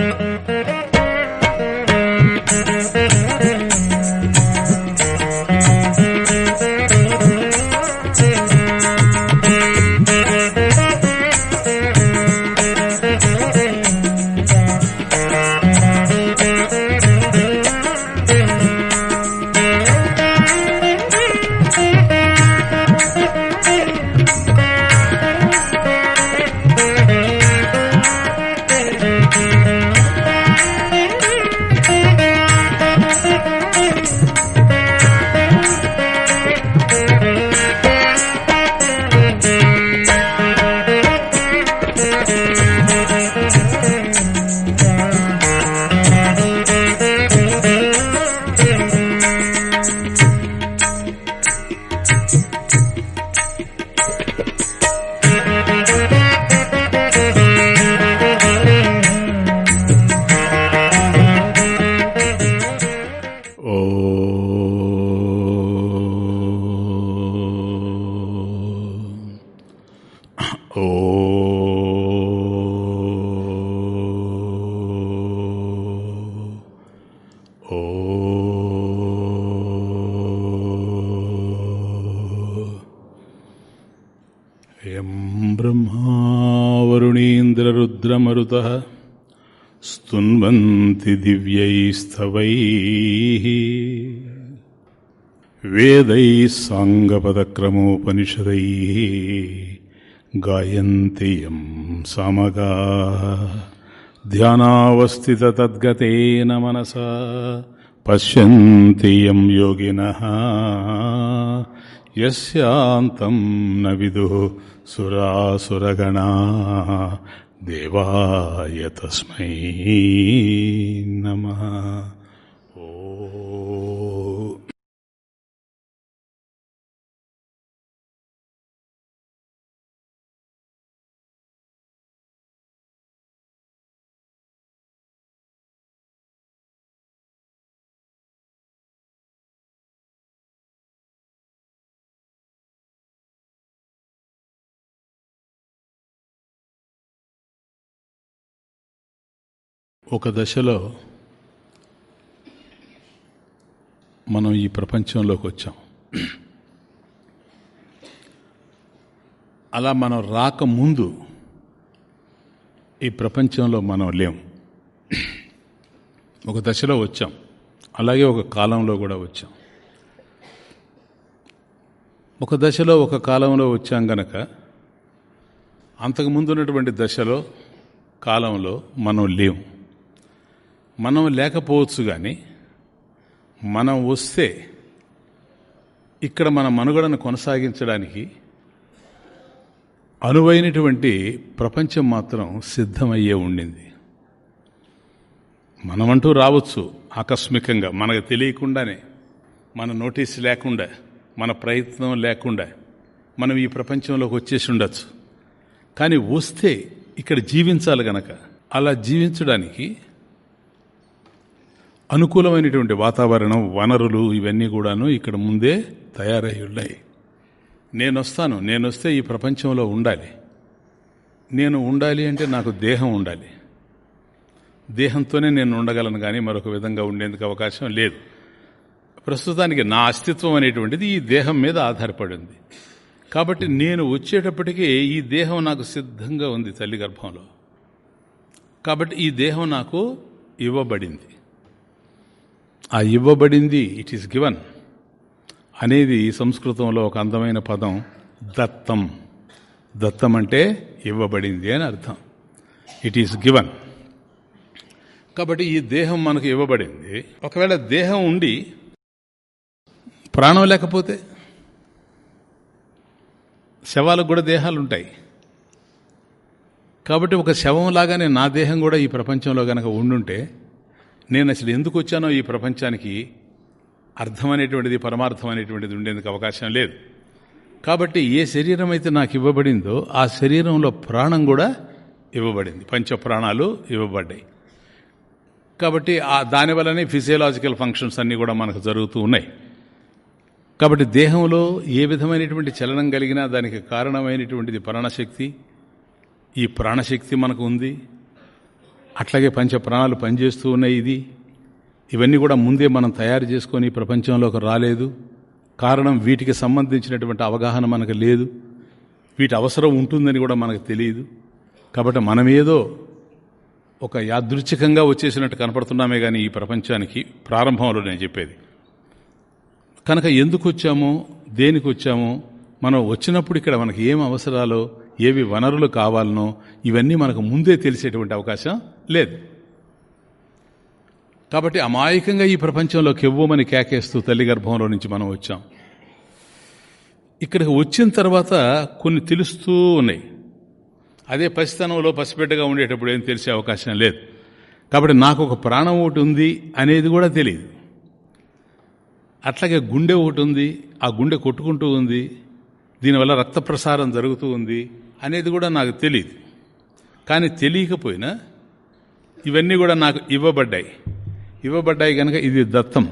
Mm-hmm. दिव्यैस्तवैः वेदैः साङ्गपदक्रमोपनिषदैः गायन्ति यं सामगाः ध्यानावस्थिततद्गतेन मनसा पश्यन्ति यं योगिनः यस्यान्तं न विदुः सुरासुरगणा देवाय तस्मै नमः ఒక దశలో మనం ఈ ప్రపంచంలోకి వచ్చాం. అలా మనం రాకముందు ఈ ప్రపంచంలో మనం లేం. ఒక దశలో వచ్చాం. అలాగే ఒక కాలంలో కూడా వచ్చాం. ఒక దశలో ఒక కాలంలో వచ్చాం గనక అంతకుముందు ఉన్నటువంటి దశలో కాలంలో మనం లేం. మనం లేకపోవచ్చు కానీ మనం వస్తే ఇక్కడ మన మనుగడను కొనసాగించడానికి అనువైనటువంటి ప్రపంచం మాత్రం సిద్ధమయ్యే ఉండింది. మనమంటూ రావచ్చు ఆకస్మికంగా. మనకు తెలియకుండానే మన నోటీస్ లేకుండా మన ప్రయత్నం లేకుండా మనం ఈ ప్రపంచంలోకి వచ్చేసి ఉండొచ్చు. కానీ వస్తే ఇక్కడ జీవించాలి గనక. అలా జీవించడానికి అనుకూలమైనటువంటి వాతావరణం వనరులు ఇవన్నీ కూడాను ఇక్కడ ముందే తయారై ఉన్నాయి. నేను వస్తాను నేను వస్తే ఈ ప్రపంచంలో ఉండాలి. నేను ఉండాలి అంటే నాకు దేహం ఉండాలి. దేహంతోనే నేను ఉండగలను కానీ మరొక విధంగా ఉండేందుకు అవకాశం లేదు. ప్రస్తుతానికి నా అస్తిత్వం అనేటువంటిది ఈ దేహం మీద ఆధారపడి ఉంది. కాబట్టి నేను వచ్చేటప్పటికీ ఈ దేహం నాకు సిద్ధంగా ఉంది తల్లి గర్భంలో. కాబట్టి ఈ దేహం నాకు ఇవ్వబడింది. ఆ ఇవ్వబడింది ఇట్ ఈస్ గివన్ అనేది సంస్కృతంలో ఒక అందమైన పదం దత్తం. దత్తం అంటే ఇవ్వబడింది అని అర్థం. ఇట్ ఈస్ గివన్ కాబట్టి ఈ దేహం మనకు ఇవ్వబడింది. ఒకవేళ దేహం ఉండి ప్రాణం లేకపోతే శవాలకు కూడా దేహాలు ఉంటాయి. కాబట్టి ఒక శవం లాగానే నా దేహం కూడా ఈ ప్రపంచంలో కనుక ఉండుంటే నేను అసలు ఎందుకు వచ్చానో ఈ ప్రపంచానికి అర్థం అనేటువంటిది పరమార్థం అనేటువంటిది ఉండేందుకు అవకాశం లేదు. కాబట్టి ఏ శరీరం అయితే నాకు ఇవ్వబడిందో ఆ శరీరంలో ప్రాణం కూడా ఇవ్వబడింది. పంచ ప్రాణాలు ఇవ్వబడ్డాయి. కాబట్టి ఆ దానివల్లనే ఫిజియలాజికల్ ఫంక్షన్స్ అన్నీ కూడా మనకు జరుగుతూ ఉన్నాయి. కాబట్టి దేహంలో ఏ విధమైనటువంటి చలనం కలిగినా దానికి కారణమైనటువంటిది ప్రాణశక్తి. ఈ ప్రాణశక్తి మనకు ఉంది. అట్లాగే పంచ ప్రాణాలు పనిచేస్తూ ఉన్నాయి ఇది. ఇవన్నీ కూడా ముందే మనం తయారు చేసుకొని ప్రపంచంలోకి రాలేదు. కారణం వీటికి సంబంధించినటువంటి అవగాహన మనకు లేదు. వీటి అవసరం ఉంటుందని కూడా మనకు తెలియదు. కాబట్టి మనమేదో ఒక యాదృచ్ఛికంగా వచ్చేసినట్టు కనపడుతున్నామే కానీ ఈ ప్రపంచానికి ప్రారంభంలో నేను చెప్పేది. కనుక ఎందుకు వచ్చామో దేనికి వచ్చామో మనం వచ్చినప్పుడు ఇక్కడ మనకి ఏం అవసరాలో ఏవి వనరులు కావాలనో ఇవన్నీ మనకు ముందే తెలిసేటువంటి అవకాశం లేదు. కాబట్టి అమాయకంగా ఈ ప్రపంచంలో కెవ్వమని కేకేస్తూ తల్లి గర్భంలో నుంచి మనం వచ్చాం. ఇక్కడికి వచ్చిన తర్వాత కొన్ని తెలుస్తూ ఉన్నాయి. అదే పసితనంలో పసిబిడ్డగా ఉండేటప్పుడు ఏం తెలిసే అవకాశం లేదు. కాబట్టి నాకు ఒక ప్రాణం ఒకటి ఉంది అనేది కూడా తెలియదు. అట్లాగే గుండె ఒకటి ఉంది ఆ గుండె కొట్టుకుంటూ ఉంది దీనివల్ల రక్త ప్రసారం జరుగుతూ ఉంది అనేది కూడా నాకు తెలియదు కానీ తెలియకపోయినా ఇవన్నీ కూడా నాకు ఇవ్వబడ్డాయి. ఇవ్వబడ్డాయి కనుక ఇది దత్తం.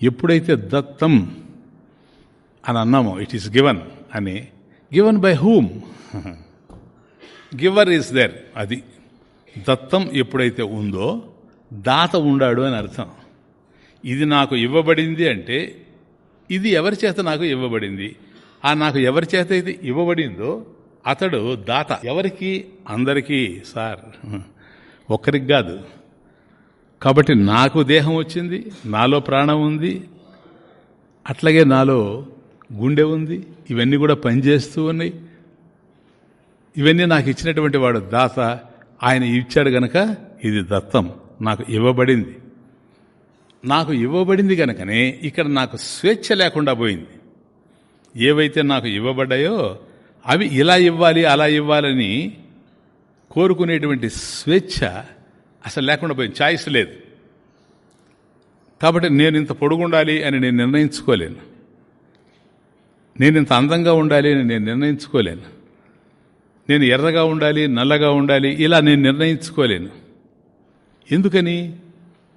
ఎప్పుడైతే దత్తం అని అన్నామో ఇట్ ఈస్ గివన్ అని given by whom giver is there అది దత్తం ఎప్పుడైతే ఉందో దాత ఉండాడు అని అర్థం. ఇది నాకు ఇవ్వబడింది అంటే ఇది ఎవరి చేత నాకు ఇవ్వబడింది? ఆ నాకు ఎవరి చేత అయితే ఇవ్వబడిందో అతడు దాత. ఎవరికి? అందరికీ సార్. ఒక్కరికి కాదు. కాబట్టి నాకు దేహం వచ్చింది నాలో ప్రాణం ఉంది అట్లాగే నాలో గుండె ఉంది ఇవన్నీ కూడా పనిచేస్తూ ఉన్నాయి. ఇవన్నీ నాకు ఇచ్చినటువంటి వాడు దాత ఆయన ఇచ్చాడు గనక ఇది దత్తం నాకు ఇవ్వబడింది. నాకు ఇవ్వబడింది గనకనే ఇక్కడ నాకు స్వేచ్ఛ లేకుండా పోయింది. ఏవైతే నాకు ఇవ్వబడ్డాయో అవి ఇలా ఇవ్వాలి అలా ఇవ్వాలని కోరుకునేటువంటి స్వేచ్ఛ అసలు లేకుండా పోయింది. ఛాయిస్ లేదు. కాబట్టి నేను ఇంత పొడుగుండాలి అని నేను నిర్ణయించుకోలేను. నేను ఇంత అందంగా ఉండాలి అని నేను నిర్ణయించుకోలేను. నేను ఎర్రగా ఉండాలి నల్లగా ఉండాలి ఇలా నేను నిర్ణయించుకోలేను. ఎందుకని?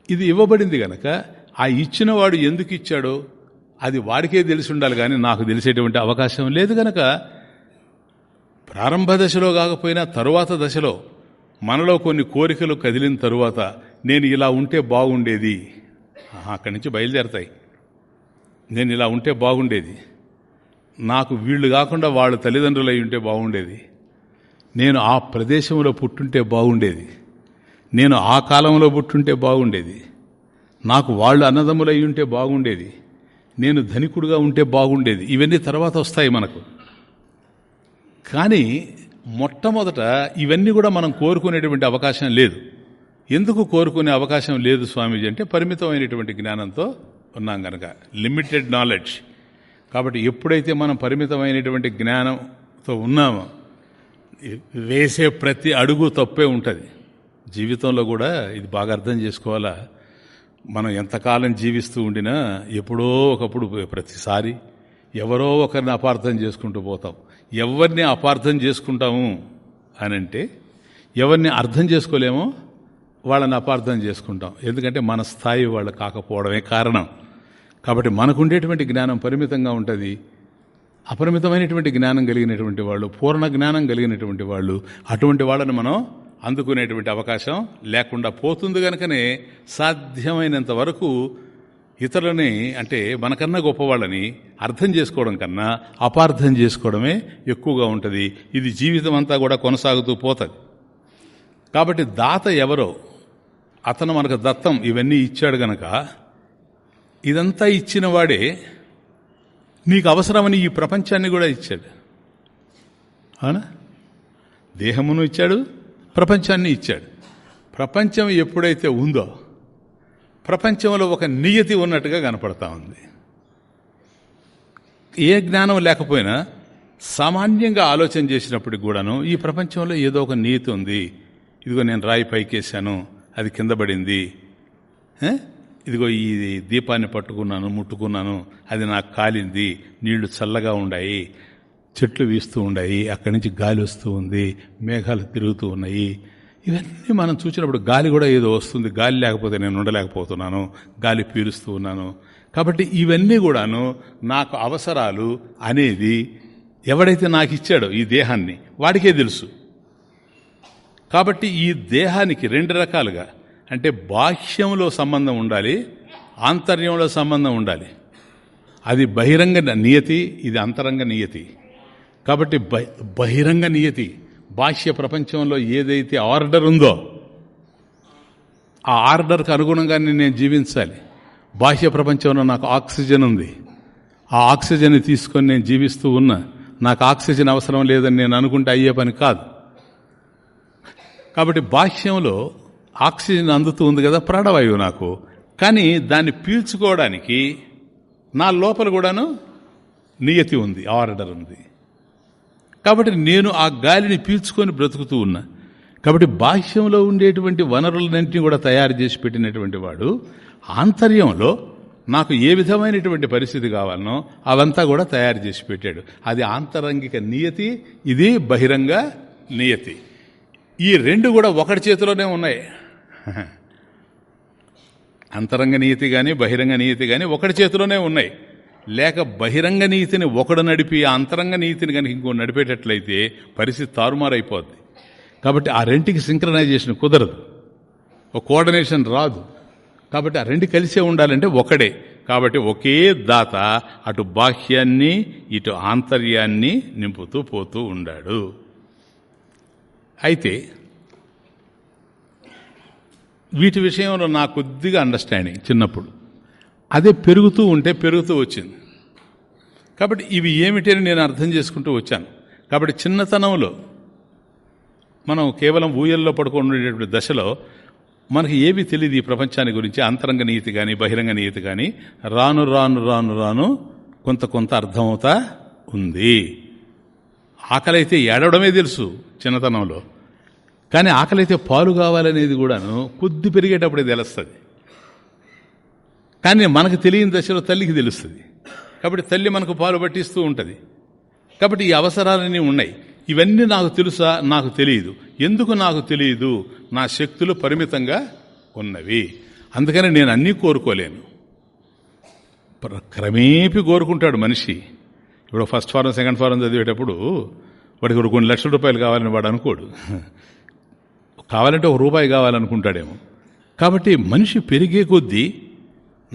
ఇది ఇవ్వబడింది గనక ఆ ఇచ్చినవాడు ఎందుకు ఇచ్చాడో అది వాడికే తెలిసి ఉండాలి కానీ నాకు తెలిసేటువంటి అవకాశం లేదు గనక ప్రారంభ దశలో కాకపోయినా తరువాత దశలో మనలో కొన్ని కోరికలు కదిలిన తరువాత నేను ఇలా ఉంటే బాగుండేది. అక్కడి నుంచి బయలుదేరతాయి. నేను ఇలా ఉంటే బాగుండేది. నాకు వీళ్ళు కాకుండా వాళ్ళ తల్లిదండ్రులు అయి ఉంటే బాగుండేది. నేను ఆ ప్రదేశంలో పుట్టుంటే బాగుండేది. నేను ఆ కాలంలో పుట్టుంటే బాగుండేది. నాకు వాళ్ళు అన్నదమ్ములై ఉంటే బాగుండేది. నేను ధనికుడుగా ఉంటే బాగుండేది. ఇవన్నీ తర్వాత వస్తాయి మనకు. కానీ మొట్టమొదట ఇవన్నీ కూడా మనం కోరుకునేటువంటి అవకాశం లేదు. ఎందుకు కోరుకునే అవకాశం లేదు స్వామీజీ అంటే పరిమితమైనటువంటి జ్ఞానంతో ఉన్నాం కనుక లిమిటెడ్ నాలెడ్జ్ కాబట్టి ఎప్పుడైతే మనం పరిమితమైనటువంటి జ్ఞానంతో ఉన్నామో వేసే ప్రతి అడుగు తప్పే ఉంటుంది. జీవితంలో కూడా ఇది బాగా అర్థం చేసుకోవాలా? మనం ఎంతకాలం జీవిస్తూ ఉండినా ఎప్పుడో ఒకప్పుడు ప్రతిసారి ఎవరో ఒకరిని అపార్థం చేసుకుంటూ పోతాం. ఎవరిని అపార్థం చేసుకుంటాము అని అంటే ఎవరిని అర్థం చేసుకోలేమో వాళ్ళని అపార్థం చేసుకుంటాం. ఎందుకంటే మన స్థాయి వాళ్ళు కాకపోవడమే కారణం. కాబట్టి మనకుండేటువంటి జ్ఞానం పరిమితంగా ఉంటుంది. అపరిమితమైనటువంటి జ్ఞానం కలిగినటువంటి వాళ్ళు పూర్ణ జ్ఞానం కలిగినటువంటి వాళ్ళు అటువంటి వాళ్ళని మనం అందుకునేటువంటి అవకాశం లేకుండా పోతుంది కనుకనే సాధ్యమైనంత వరకు ఇతరులని అంటే మనకన్నా గొప్పవాళ్ళని అర్థం చేసుకోవడం కన్నా అపార్థం చేసుకోవడమే ఎక్కువగా ఉంటుంది. ఇది జీవితం అంతా కూడా కొనసాగుతూ పోతుంది. కాబట్టి దాత ఎవరో అతను మనకు దత్తం ఇవన్నీ ఇచ్చాడు గనక ఇదంతా ఇచ్చిన వాడే నీకు అవసరమని ఈ ప్రపంచాన్ని కూడా ఇచ్చాడు. అవునా? దేహమును ఇచ్చాడు ప్రపంచాన్ని ఇచ్చాడు. ప్రపంచం ఎప్పుడైతే ఉందో ప్రపంచంలో ఒక నియతి ఉన్నట్టుగా కనపడతా ఉంది. ఏ జ్ఞానం లేకపోయినా సామాన్యంగా ఆలోచన చేసినప్పటికి కూడాను ఈ ప్రపంచంలో ఏదో ఒక నీతి ఉంది. ఇదిగో నేను రాయి పైకేశాను అది కింద పడింది. ఇదిగో ఈ దీపాన్ని పట్టుకున్నాను ముట్టుకున్నాను అది నాకు కాలింది నీళ్ళు చల్లగా ఉన్నాయి చెట్లు వీస్తూ ఉన్నాయి అక్కడి నుంచి గాలి వస్తూ ఉంది మేఘాలు తిరుగుతూ ఉన్నాయి. ఇవన్నీ మనం చూసినప్పుడు గాలి కూడా ఏదో వస్తుంది. గాలి లేకపోతే నేను ఉండలేకపోతున్నాను. గాలి పీలుస్తూ ఉన్నాను. కాబట్టి ఇవన్నీ కూడాను నాకు అవసరాలు అనేది ఎవడైతే నాకు ఇచ్చాడో ఈ దేహాన్ని వాడికే తెలుసు. కాబట్టి ఈ దేహానికి రెండు రకాలుగా అంటే బాహ్యంలో సంబంధం ఉండాలి ఆంతర్యంలో సంబంధం ఉండాలి. అది బహిరంగ నియతి ఇది అంతరంగ నియతి. కాబట్టి బహిరంగ నియతి. బాహ్య ప్రపంచంలో ఏదైతే ఆర్డర్ ఉందో ఆ ఆర్డర్కి అనుగుణంగానే నేను జీవించాలి. బాహ్య ప్రపంచంలో నాకు ఆక్సిజన్ ఉంది. ఆ ఆక్సిజన్ తీసుకొని నేను జీవిస్తూ ఉన్నా. నాకు ఆక్సిజన్ అవసరం లేదని నేను అనుకుంటే అయ్యే పని కాదు. కాబట్టి బాహ్యంలో ఆక్సిజన్ అందుతూ ఉంది కదా ప్రాణవాయువు నాకు. కానీ దాన్ని పీల్చుకోవడానికి నా లోపల కూడాను నియతి ఉంది ఆర్డర్ ఉంది. కాబట్టి నేను ఆ గాలిని పీల్చుకొని బ్రతుకుతూ ఉన్నా. కాబట్టి బాహ్యంలో ఉండేటువంటి వనరులన్నింటినీ కూడా తయారు చేసి పెట్టినటువంటి వాడు ఆంతర్యంలో నాకు ఏ విధమైనటువంటి పరిస్థితి కావాలనో అవంతా కూడా తయారు చేసి పెట్టాడు. అది ఆంతరంగిక నియతి ఇది బహిరంగ నియతి. ఈ రెండు కూడా ఒకటి చేతిలోనే ఉన్నాయి. అంతరంగ నియతి కానీ బహిరంగ నియతి కానీ ఒకటి చేతిలోనే ఉన్నాయి. లేక బహిరంగ నీతిని ఒకడు నడిపి ఆ అంతరంగ నీతిని కనుక ఇంకో నడిపేటట్లయితే పరిస్థితి తారుమారైపోద్ది. కాబట్టి ఆ రెంటికి సింక్రనైజేషన్ కుదరదు. ఒక కోఆర్డినేషన్ రాదు. కాబట్టి ఆ రెండు కలిసే ఉండాలంటే ఒకడే. కాబట్టి ఒకే దాత అటు బాహ్యాన్ని ఇటు ఆంతర్యాన్ని నింపుతూ పోతూ ఉండాడు. అయితే వీటి విషయంలో నా కొద్దిగా అండర్స్టాండింగ్ చిన్నప్పుడు. అదే పెరుగుతూ ఉంటే పెరుగుతూ వచ్చింది. కాబట్టి ఇవి ఏమిటి నేను అర్థం చేసుకుంటూ వచ్చాను. కాబట్టి చిన్నతనంలో మనం కేవలం ఊయల్లో పడుకునేటటువంటి దశలో మనకి ఏవి తెలియదు ఈ ప్రపంచాన్ని గురించి అంతరంగ నీతి కానీ బహిరంగ నీతి కానీ రాను రాను రాను రాను కొంత కొంత అర్థమవుతా ఉంది. ఆకలైతే ఏడవడమే తెలుసు చిన్నతనంలో. కానీ ఆకలైతే పాలు కావాలనేది కూడాను కొద్ది పెరిగేటప్పుడే తెలుస్తుంది. కానీ మనకు తెలియని దశలో తల్లికి తెలుస్తుంది. కాబట్టి తల్లి మనకు పాలు పట్టిస్తూ ఉంటుంది. కాబట్టి ఈ అవసరాలన్నీ ఉన్నాయి. ఇవన్నీ నాకు తెలుసా? నాకు తెలియదు. ఎందుకు నాకు తెలియదు? నా శక్తులు పరిమితంగా ఉన్నవి. అందుకని నేను అన్నీ కోరుకోలేను. క్రమేపి కోరుకుంటాడు మనిషి. ఇప్పుడు ఫస్ట్ ఫారం సెకండ్ ఫారం చదివేటప్పుడు వాడికి కొన్ని లక్షల రూపాయలు కావాలని వాడు అనుకోడు. కావాలంటే ఒక రూపాయి కావాలనుకుంటాడేమో. కాబట్టి మనిషి పెరిగే కొద్దీ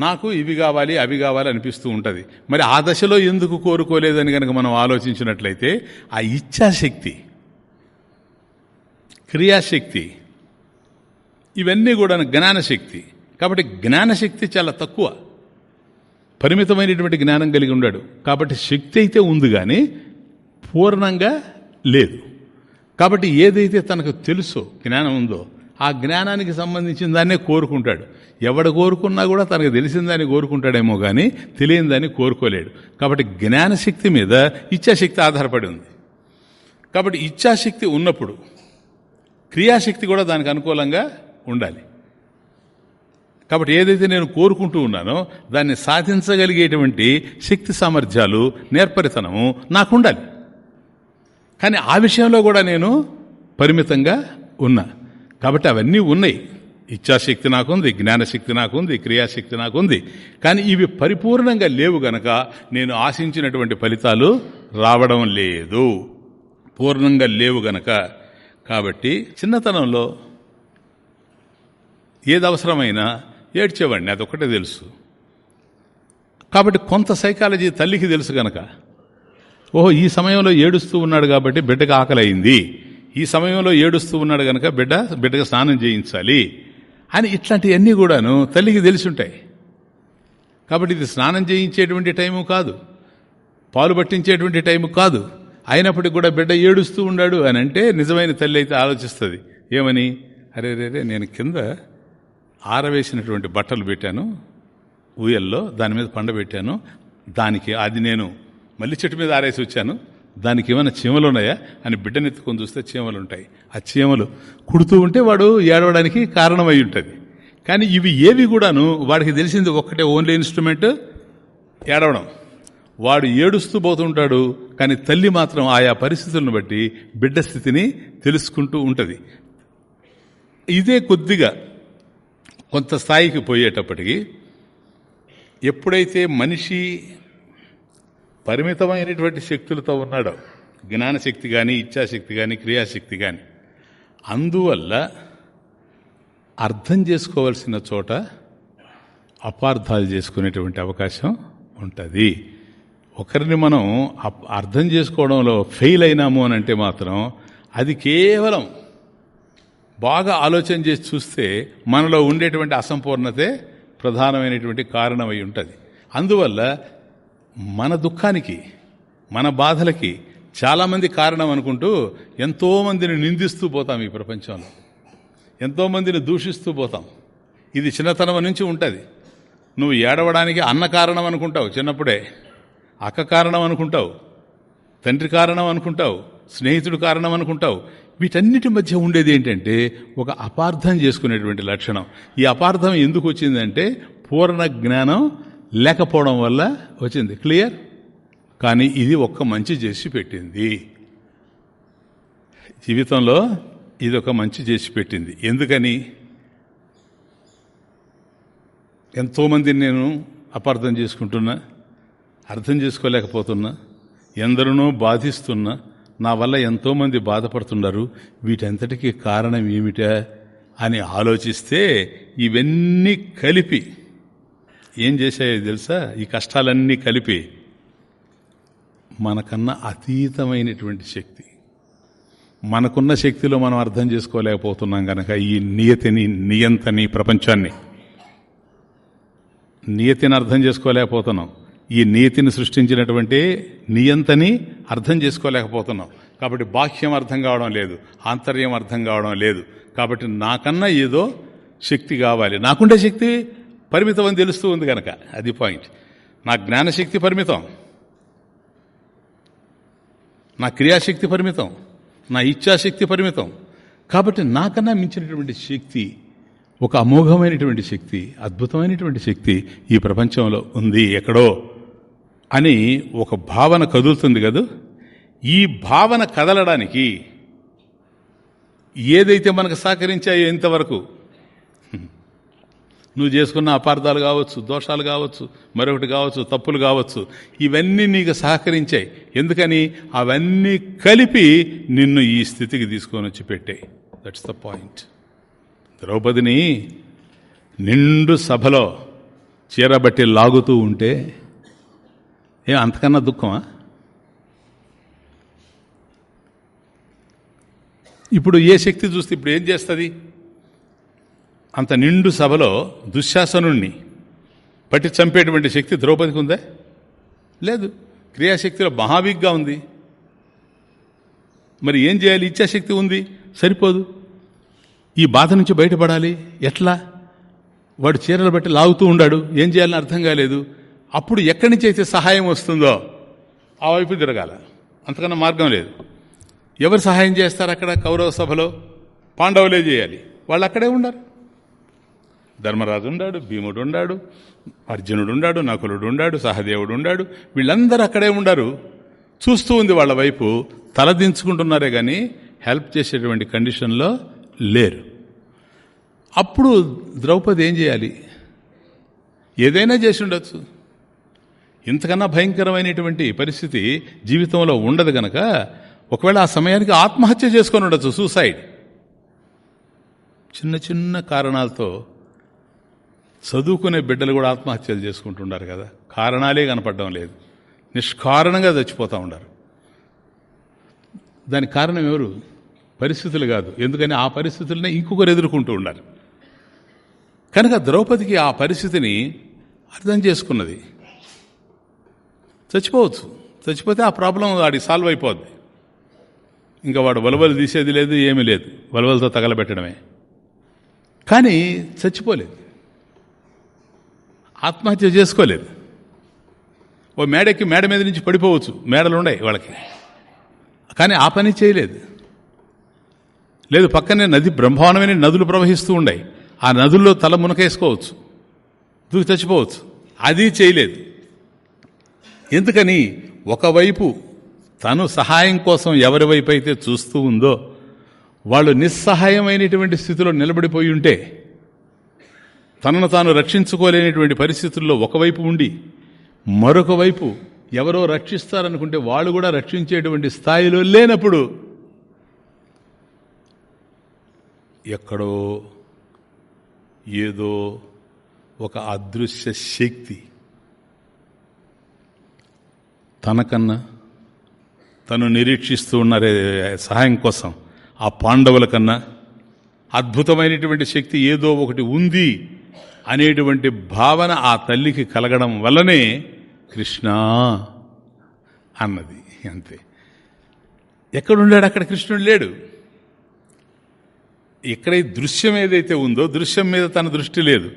నాకు ఇవి కావాలి అవి కావాలి అనిపిస్తూ ఉంటుంది. మరి ఆ దశలో ఎందుకు కోరుకోలేదని కనుక మనం ఆలోచించినట్లయితే ఆ ఇచ్ఛాశక్తి క్రియాశక్తి ఇవన్నీ కూడా జ్ఞానశక్తి. కాబట్టి జ్ఞానశక్తి చాలా తక్కువ. పరిమితమైనటువంటి జ్ఞానం కలిగి ఉన్నాడు కాబట్టి శక్తి అయితే ఉంది కానీ పూర్ణంగా లేదు. కాబట్టి ఏదైతే తనకు తెలుసో జ్ఞానం ఉందో ఆ జ్ఞానానికి సంబంధించిన దాన్నే కోరుకుంటాడు. ఎవడు కోరుకున్నా కూడా తనకు తెలిసిన దాన్ని కోరుకుంటాడేమో కానీ తెలియని దాన్ని కోరుకోలేడు. కాబట్టి జ్ఞానశక్తి మీద ఇచ్ఛాశక్తి ఆధారపడి ఉంది. కాబట్టి ఇచ్ఛాశక్తి ఉన్నప్పుడు క్రియాశక్తి కూడా దానికి అనుకూలంగా ఉండాలి. కాబట్టి ఏదైతే నేను కోరుకుంటూ ఉన్నానో దాన్ని సాధించగలిగేటువంటి శక్తి సామర్థ్యాలు నేర్పరితనము నాకు ఉండాలి కానీ ఆ విషయంలో కూడా నేను పరిమితంగా ఉన్నా. కాబట్టి అవన్నీ ఉన్నాయి. ఇచ్ఛాశక్తి నాకుంది జ్ఞానశక్తి నాకుంది క్రియాశక్తి నాకుంది. కానీ ఇవి పరిపూర్ణంగా లేవు గనక నేను ఆశించినటువంటి ఫలితాలు రావడం లేదు. పూర్ణంగా లేవు గనక. కాబట్టి చిన్నతనంలో ఏది అవసరమైనా ఏడ్చేవాడిని అదొక్కటే తెలుసు. కాబట్టి కొంత సైకాలజీ తల్లికి తెలుసు గనక. ఓహో ఈ సమయంలో ఏడుస్తూ ఉన్నాడు కాబట్టి బిడ్డకు ఆకలి అయింది ఈ సమయంలో ఏడుస్తూ ఉన్నాడు గనక బిడ్డ బిడ్డగా స్నానం చేయించాలి అని ఇట్లాంటివన్నీ కూడాను తల్లికి తెలిసి ఉంటాయి కాబట్టి ఇది స్నానం చేయించేటువంటి టైము కాదు. పాలు పట్టించేటువంటి టైము కాదు. అయినప్పటికి కూడా బిడ్డ ఏడుస్తూ ఉన్నాడు అని అంటే నిజమైన తల్లి అయితే ఆలోచిస్తుంది. ఏమని? అరే రే నేను కింద ఆరవేసినటువంటి బట్టలు పెట్టాను ఊయల్లో దాని మీద పండబెట్టాను దానికి అది నేను మల్లి చెట్టు మీద ఆరేసి వచ్చాను దానికి ఏమైనా చీమలు ఉన్నాయా అని బిడ్డనెత్తుకొని చూస్తే చీమలు ఉంటాయి ఆ చీమలు కుడుతూ ఉంటే వాడు ఏడవడానికి కారణమై ఉంటుంది. కానీ ఇవి ఏవి కూడాను వాడికి తెలిసింది ఒక్కటే ఓన్లీ ఇన్స్ట్రుమెంట్ ఏడవడం. వాడు ఏడుస్తూ పోతుంటాడు కానీ తల్లి మాత్రం ఆయా పరిస్థితులను బట్టి బిడ్డ స్థితిని తెలుసుకుంటూ ఉంటుంది. ఇదే కొద్దిగా కొంత స్థాయికి పోయేటప్పటికి ఎప్పుడైతే మనిషి పరిమితమైనటువంటి శక్తులతో ఉన్నాడు. జ్ఞానశక్తి కానీ ఇచ్ఛాశక్తి కానీ క్రియాశక్తి కానీ అందువల్ల అర్థం చేసుకోవలసిన చోట అపార్థాలు చేసుకునేటువంటి అవకాశం ఉంటుంది. ఒకరిని మనం అర్థం చేసుకోవడంలో ఫెయిల్ అయినాము అని అంటే మాత్రం అది కేవలం బాగా ఆలోచన చేసి చూస్తే మనలో ఉండేటువంటి అసంపూర్ణతే ప్రధానమైనటువంటి కారణమై ఉంటుంది. అందువల్ల మన దుఃఖానికి మన బాధలకి చాలామంది కారణం అనుకుంటూ ఎంతోమందిని నిందిస్తూ పోతాం ఈ ప్రపంచంలో. ఎంతోమందిని దూషిస్తూ పోతాం. ఇది చిన్నతనం నుంచి ఉంటుంది. నువ్వు ఏడవడానికి అన్న కారణం అనుకుంటావు చిన్నప్పుడే. అక్క కారణం అనుకుంటావు. తండ్రి కారణం అనుకుంటావు. స్నేహితుడు కారణం అనుకుంటావు. వీటన్నిటి మధ్య ఉండేది ఏంటంటే ఒక అపార్థం చేసుకునేటువంటి లక్షణం. ఈ అపార్థం ఎందుకు వచ్చిందంటే పూర్ణ జ్ఞానం లేకపోవడం వల్ల వచ్చింది. క్లియర్? కానీ ఇది ఒక్క మంచి చేసి పెట్టింది. జీవితంలో ఇది ఒక మంచి చేసి పెట్టింది. ఎందుకని? ఎంతోమందిని నేను అపార్థం చేసుకుంటున్నా అర్థం చేసుకోలేకపోతున్నా ఎందరినో బాధిస్తున్నా నా వల్ల ఎంతోమంది బాధపడుతున్నారు. వీటంతటికీ కారణం ఏమిటా అని ఆలోచిస్తే ఇవన్నీ కలిపి ఏం చేశాయో తెలుసా? ఈ కష్టాలన్నీ కలిపి మనకన్నా అతీతమైనటువంటి శక్తి. మనకున్న శక్తిలో మనం అర్థం చేసుకోలేకపోతున్నాం కనుక ఈ నియతిని నియంతని ప్రపంచాన్ని. నియతిని అర్థం చేసుకోలేకపోతున్నాం. ఈ నియతిని సృష్టించినటువంటి నియంతని అర్థం చేసుకోలేకపోతున్నాం. కాబట్టి బాహ్యం అర్థం కావడం లేదు ఆంతర్యం అర్థం కావడం లేదు. కాబట్టి నాకన్నా ఏదో శక్తి కావాలి. నాకుండే శక్తి పరిమితం అని తెలుస్తూ ఉంది కనుక అది పాయింట్ నా జ్ఞానశక్తి పరిమితం. నా క్రియాశక్తి పరిమితం. నా ఇచ్ఛాశక్తి పరిమితం. కాబట్టి నాకన్నా మించినటువంటి శక్తి ఒక అమోఘమైనటువంటి శక్తి అద్భుతమైనటువంటి శక్తి ఈ ప్రపంచంలో ఉంది ఎక్కడో అని ఒక భావన కదులుతుంది కదూ? ఈ భావన కదలడానికి ఏదైతే మనకు సహకరించాయో ఇంతవరకు నువ్వు చేసుకున్న అపార్థాలు కావచ్చు దోషాలు కావచ్చు మరొకటి కావచ్చు తప్పులు కావచ్చు ఇవన్నీ నీకు సహకరించాయి. ఎందుకని? అవన్నీ కలిపి నిన్ను ఈ స్థితికి తీసుకొని వచ్చి పెట్టాయి. దట్స్ ద పాయింట్ ద్రౌపదిని నిండు సభలో చీరబట్టి లాగుతూ ఉంటే ఏ అంతకన్నా దుఃఖమా? ఇప్పుడు ఏ శక్తి చూస్తే ఇప్పుడు ఏం చేస్తుంది? అంత నిండు సభలో దుశ్శాసనుణ్ణి పట్టి చంపేటువంటి శక్తి ద్రౌపదికి ఉందా? లేదు. క్రియాశక్తిలో మహావిగ్గా ఉంది. మరి ఏం చేయాలి? ఇచ్చాశక్తి ఉంది. సరిపోదు. ఈ బాధ నుంచి బయటపడాలి. ఎట్లా? వాడు చీరలు బట్టి లాగుతూ ఉండాడు. ఏం చేయాలని అర్థం కాలేదు. అప్పుడు ఎక్కడి నుంచి అయితే సహాయం వస్తుందో ఆ వైపు తిరగాల. అంతకన్నా మార్గం లేదు. ఎవరు సహాయం చేస్తారు అక్కడ? కౌరవ సభలో? పాండవులే చేయాలి. వాళ్ళు అక్కడే ఉండరు ధర్మరాజు ఉండాడు భీముడు ఉండాడు అర్జునుడు ఉండాడు నకులుడు ఉండాడు సహదేవుడు ఉండాడు వీళ్ళందరూ అక్కడే ఉండరు. చూస్తూ ఉంది వాళ్ళ వైపు తలదించుకుంటున్నారే కానీ హెల్ప్ చేసేటువంటి కండిషన్లో లేరు. అప్పుడు ద్రౌపది ఏం చేయాలి? ఏదైనా చేసి ఉండొచ్చు. ఇంతకన్నా భయంకరమైనటువంటి పరిస్థితి జీవితంలో ఉండదు గనక ఒకవేళ ఆ సమయానికి ఆత్మహత్య చేసుకొని ఉండొచ్చు సూసైడ్. చిన్న చిన్న కారణాలతో చదువుకునే బిడ్డలు కూడా ఆత్మహత్యలు చేసుకుంటున్నారు కదా. కారణాలే కనపడడం లేదు. నిష్కారణంగా చచ్చిపోతూ ఉన్నారు దానికి కారణం ఎవరు? పరిస్థితులు కాదు. ఎందుకని? ఆ పరిస్థితులనే ఇంకొకరు ఎదుర్కొంటూ ఉన్నారు కనుక ద్రౌపదికి ఆ పరిస్థితిని అర్థం చేసుకున్నది. చచ్చిపోవచ్చు. చచ్చిపోతే ఆ ప్రాబ్లం వాడికి సాల్వ్ అయిపోద్ది. ఇంకా వాడు వలవలు తీసేది లేదు ఏమీ లేదు. వలవలతో తగలబెట్టడమే. కానీ చచ్చిపోలేదు. ఆత్మహత్య చేసుకోలేదు. ఓ మేడకి మేడ మీద నుంచి పడిపోవచ్చు. మేడలు ఉన్నాయి వాళ్ళకి. కానీ ఆ పని చేయలేదు. లేదు పక్కనే నది బ్రహ్మాండమైన నదులు ప్రవహిస్తూ ఉన్నాయి ఆ నదుల్లో తల మునకేసుకోవచ్చు. దూకి చచ్చిపోవచ్చు. అది చేయలేదు. ఎందుకని ఒకవైపు తను సహాయం కోసం ఎవరి వైపు అయితే చూస్తూ ఉందో వాళ్ళు నిస్సహాయమైనటువంటి స్థితిలో నిలబడిపోయి ఉంటే తనను తాను రక్షించుకోలేనటువంటి పరిస్థితుల్లో ఒకవైపు ఉండి మరొక వైపు ఎవరో రక్షిస్తారనుకుంటే వాళ్ళు కూడా రక్షించేటువంటి స్థాయిలో లేనప్పుడు ఎక్కడో ఏదో ఒక అదృశ్య శక్తి తనకన్నా తను నిరీక్షిస్తూ ఉన్నారే సహాయం కోసం ఆ పాండవుల కన్నా అద్భుతమైనటువంటి శక్తి ఏదో ఒకటి ఉంది అనేటువంటి భావన ఆ తల్లికి కలగడం వల్లనే కృష్ణ అన్నది. అంతే. ఎక్కడుండాడు అక్కడ కృష్ణుడు? లేడు. ఇక్కడ ఈ దృశ్యం ఏదైతే ఉందో దృశ్యం మీద తన దృష్టి లేదు.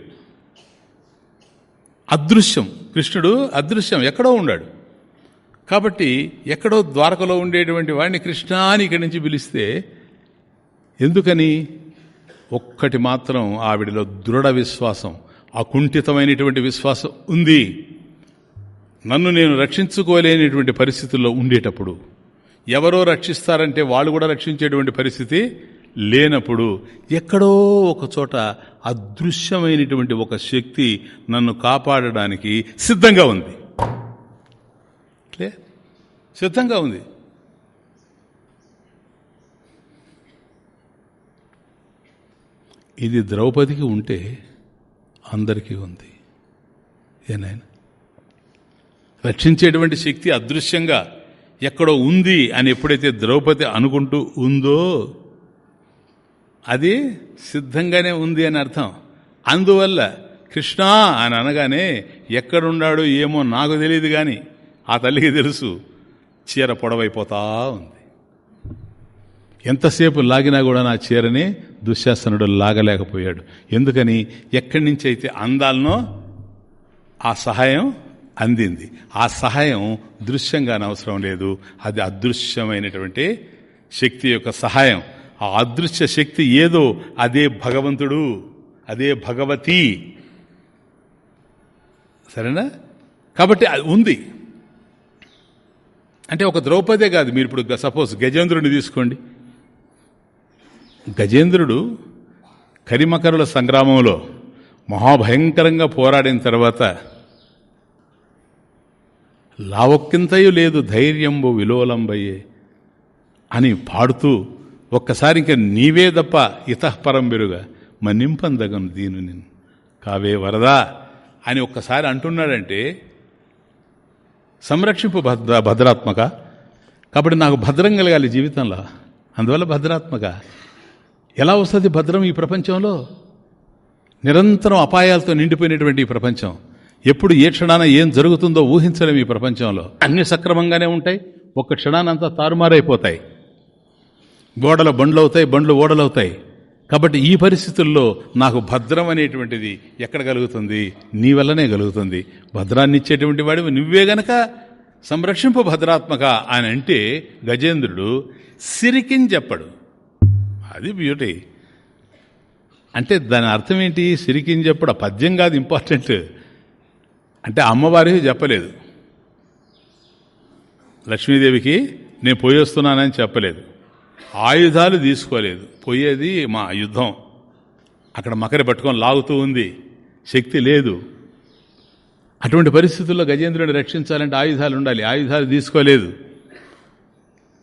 అదృశ్యం. కృష్ణుడు అదృశ్యం. ఎక్కడో ఉన్నాడు కాబట్టి ఎక్కడో ద్వారకలో ఉండేటువంటి వాడిని కృష్ణ అని ఇక్కడి నుంచి పిలిస్తే ఎందుకని? ఒక్కటి మాత్రం ఆవిడలో దృఢ విశ్వాసం అకుంఠితమైనటువంటి విశ్వాసం ఉంది. నన్ను నేను రక్షించుకోలేనిటువంటి పరిస్థితుల్లో ఉండేటప్పుడు ఎవరో రక్షిస్తారంటే వాళ్ళు కూడా రక్షించేటువంటి పరిస్థితి లేనప్పుడు ఎక్కడో ఒక చోట అదృశ్యమైనటువంటి ఒక శక్తి నన్ను కాపాడడానికి సిద్ధంగా ఉంది. సిద్ధంగా ఉంది. ఇది ద్రౌపదికి ఉంటే అందరికీ ఉంది. ఏనాయన రక్షించేటువంటి శక్తి అదృశ్యంగా ఎక్కడో ఉంది అని ఎప్పుడైతే ద్రౌపది అనుకుంటూ ఉందో అది సిద్ధంగానే ఉంది అని అర్థం. అందువల్ల కృష్ణ అని అనగానే ఎక్కడున్నాడో ఏమో నాకు తెలియదు కానీ ఆ తల్లికి తెలుసు చీర పొడవైపోతా ఉంది. ఎంతసేపు లాగినా కూడా నా చీరని దుశ్శాసనుడు లాగలేకపోయాడు. ఎందుకని? ఎక్కడి నుంచి అయితే అందాలనో ఆ సహాయం అందింది. ఆ సహాయం దృశ్యంగా అవసరం లేదు. అది అదృశ్యమైనటువంటి శక్తి యొక్క సహాయం. ఆ అదృశ్య శక్తి ఏదో అదే భగవంతుడు అదే భగవతి. సరేనా? కాబట్టి అది ఉంది. అంటే ఒక ద్రౌపదే కాదు మీరు ఇప్పుడు సపోజ్ గజేంద్రుడిని తీసుకోండి. గజేంద్రుడు కరిమకరుల సంగ్రామంలో మహాభయంకరంగా పోరాడిన తర్వాత లావొక్కింతయు లేదు ధైర్యంబు విలోలంబయ్యే అని పాడుతూ ఒక్కసారి ఇంక నీవే తప్ప ఇతఃపరం బెరుగా మన్నింపందగను దీని నేను కావే వరదా అని ఒక్కసారి అంటున్నాడంటే సంరక్షింపు భద్ర భద్రాత్మక? కాబట్టి నాకు భద్రం కలగాలి జీవితంలో. అందువల్ల భద్రాత్మక. ఎలా వస్తుంది భద్రం ఈ ప్రపంచంలో? నిరంతరం అపాయాలతో నిండిపోయినటువంటి ఈ ప్రపంచం. ఎప్పుడు ఏ క్షణాన ఏం జరుగుతుందో ఊహించలేము ఈ ప్రపంచంలో. అన్ని సక్రమంగానే ఉంటాయి ఒక్క క్షణానంతా తారుమారైపోతాయి. గోడల బండ్లు అవుతాయి బండ్లు ఓడలవుతాయి. కాబట్టి ఈ పరిస్థితుల్లో నాకు భద్రం అనేటువంటిది ఎక్కడ కలుగుతుంది? నీ వల్లనే కలుగుతుంది. భద్రాన్ని ఇచ్చేటువంటి వాడివి నువ్వే గనక సంరక్షింపు భద్రాత్మక అని అంటే గజేంద్రుడు సిరికిని చెప్పడు. అది బ్యూటీ అంటే దాని అర్థం ఏంటి? సిరికిని ఆ పద్యం కాదు ఇంపార్టెంట్ అంటే అమ్మవారికి చెప్పలేదు. లక్ష్మీదేవికి నేను పోయేస్తున్నానని చెప్పలేదు. ఆయుధాలు తీసుకోలేదు. పోయేది మా యుద్ధం. అక్కడ మకరి పట్టుకొని లాగుతూ ఉంది. శక్తి లేదు. అటువంటి పరిస్థితుల్లో గజేంద్రుడిని రక్షించాలంటే ఆయుధాలు ఉండాలి. ఆయుధాలు తీసుకోలేదు.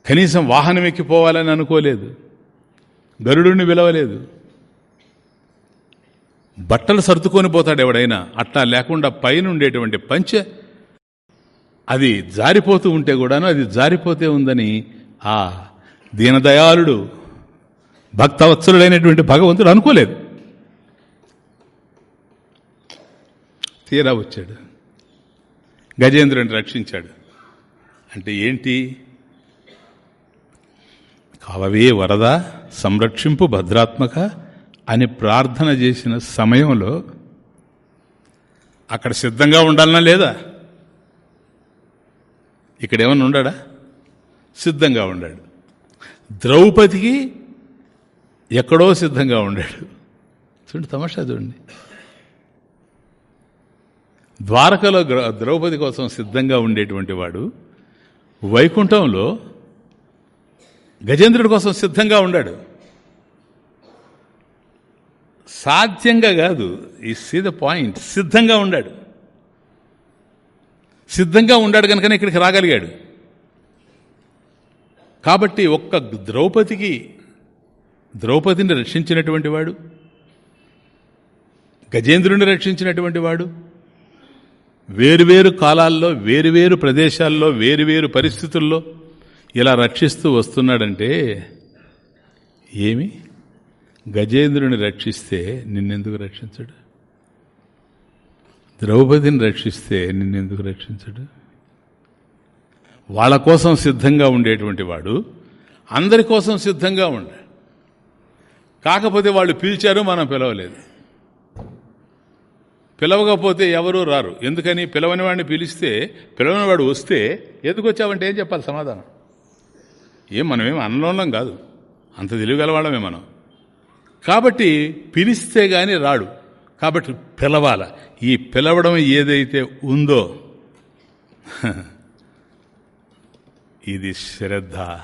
కనీసం వాహనం ఎక్కిపోవాలని అనుకోలేదు. గరుడుని విలవలేదు. బట్టలు సర్దుకొని పోతాడు ఎవడైనా అట్లా లేకుండా పైన ఉండేటువంటి పంచె అది జారిపోతూ ఉంటే కూడాను అది జారిపోతే ఉందని ఆ దీనదయాళుడు భక్తవత్సలుడైనటువంటి భగవంతుడు అనుకోలేదు. తీరా వచ్చాడు. గజేంద్రుని రక్షించాడు. అంటే ఏంటి? అవవే వరద సంరక్షింపు భద్రాత్మక అని ప్రార్థన చేసిన సమయంలో అక్కడ సిద్ధంగా ఉండాలన్నా లేదా? ఇక్కడేమన్నా ఉండడా? సిద్ధంగా ఉండాడు. ద్రౌపదికి ఎక్కడో సిద్ధంగా ఉండాడు. చూడండి తమాషా చూడండి. ద్వారకలో ద్రౌపది కోసం సిద్ధంగా ఉండేటువంటి వాడు వైకుంఠంలో గజేంద్రుడి కోసం సిద్ధంగా ఉండాడు. సాధ్యంగా కాదు ఈ సీ ద పాయింట్ సిద్ధంగా ఉండాడు. సిద్ధంగా ఉండాడు కనుకనే ఇక్కడికి రాగలిగాడు. కాబట్టి ఒక్క ద్రౌపదికి ద్రౌపదిని రక్షించినటువంటి వాడు గజేంద్రుని రక్షించినటువంటి వాడు వేరువేరు కాలాల్లో వేరువేరు ప్రదేశాల్లో వేరువేరు పరిస్థితుల్లో ఇలా రక్షిస్తూ వస్తున్నాడంటే ఏమి? గజేంద్రుని రక్షిస్తే నిన్నెందుకు రక్షించడు? ద్రౌపదిని రక్షిస్తే నిన్నెందుకు రక్షించడు? వాళ్ళ కోసం సిద్ధంగా ఉండేటువంటి వాడు అందరి కోసం సిద్ధంగా ఉండ. కాకపోతే వాళ్ళు పిలిచారు మనం పిలవలేదు. పిలవకపోతే ఎవరూ రారు. ఎందుకని? పిలవని వాడిని పిలిస్తే పిలవని వాడు వస్తే ఎందుకు వచ్చావంటే ఏం చెప్పాలి సమాధానం? ఏం మనమేం అన్నలోనం కాదు. అంత తెలియగలవాళ్ళమే మనం. కాబట్టి పిలిస్తే గాని రాడు. కాబట్టి పిలవాల. ఈ పిలవడం ఏదైతే ఉందో ఇది శ్రద్ధ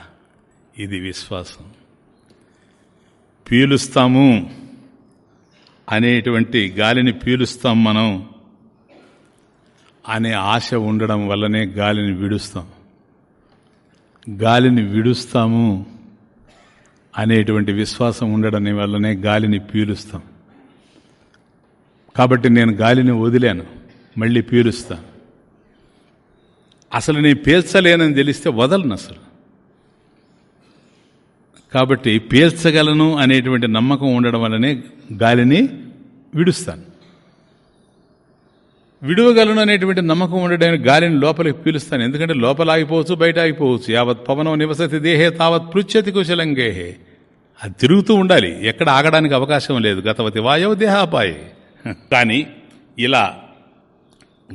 ఇది విశ్వాసం. పీలుస్తాము అనేటువంటి గాలిని పీలుస్తాం మనం అనే ఆశ ఉండడం వల్లనే గాలిని విడుస్తాం. గాలిని విడుస్తాము అనేటువంటి విశ్వాసం ఉండడం వల్లనే గాలిని పీలుస్తాం. కాబట్టి నేను గాలిని వదిలాను మళ్ళీ పీలుస్తాను అసలు నేను పీల్చలేనని తెలిస్తే వదలను అసలు. కాబట్టి పీల్చగలను అనేటువంటి నమ్మకం ఉండడం వల్లనే గాలిని విడుస్తాను. విడువగలను అనేటువంటి నమ్మకం ఉండడానికి గాలిని లోపలికి పీలుస్తాను. ఎందుకంటే లోపల ఆగిపోవచ్చు బయట ఆగిపోవచ్చు యావత్ పవనం నివసతి దేహే తావత్ పృచ్ఛతి కుశలంగేహే అది తిరుగుతూ ఉండాలి. ఎక్కడ ఆగడానికి అవకాశం లేదు. గతవతి వాయవ దేహాపాయే. కానీ ఇలా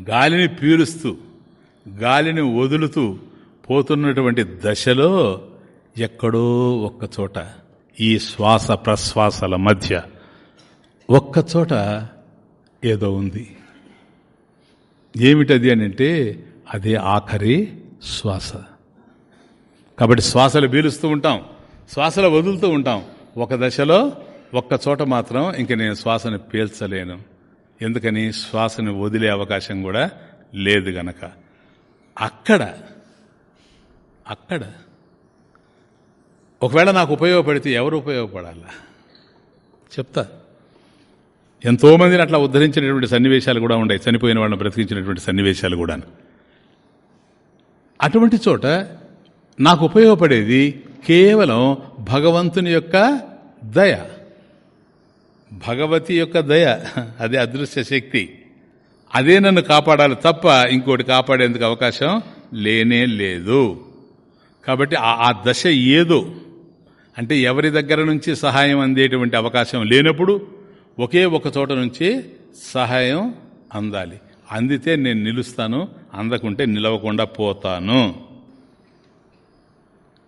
గాలిని పీలుస్తూ గాలిని వదులుతూ పోతున్నటువంటి దశలో ఎక్కడో ఒక్కచోట ఈ శ్వాస ప్రశ్వాసల మధ్య ఒక్కచోట ఏదో ఉంది. ఏమిటది అని అంటే అదే ఆఖరి శ్వాస. కాబట్టి శ్వాసలు పీలుస్తూ ఉంటాం. శ్వాసలు వదులుతూ ఉంటాం. ఒక దశలో ఒక్క చోట మాత్రం ఇంక నేను శ్వాసను పీల్చలేను. ఎందుకని? శ్వాసను వదిలే అవకాశం కూడా లేదు గనక. అక్కడ అక్కడ. ఒకవేళ నాకు ఉపయోగపడితే ఎవరు ఉపయోగపడాలా? చెప్తా. ఎంతోమందిని అట్లా ఉద్ధరించినటువంటి సన్నివేశాలు కూడా ఉన్నాయి. చనిపోయిన వాళ్ళని బ్రతికించినటువంటి సన్నివేశాలు కూడా అటువంటి చోట నాకు ఉపయోగపడేది కేవలం భగవంతుని యొక్క దయ. భగవతి యొక్క దయ అదే అదృశ్య శక్తి. అదే నన్ను కాపాడాలి తప్ప ఇంకోటి కాపాడేందుకు అవకాశం లేనే లేదు. కాబట్టి ఆ దశ ఏదో. అంటే ఎవరి దగ్గర నుంచి సహాయం అందేటువంటి అవకాశం లేనప్పుడు ఒకే ఒక చోట నుంచి సహాయం అందాలి. అందితే నేను నిలుస్తాను అందకుంటే నిలవకుండా పోతాను.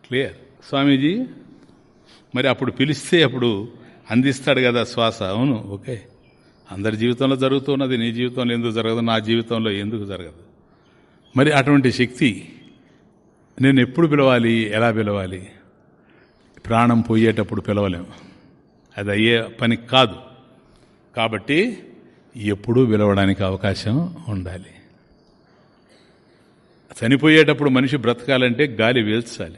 క్లియర్? స్వామీజీ మరి అప్పుడు పిలిస్తే అప్పుడు అందిస్తాడు కదా శ్వాస. అవును ఓకే. అందరి జీవితంలో జరుగుతున్నది నీ జీవితంలో ఎందుకు జరగదు నా జీవితంలో ఎందుకు జరగదు? మరి అటువంటి శక్తి నేను ఎప్పుడు పిలవాలి ఎలా పిలవాలి? ప్రాణం పోయేటప్పుడు పిలవలేము అది అయ్యే పని కాదు. కాబట్టి ఎప్పుడూ పిలవడానికి అవకాశం ఉండాలి. చనిపోయేటప్పుడు మనిషి బ్రతకాలంటే గాలి పీల్చాలి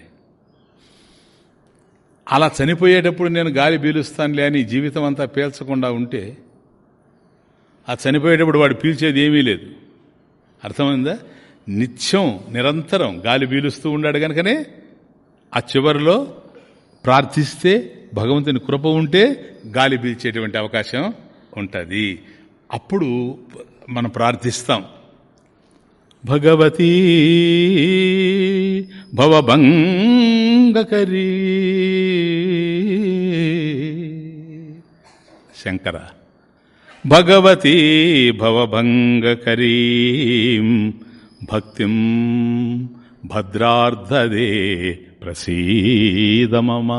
అలా చనిపోయేటప్పుడు నేను గాలి పీలుస్తానులే అని జీవితం అంతా పీల్చకుండా ఉంటే ఆ చనిపోయేటప్పుడు వాడు పీల్చేది ఏమీ లేదు. అర్థమైందా? నిత్యం నిరంతరం గాలి పీలుస్తూ ఉన్నాడు కనుకనే ఆ చివరిలో ప్రార్థిస్తే భగవంతుని కృప ఉంటే గాలి పీల్చేటువంటి అవకాశం ఉంటుంది. అప్పుడు మనం ప్రార్థిస్తాం. భగవతీ భవభంగకరీ. శంకర భగవతీ భవభంగకరీ భక్తిం భద్రార్ధదే ప్రసీద మమ.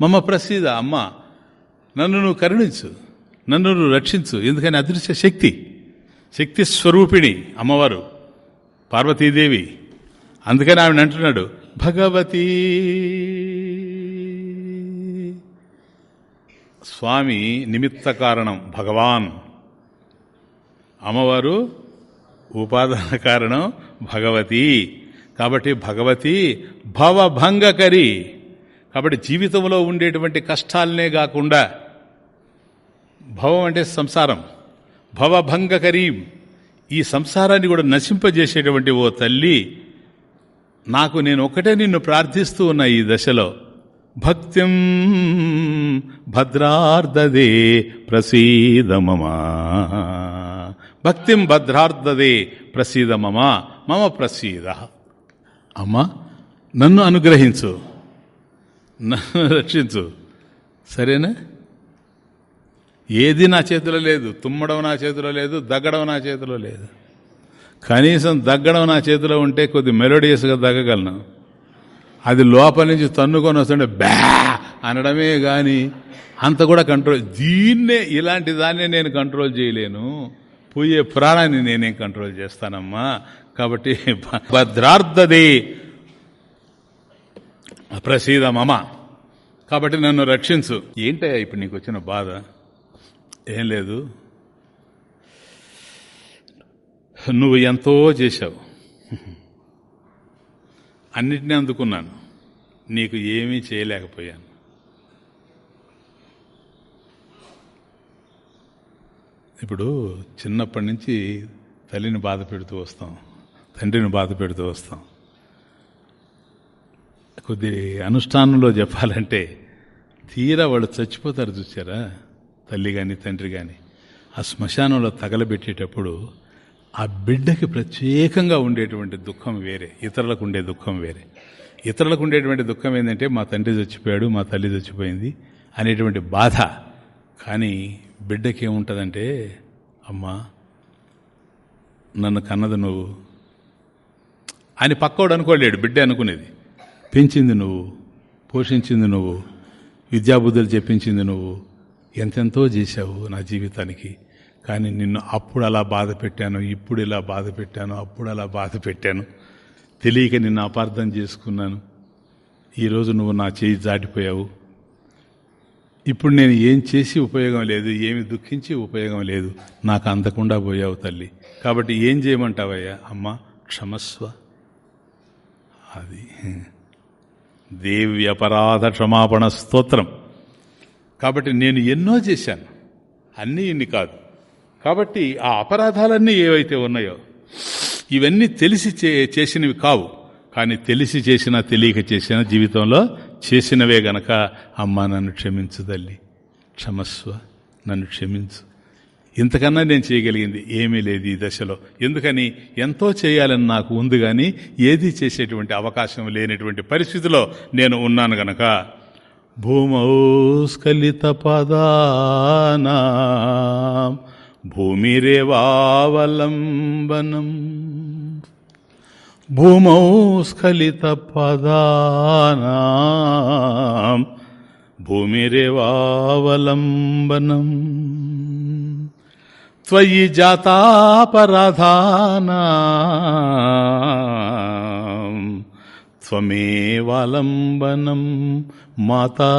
మమ ప్రసీద అమ్మ నన్ను నువ్వు కరుణించు. నన్ను నువ్వు రక్షించు. ఎందుకని? అదృశ్య శక్తి. శక్తి స్వరూపిణి అమ్మవారు పార్వతీదేవి. అందుకని ఆమెను అంటున్నాడు భగవతీ స్వామి నిమిత్త కారణం భగవాన్. అమ్మవారు ఉపాదాన కారణం భగవతి. కాబట్టి భగవతి భవభంగకరి. కాబట్టి జీవితంలో ఉండేటువంటి కష్టాలనే కాకుండా భవం అంటే సంసారం. భవభంగకరీం. ఈ సంసారాన్ని కూడా నశింపజేసేటువంటి ఓ తల్లి నాకు నేను ఒకటే నిన్ను ప్రార్థిస్తూ ఉన్నా ఈ దశలో. భక్తిం భద్రార్ధదే ప్రసీదమమా. భక్తిం భద్రార్ధదే ప్రసీదమమా. మమ ప్రసీద. అమ్మా నన్ను అనుగ్రహించు. నన్ను రక్షించు. సరేనా? ఏది నా చేతిలో లేదు తుమ్మడం నా చేతిలో లేదు దగ్గడం నా చేతిలో లేదు. కనీసం దగ్గడం నా చేతిలో ఉంటే కొద్ది మెలోడియస్గా దగ్గగలను. అది లోపల నుంచి తన్నుకొని వస్తుంటే బ్యా అనడమే కానీ అంత కూడా కంట్రోల్ దీన్నే ఇలాంటి దాన్నే నేను కంట్రోల్ చేయలేను. పోయే ప్రాణాన్ని నేనేం కంట్రోల్ చేస్తానమ్మా? కాబట్టి భద్రార్థది ప్రసీద మమ. కాబట్టి నన్ను రక్షించు. ఏంటయ్యా ఇప్పుడు నీకు వచ్చిన బాధ? ఏం లేదు. నువ్వు ఎంతో చేశావు. అన్నిటినీ అందుకున్నాను. నీకు ఏమీ చేయలేకపోయాను. ఇప్పుడు చిన్నప్పటి నుంచి తల్లిని బాధ పెడుతూ వస్తాం తండ్రిని బాధ పెడుతూ వస్తాం. కొద్ది అనుష్ఠానంలో చెప్పాలంటే తీరా వాళ్ళు చచ్చిపోతారు చూసారా తల్లి కానీ తండ్రి కానీ ఆ శ్మశానంలో తగలబెట్టేటప్పుడు ఆ బిడ్డకి ప్రత్యేకంగా ఉండేటువంటి దుఃఖం వేరే ఇతరులకు ఉండే దుఃఖం వేరే. ఇతరులకు ఉండేటువంటి దుఃఖం ఏంటంటే మా తండ్రి చచ్చిపోయాడు మా తల్లి చచ్చిపోయింది అనేటువంటి బాధ. కానీ బిడ్డకి ఏముంటుందంటే అమ్మా నన్ను కన్నది నువ్వు. అని పక్కోడు అనుకోలేడు బిడ్డ అనుకునేది. పెంచింది నువ్వు పోషించింది నువ్వు విద్యాబుద్ధులు చెప్పించింది నువ్వు ఎంతెంతో చేశావు నా జీవితానికి. కానీ నిన్ను అప్పుడు అలా బాధ పెట్టాను ఇప్పుడు ఇలా బాధ పెట్టాను అప్పుడు అలా బాధ పెట్టాను. తెలియక నిన్ను అపార్థం చేసుకున్నాను. ఈరోజు నువ్వు నా చేయి దాటిపోయావు ఇప్పుడు నేను ఏం చేసి ఉపయోగం లేదు ఏమి దుఃఖించి ఉపయోగం లేదు నాకు అందకుండా పోయావు తల్లి. కాబట్టి ఏం చేయమంటావయ్యా? అమ్మ క్షమస్వ. అది. దేవి అపరాధ క్షమాపణ స్తోత్రం. కాబట్టి నేను ఎన్నో చేశాను. అన్నీ ఇన్ని కాదు. కాబట్టి ఆ అపరాధాలన్నీ ఏవైతే ఉన్నాయో ఇవన్నీ తెలిసి చేసినవి కావు. కానీ తెలిసి చేసినా తెలియక చేసినా జీవితంలో చేసినవే గనక అమ్మ నన్ను క్షమించు తల్లి. క్షమస్వ నన్ను క్షమించు. ఇంతకన్నా నేను చేయగలిగింది ఏమీ లేదు ఈ దశలో. ఎందుకని? ఎంతో చేయాలని నాకు ఉంది కానీ ఏది చేసేటువంటి అవకాశం లేనటువంటి పరిస్థితిలో నేను ఉన్నాను గనక భూమౌస్కలిత పదానా భూమిరేవావలంబనం. భూమౌ స్ఖలిత పదానా భూమిరేవావలంబనం. త్వయి జాతాపరాధానా త్వమేవాలంబనం మాతా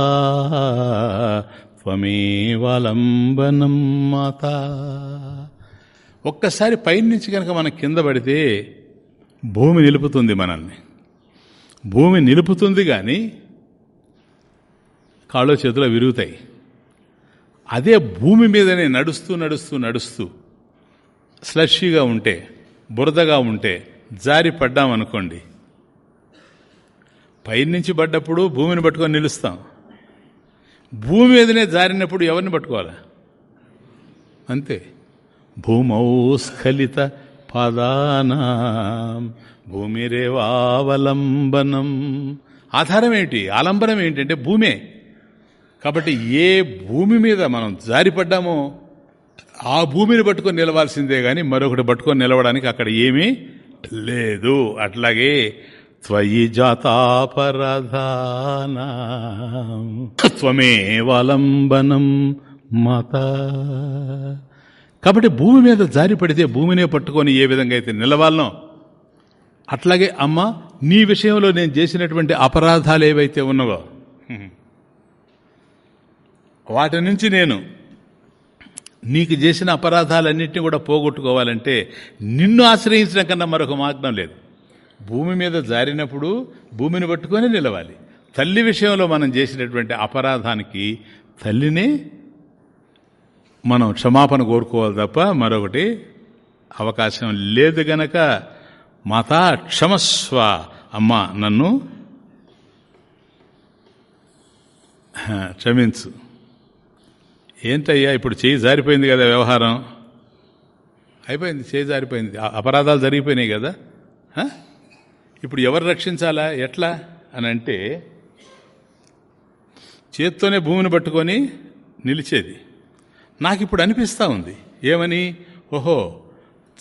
త్వమేవాలంబనం మాతా ఒక్కసారి పైనుంచి కనుక మనం కింద పడితే భూమి నిలుపుతుంది మనల్ని. భూమి నిలుపుతుంది కానీ కాళ్ళ చేతిలో విరుగుతాయి. అదే భూమి మీదనే నడుస్తూ నడుస్తూ నడుస్తూ స్లష్గా ఉంటే బురదగా ఉంటే జారి పడ్డామనుకోండి పైనుంచి పడ్డప్పుడు భూమిని పట్టుకొని నిలుస్తాం. భూమి మీదనే జారినప్పుడు ఎవరిని పట్టుకోవాలా? అంతే. భూమౌ స్ఖలిత భూమి భూమిరేవావలంబనం. ఆధారం ఏంటి ఆలంబనం ఏంటంటే భూమే. కాబట్టి ఏ భూమి మీద మనం జారిపడ్డామో ఆ భూమిని పట్టుకొని నిలవాల్సిందే కానీ మరొకటి పట్టుకొని నిలవడానికి అక్కడ ఏమీ లేదు. అట్లాగే త్వయి జాతాపరధాన త్వమేవలంబనం మత కాబట్టి భూమి మీద జారి పడితే భూమినే పట్టుకొని ఏ విధంగా అయితే నిలవాలనో అట్లాగే అమ్మ నీ విషయంలో నేను చేసినటువంటి అపరాధాలు ఏవైతే ఉన్నావో వాటి నుంచి నేను నీకు చేసిన అపరాధాలన్నింటినీ కూడా పోగొట్టుకోవాలంటే నిన్ను ఆశ్రయించడం కన్నా మరొక మార్గం లేదు. భూమి మీద జారినప్పుడు భూమిని పట్టుకొని నిలవాలి. తల్లి విషయంలో మనం చేసినటువంటి అపరాధానికి తల్లిని మనం క్షమాపణ కోరుకోవాలి తప్ప మరొకటి అవకాశం లేదు గనక మాతా క్షమస్వ అమ్మ నన్ను క్షమించు. ఏంటయ్యా ఇప్పుడు చేయి జారిపోయింది కదా వ్యవహారం? అయిపోయింది చేయి జారిపోయింది. అపరాధాలు జరిగిపోయినాయి కదా? ఇప్పుడు ఎవరు రక్షించాలా? ఎట్లా? అని అంటే చేత్తోనే భూమిని పట్టుకొని నిలిచేది. నాకు ఇప్పుడు అనిపిస్తూ ఉంది. ఏమని? ఓహో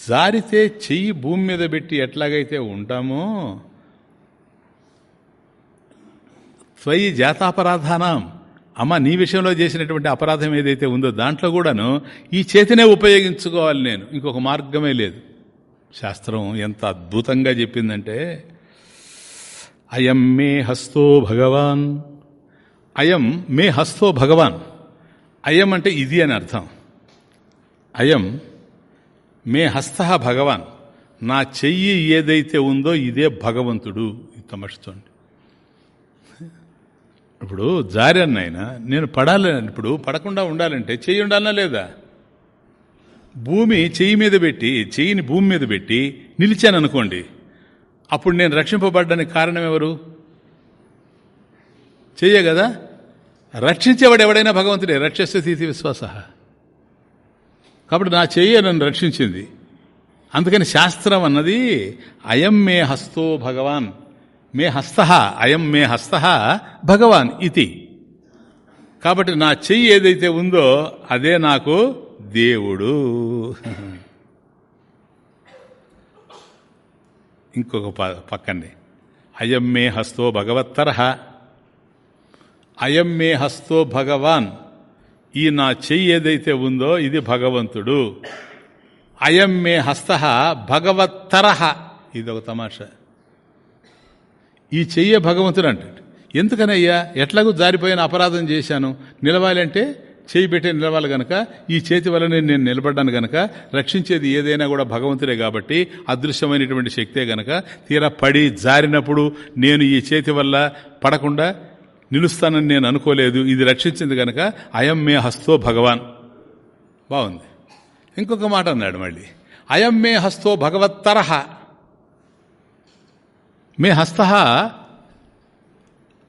జారితే చెయ్యి భూమి మీద పెట్టి ఎట్లాగైతే ఉంటామో స్వయి జాతాపరాధానం. అమ్మ నీ విషయంలో చేసినటువంటి అపరాధం ఏదైతే ఉందో దాంట్లో కూడాను ఈ చేతినే ఉపయోగించుకోవాలి నేను. ఇంకొక మార్గమే లేదు. శాస్త్రం ఎంత అద్భుతంగా చెప్పిందంటే అయం మే హస్తో భగవాన్ అయం మే హస్తో భగవాన్. అయం అంటే ఇది అని అర్థం. అయం మే హస్త భగవాన్. నా చెయ్యి ఏదైతే ఉందో ఇదే భగవంతుడు తమర్చుకోండి ఇప్పుడు జారాను నేను పడాలి ఇప్పుడు పడకుండా ఉండాలంటే చెయ్యి ఉండాలనా లేదా? భూమి చెయ్యి మీద పెట్టి చెయ్యిని భూమి మీద పెట్టి నిలిచాను అనుకోండి అప్పుడు నేను రక్షింపబడ్డానికి కారణం ఎవరు చెయ్య కదా? రక్షించేవాడు ఎవడైనా భగవంతుడే రక్షస్తే తీసి విశ్వాస. కాబట్టి నా చెయ్య నన్ను రక్షించింది. అందుకని శాస్త్రం అన్నది అయం మే హస్తో భగవాన్ మే హస్త అయం మే హస్త భగవాన్ ఇది. కాబట్టి నా చెయ్యి ఏదైతే ఉందో అదే నాకు దేవుడు. ఇంకొక పక్కనే అయం మే హస్తో భగవత్తర అయం మే హస్తో భగవాన్. ఈ నా చెయ్యి ఏదైతే ఉందో ఇది భగవంతుడు. అయం మే హస్త భగవత్తర ఇది ఒక తమాషా. ఈ చెయ్య భగవంతుడు అంటే ఎందుకనయ్యా? ఎట్లాగూ జారిపోయిన అపరాధం చేశాను. నిలవాలంటే చేయి పెట్టి నిలవాలి గనక ఈ చేతి వల్లనే నేను నిలబడ్డాను గనక రక్షించేది ఏదైనా కూడా భగవంతుడే కాబట్టి అదృశ్యమైనటువంటి శక్తే గనక తీరా పడి జారినప్పుడు నేను ఈ చేతి వల్ల పడకుండా నిలుస్తానని నేను అనుకోలేదు ఇది రక్షించింది గనక అయం మే హస్తో భగవాన్. బాగుంది. ఇంకొక మాట అన్నాడు మళ్ళీ. అయం మే హస్తో భగవత్తరహ మే హస్త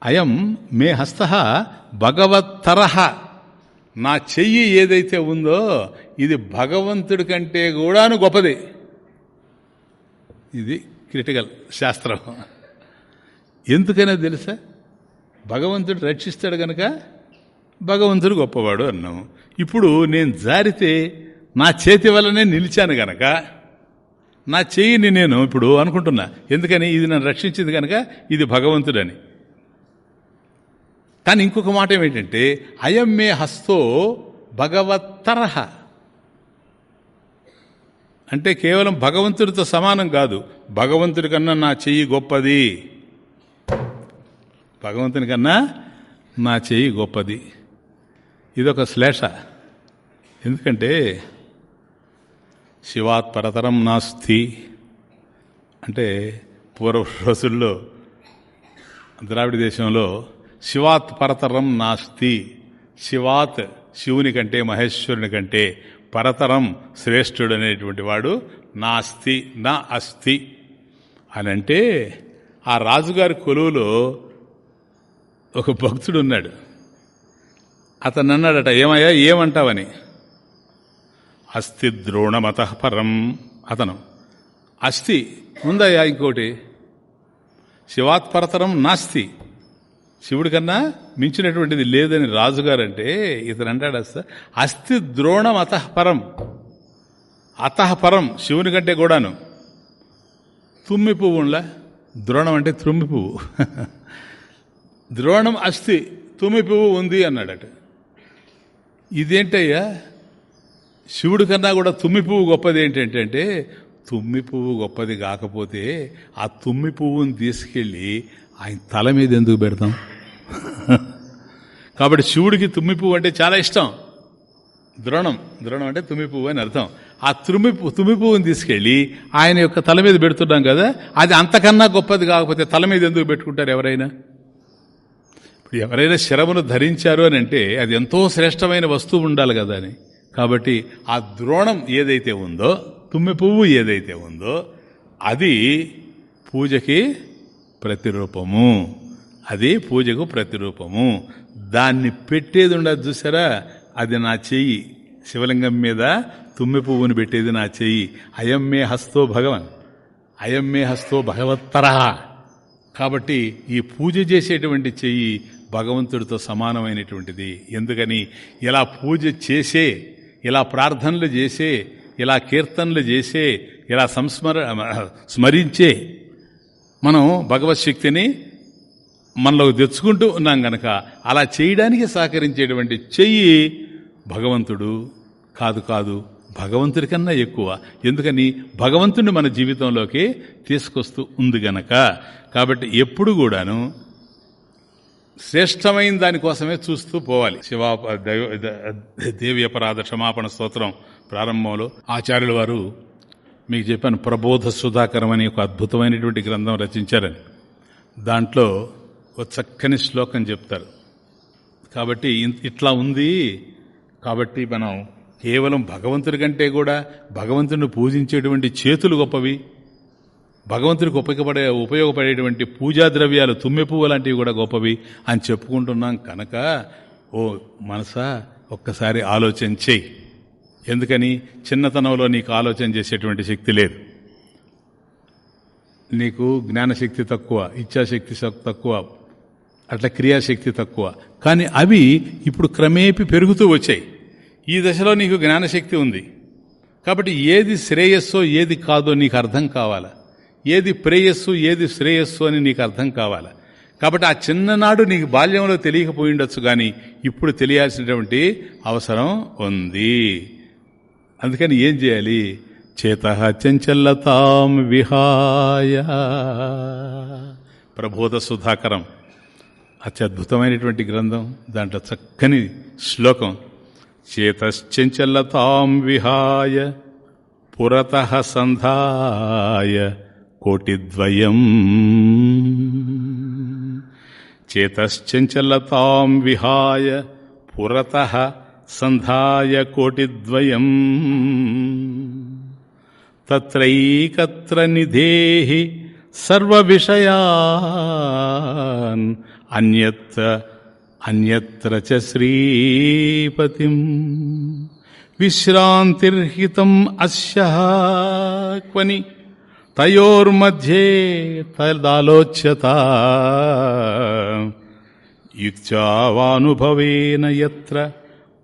అయం మే హస్త భగవత్తరహ నా చెయ్యి ఏదైతే ఉందో ఇది భగవంతుడి కంటే కూడాను గొప్పది. ఇది క్రిటికల్ శాస్త్రం. ఎందుకనే తెలుసా? భగవంతుడు రక్షిస్తాడు గనక భగవంతుడు గొప్పవాడు అన్నాము. ఇప్పుడు నేను జారితే నా చేతి వల్లనే నిలిచాను గనక నా చెయ్యిని నేను ఇప్పుడు అనుకుంటున్నా. ఎందుకని? ఇది నన్ను రక్షించింది కనుక ఇది భగవంతుడని. కానీ ఇంకొక మాట ఏమిటంటే అయం మే హస్తో భగవత్తరహ అంటే కేవలం భగవంతుడితో సమానం కాదు భగవంతుడి కన్నా నా చెయ్యి గొప్పది. భగవంతుని కన్నా నా చెయ్యి గొప్పది. ఇదొక శ్లేష. ఎందుకంటే శివాత్ పరతరం నాస్తి. అంటే పూర్వ రోజుల్లో ద్రావిడ దేశంలో శివాత్ పరతరం నాస్తి. శివాత్ శివుని కంటే మహేశ్వరుని కంటే పరతరం శ్రేష్ఠుడు అనేటువంటి వాడు నాస్తి నా అస్థి అని అంటే ఆ రాజుగారి కొలువులో ఒక భక్తుడు ఉన్నాడు అతను అన్నాడట ఏమయ్యా ఏమంటావని? అస్థి ద్రోణమత పరం అతను. అస్థి ఉందయ్యా ఇంకోటి. శివాత్పరతరం నాస్తి. శివుడి కన్నా మించినటువంటిది లేదని రాజుగారంటే ఇతను అంటాడు అస్థి ద్రోణం అతఃపరం అతఃపరం శివుని కంటే కూడాను. తుమ్మి పువ్వు ద్రోణం అంటే తుమ్మి పువ్వు. ద్రోణం అస్థి తుమ్మి పువ్వు ఉంది అన్నాడట. ఇదేంటయ్యా? శివుడి కన్నా కూడా తుమ్మి పువ్వు గొప్పది ఏంటంటే తుమ్మి పువ్వు గొప్పది కాకపోతే ఆ తుమ్మి పువ్వుని తీసుకెళ్ళి ఆయన తల మీద ఎందుకు పెడతాం? కాబట్టి శివుడికి తుమ్మి పువ్వు అంటే చాలా ఇష్టం. ద్రోణం ద్రోణం అంటే తుమ్మి పువ్వు అని అర్థం. ఆ తుమ్మి తుమ్మి పువ్వుని తీసుకెళ్ళి ఆయన యొక్క తల మీద పెడుతున్నాం కదా అది అంతకన్నా గొప్పది కాకపోతే తల మీద ఎందుకు పెట్టుకుంటారు ఎవరైనా? ఇప్పుడు ఎవరైనా శరమును ధరించారు అని అంటే అది ఎంతో శ్రేష్టమైన వస్తువు ఉండాలి కదా అని. కాబట్టి ఆ ద్రోణం ఏదైతే ఉందో తుమ్మి పువ్వు ఏదైతే ఉందో అది పూజకి ప్రతిరూపము. అది పూజకు ప్రతిరూపము. దాన్ని పెట్టేది ఉండదు చూసారా? అది నా చెయ్యి. శివలింగం మీద తుమ్మె పువ్వును పెట్టేది నా చెయ్యి. అయమ్మే హస్తో భగవన్. అయమ్మే హస్తో భగవత్తర. కాబట్టి ఈ పూజ చేసేటువంటి చెయ్యి భగవంతుడితో సమానమైనటువంటిది. ఎందుకని? ఇలా పూజ చేసే ఇలా ప్రార్థనలు చేసే ఇలా కీర్తనలు చేసే ఇలా సంస్మర స్మరించే మనం భగవత్ శక్తిని మనలోకి తెచ్చుకుంటూ ఉన్నాం గనక అలా చేయడానికి సహకరించేటువంటి చెయ్యి భగవంతుడు కాదు కాదు భగవంతుడి కన్నా ఎక్కువ. ఎందుకని? భగవంతుడిని మన జీవితంలోకి తీసుకొస్తూ ఉంది గనక. కాబట్టి ఎప్పుడు కూడాను శ్రేష్టమైన దానికోసమే చూస్తూ పోవాలి. శివా దేవి అపరాధ క్షమాపణ స్తోత్రం ప్రారంభంలో ఆచార్యుల వారు మీకు చెప్పాను ప్రబోధ సుధాకరం అని ఒక అద్భుతమైనటువంటి గ్రంథం రచించారని. దాంట్లో ఒక చక్కని శ్లోకం చెప్తారు. కాబట్టి ఇట్లా ఉంది. కాబట్టి మనం కేవలం భగవంతుడి కంటే కూడా భగవంతుడిని పూజించేటువంటి చేతులు గొప్పవి. భగవంతుడికి ఉపయోగపడే ఉపయోగపడేటువంటి పూజా ద్రవ్యాలు తుమ్మె పువ్వు లాంటివి కూడా గొప్పవి అని చెప్పుకుంటున్నాం కనుక ఓ మనసా ఒక్కసారి ఆలోచన చేయి ఎందుకని చిన్నతనంలో నీకు ఆలోచన చేసేటువంటి శక్తి లేదు. నీకు జ్ఞానశక్తి తక్కువ ఇచ్ఛాశక్తి తక్కువ అట్లా క్రియాశక్తి తక్కువ. కానీ అవి ఇప్పుడు క్రమేపి పెరుగుతూ వచ్చాయి. ఈ దశలో నీకు జ్ఞానశక్తి ఉంది. కాబట్టి ఏది శ్రేయస్సో ఏది కాదో నీకు అర్థం కావాలా? ఏది ప్రేయస్సు ఏది శ్రేయస్సు అని నీకు అర్థం కావాలా? కాబట్టి ఆ చిన్ననాడు నీకు బాల్యంలో తెలియకపోయిండొచ్చు కానీ ఇప్పుడు తెలియాల్సినటువంటి అవసరం ఉంది. అందుకని ఏం చేయాలి? చేత చంచల్లతాం విహాయ. ప్రబోధ సుధాకరం. అత్యద్భుతమైనటువంటి గ్రంథం. దాంట్లో చక్కని శ్లోకం. చేతశ్చంచల్లతాం విహాయ. పురత సంధాయ. కోటిద్వయం. చేతశ్చంచల్లతాం విహాయ. పురత సంధాయ కోటిద్వయం. తత్రైకత్ర నిధేహి సర్వవిషయాన్ అన్యత్ర అన్యత్ర చ శ్రీపతిం. విశ్రాంతిర్హితం అస్య క్వని తయోర్మధ్యే తదాలోచ్యత. యుక్త్యావానుభవేన యత్ర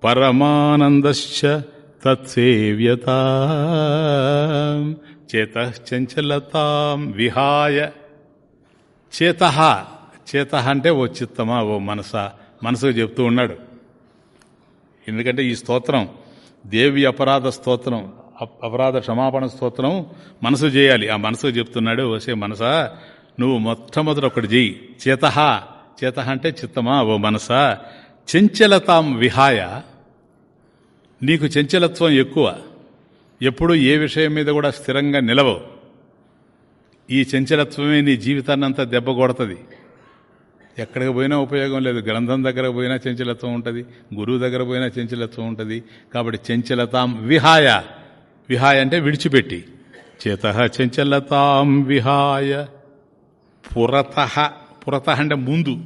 పరమానందశ్చ తత్సేవ్యత చేతశ్చంచలతాం విహాయ చేత చేత అంటే ఓ చిత్తమా ఓ మనస। మనసుకు చెప్తూ ఉన్నాడు. ఎందుకంటే ఈ స్తోత్రం దేవి అపరాధ స్తోత్రం అపరాధ క్షమాపణ స్తోత్రం మనసు చేయాలి. ఆ మనసుకు చెప్తున్నాడు వసే మనసా నువ్వు మొట్టమొదటి ఒకటి చెయ్యి. చేత చేత అంటే చిత్తమా ఓ మనస. చెంచలతాం విహాయ. నీకు చంచలత్వం ఎక్కువ. ఎప్పుడు ఏ విషయం మీద కూడా స్థిరంగా నిలవవు. ఈ చంచలత్వమే నీ జీవితాన్ని అంతా దెబ్బ కొడుతుంది. ఎక్కడికి పోయినా ఉపయోగం లేదు. గ్రంథం దగ్గర పోయినా చంచలత్వం ఉంటుంది. గురువు దగ్గర పోయినా చంచలత్వం ఉంటుంది. కాబట్టి చంచలతాం విహాయ. విహాయ అంటే విడిచిపెట్టి. చేత చంచలతాం విహాయ. పురత. పురత అంటే ముందు.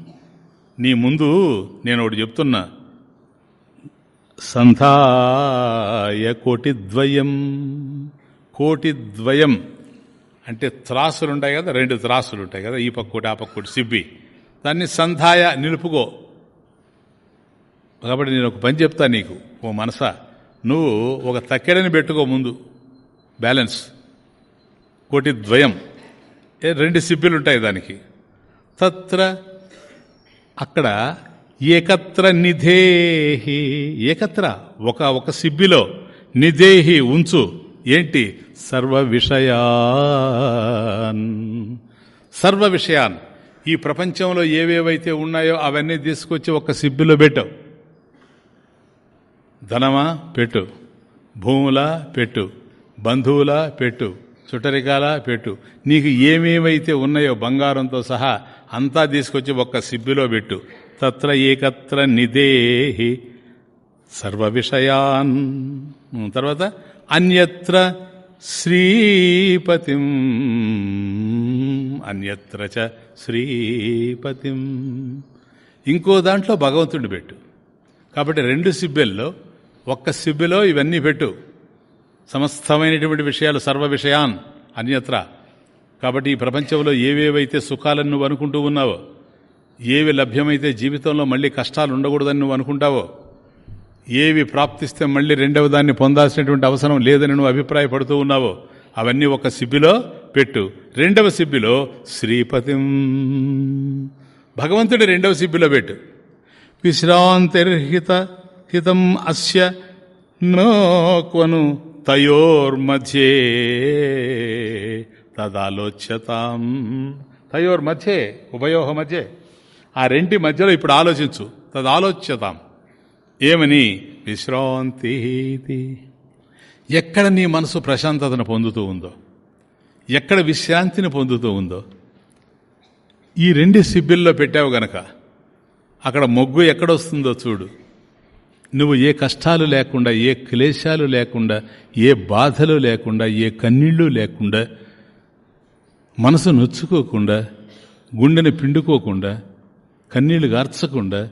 నీ ముందు నేను ఒకటి చెప్తున్నా. సంధాయ కోటిద్వయం. కోటిద్వయం అంటే త్రాసులు ఉంటాయి కదా రెండు త్రాసులు ఉంటాయి కదా ఈ పక్కోటి ఆ పక్కోటి సిబ్బి. దాన్ని సంధాయ నిలుపుకో. కాబట్టి నేను ఒక పని చెప్తా నీకు ఓ మనసా. నువ్వు ఒక తక్కెడని పెట్టుకో ముందు. బ్యాలెన్స్. కోటి ద్వయం రెండు సిబ్బిలు ఉంటాయి దానికి. తత్ర అక్కడ ఏకత్ర నిధేహి. ఏకత్ర? ఒక ఒక సిబ్బిలో నిధేహి ఉంచు. ఏంటి? సర్వ విషయాన్ సర్వ విషయాన్ ఈ ప్రపంచంలో ఏవేవైతే ఉన్నాయో అవన్నీ తీసుకొచ్చి ఒక సిబ్బిలో పెట్టావు ధనమా? పెట్టు. భూములా? పెట్టు. బంధువులా? పెట్టు. చుట్టరికాల? పెట్టు. నీకు ఏమేమైతే ఉన్నాయో బంగారంతో సహా అంతా తీసుకొచ్చి ఒక్క సిబ్బిలో పెట్టు. తత్ర ఏకత్ర నిదేహి సర్వ విషయాన్ తర్వాత అన్యత్ర శ్రీపతిం. అన్యత్ర చ శ్రీపతిం. ఇంకో దాంట్లో భగవంతుడిని పెట్టు. కాబట్టి రెండు సిబ్బెల్లో ఒక్క సిబ్బెలో ఇవన్నీ పెట్టు. సమస్తమైనటువంటి విషయాలు సర్వ విషయాన్ అన్యత్ర. కాబట్టి ఈ ప్రపంచంలో ఏవేవైతే సుఖాలను నువ్వు అనుకుంటూ ఉన్నావో ఏవి లభ్యమైతే జీవితంలో మళ్ళీ కష్టాలు ఉండకూడదని నువ్వు అనుకుంటావో ఏవి ప్రాప్తిస్తే మళ్ళీ రెండవ దాన్ని పొందాల్సినటువంటి అవసరం లేదని నువ్వు అభిప్రాయపడుతూ ఉన్నావో అవన్నీ ఒక సిబ్బిలో పెట్టు. రెండవ సిబ్బిలో శ్రీపతిం. భగవంతుడి రెండవ సిబ్బిలో పెట్టు. విశ్రాంతిర్హిత హితం అస్య నోక్వను తయోర్మధ్యే తదాలోచ్యతాం. తయోర్మధ్యే ఉభయోహ మధ్యే. ఆ రెంటి మధ్యలో ఇప్పుడు ఆలోచించు. తదాలోచ్యతాం ఏమని? విశ్రాంతి ఎక్కడ నీ మనసు ప్రశాంతతను పొందుతూ ఉందో? ఎక్కడ విశ్రాంతిని పొందుతూ ఉందో? ఈ రెండు సిబ్బిల్లో పెట్టావు గనక అక్కడ మొగ్గు ఎక్కడొస్తుందో చూడు. నువ్వు ఏ కష్టాలు లేకుండా ఏ క్లేశాలు లేకుండా ఏ బాధలు లేకుండా ఏ కన్నీళ్ళు లేకుండా మనసు నొచ్చుకోకుండా గుండెని పిండుకోకుండా కన్నీళ్ళు గార్చకుండా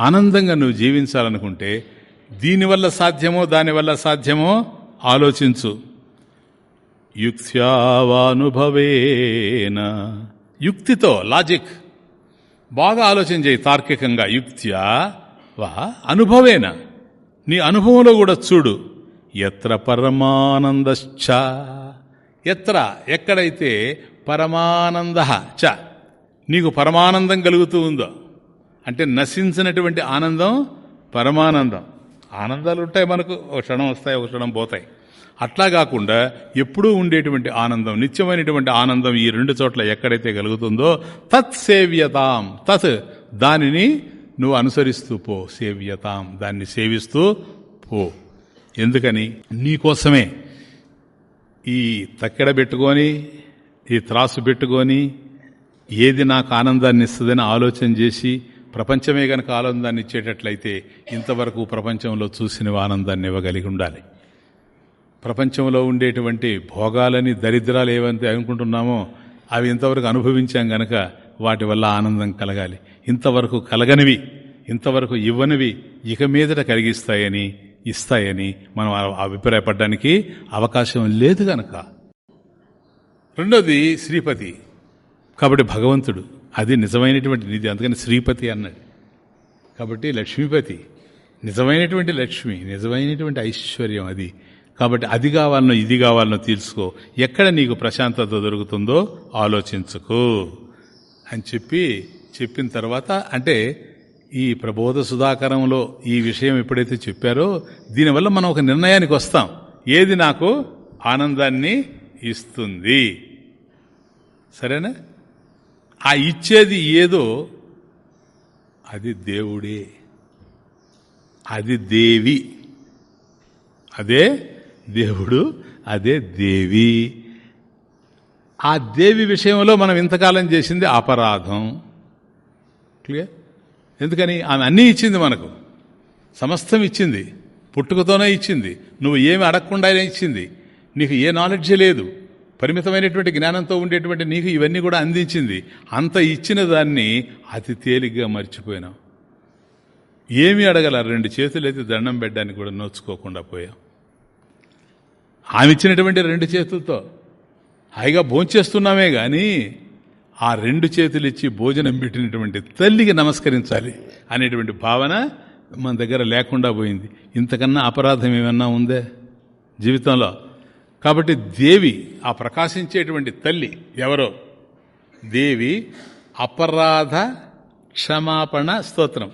ఆనందంగా నువ్వు జీవించాలనుకుంటే దీనివల్ల సాధ్యమో దానివల్ల సాధ్యమో ఆలోచించు. యుక్త్యావానుభవేన. యుక్తితో లాజిక్. బాగా ఆలోచన చేయి తార్కికంగా. యుక్త్యా వా అనుభవేన. నీ అనుభవంలో కూడా చూడు. ఎత్ర పరమానందశ్చ. ఎత్ర ఎక్కడైతే పరమానంద చ. నీకు పరమానందం కలుగుతూ ఉందో? అంటే నశించినటువంటి ఆనందం పరమానందం. ఆనందాలు ఉంటాయి మనకు ఒక క్షణం వస్తాయి ఒక క్షణం పోతాయి. అట్లా కాకుండా ఎప్పుడూ ఉండేటువంటి ఆనందం నిత్యమైనటువంటి ఆనందం ఈ రెండు చోట్ల ఎక్కడైతే కలుగుతుందో తత్ సేవ్యతాం. తత్ దానిని నువ్వు అనుసరిస్తూ పో సేవ్యతాం. దాన్ని సేవిస్తూ పో. ఎందుకని? నీకోసమే. ఈ తక్కెడ పెట్టుకొని ఈ త్రాసు పెట్టుకొని ఏది నాకు ఆనందాన్ని ఇస్తుందని ఆలోచన చేసి ప్రపంచమే గనక ఆనందాన్ని ఇచ్చేటట్లయితే ఇంతవరకు ప్రపంచంలో చూసిన ఆనందాన్ని ఇవ్వగలిగి ఉండాలి. ప్రపంచంలో ఉండేటువంటి భోగాలని దరిద్రాలు ఏవంతే అనుకుంటున్నామో అవి ఇంతవరకు అనుభవించాం గనక వాటి వల్ల ఆనందం కలగాలి. ఇంతవరకు కలగనివి ఇంతవరకు ఇవ్వనివి ఇక మీదట కలిగిస్తాయని ఇస్తాయని మనం అభిప్రాయపడడానికి అవకాశం లేదు గనక. రెండోది శ్రీపతి. కాబట్టి భగవంతుడు అది నిజమైనటువంటి నిధి అందుకని శ్రీపతి అన్నాడు. కాబట్టి లక్ష్మీపతి నిజమైనటువంటి లక్ష్మి నిజమైనటువంటి ఐశ్వర్యం అది. కాబట్టి అది కావాలనో ఇది కావాలనో తీర్చుకో. ఎక్కడ నీకు ప్రశాంతత దొరుకుతుందో ఆలోచించుకో అని చెప్పి చెప్పిన తర్వాత అంటే ఈ ప్రబోధ సుధాకరంలో ఈ విషయం ఎప్పుడైతే చెప్పారో దీనివల్ల మనం ఒక నిర్ణయానికి వస్తాం. ఏది నాకు ఆనందాన్ని ఇస్తుంది. సరేనా? ఆ ఇచ్చేది ఏదో అది దేవుడే. అది దేవి. అదే దేవుడు అదే దేవి. ఆ దేవి విషయంలో మనం ఇంతకాలం చేసింది అపరాధం. క్లియర్? ఎందుకని? ఆమె అన్నీ ఇచ్చింది మనకు. సమస్తం ఇచ్చింది. పుట్టుకతోనే ఇచ్చింది. నువ్వు ఏమి అడగకుండానే ఇచ్చింది. నీకు ఏ నాలెడ్జే లేదు. పరిమితమైనటువంటి జ్ఞానంతో ఉండేటువంటి నీకు ఇవన్నీ కూడా అందించింది. అంత ఇచ్చిన దాన్ని అతి తేలిగ్గా మర్చిపోయినావు. ఏమీ అడగల? రెండు చేతులు అయితే దండం పెట్టడానికి కూడా నోచుకోకుండా పోయాం ఆమె ఇచ్చినటువంటి రెండు చేతులతో. హాయిగా భోంచేస్తున్నామే కానీ ఆ రెండు చేతులు ఇచ్చి భోజనం పెట్టినటువంటి తల్లికి నమస్కరించాలి అనేటువంటి భావన మన దగ్గర లేకుండా పోయింది. ఇంతకన్నా అపరాధం ఏమన్నా ఉందే? జీవితంలో కాబట్టి దేవి ఆ ప్రకాశించేటువంటి తల్లి ఎవరో? దేవి అపరాధ క్షమాపణ స్తోత్రం.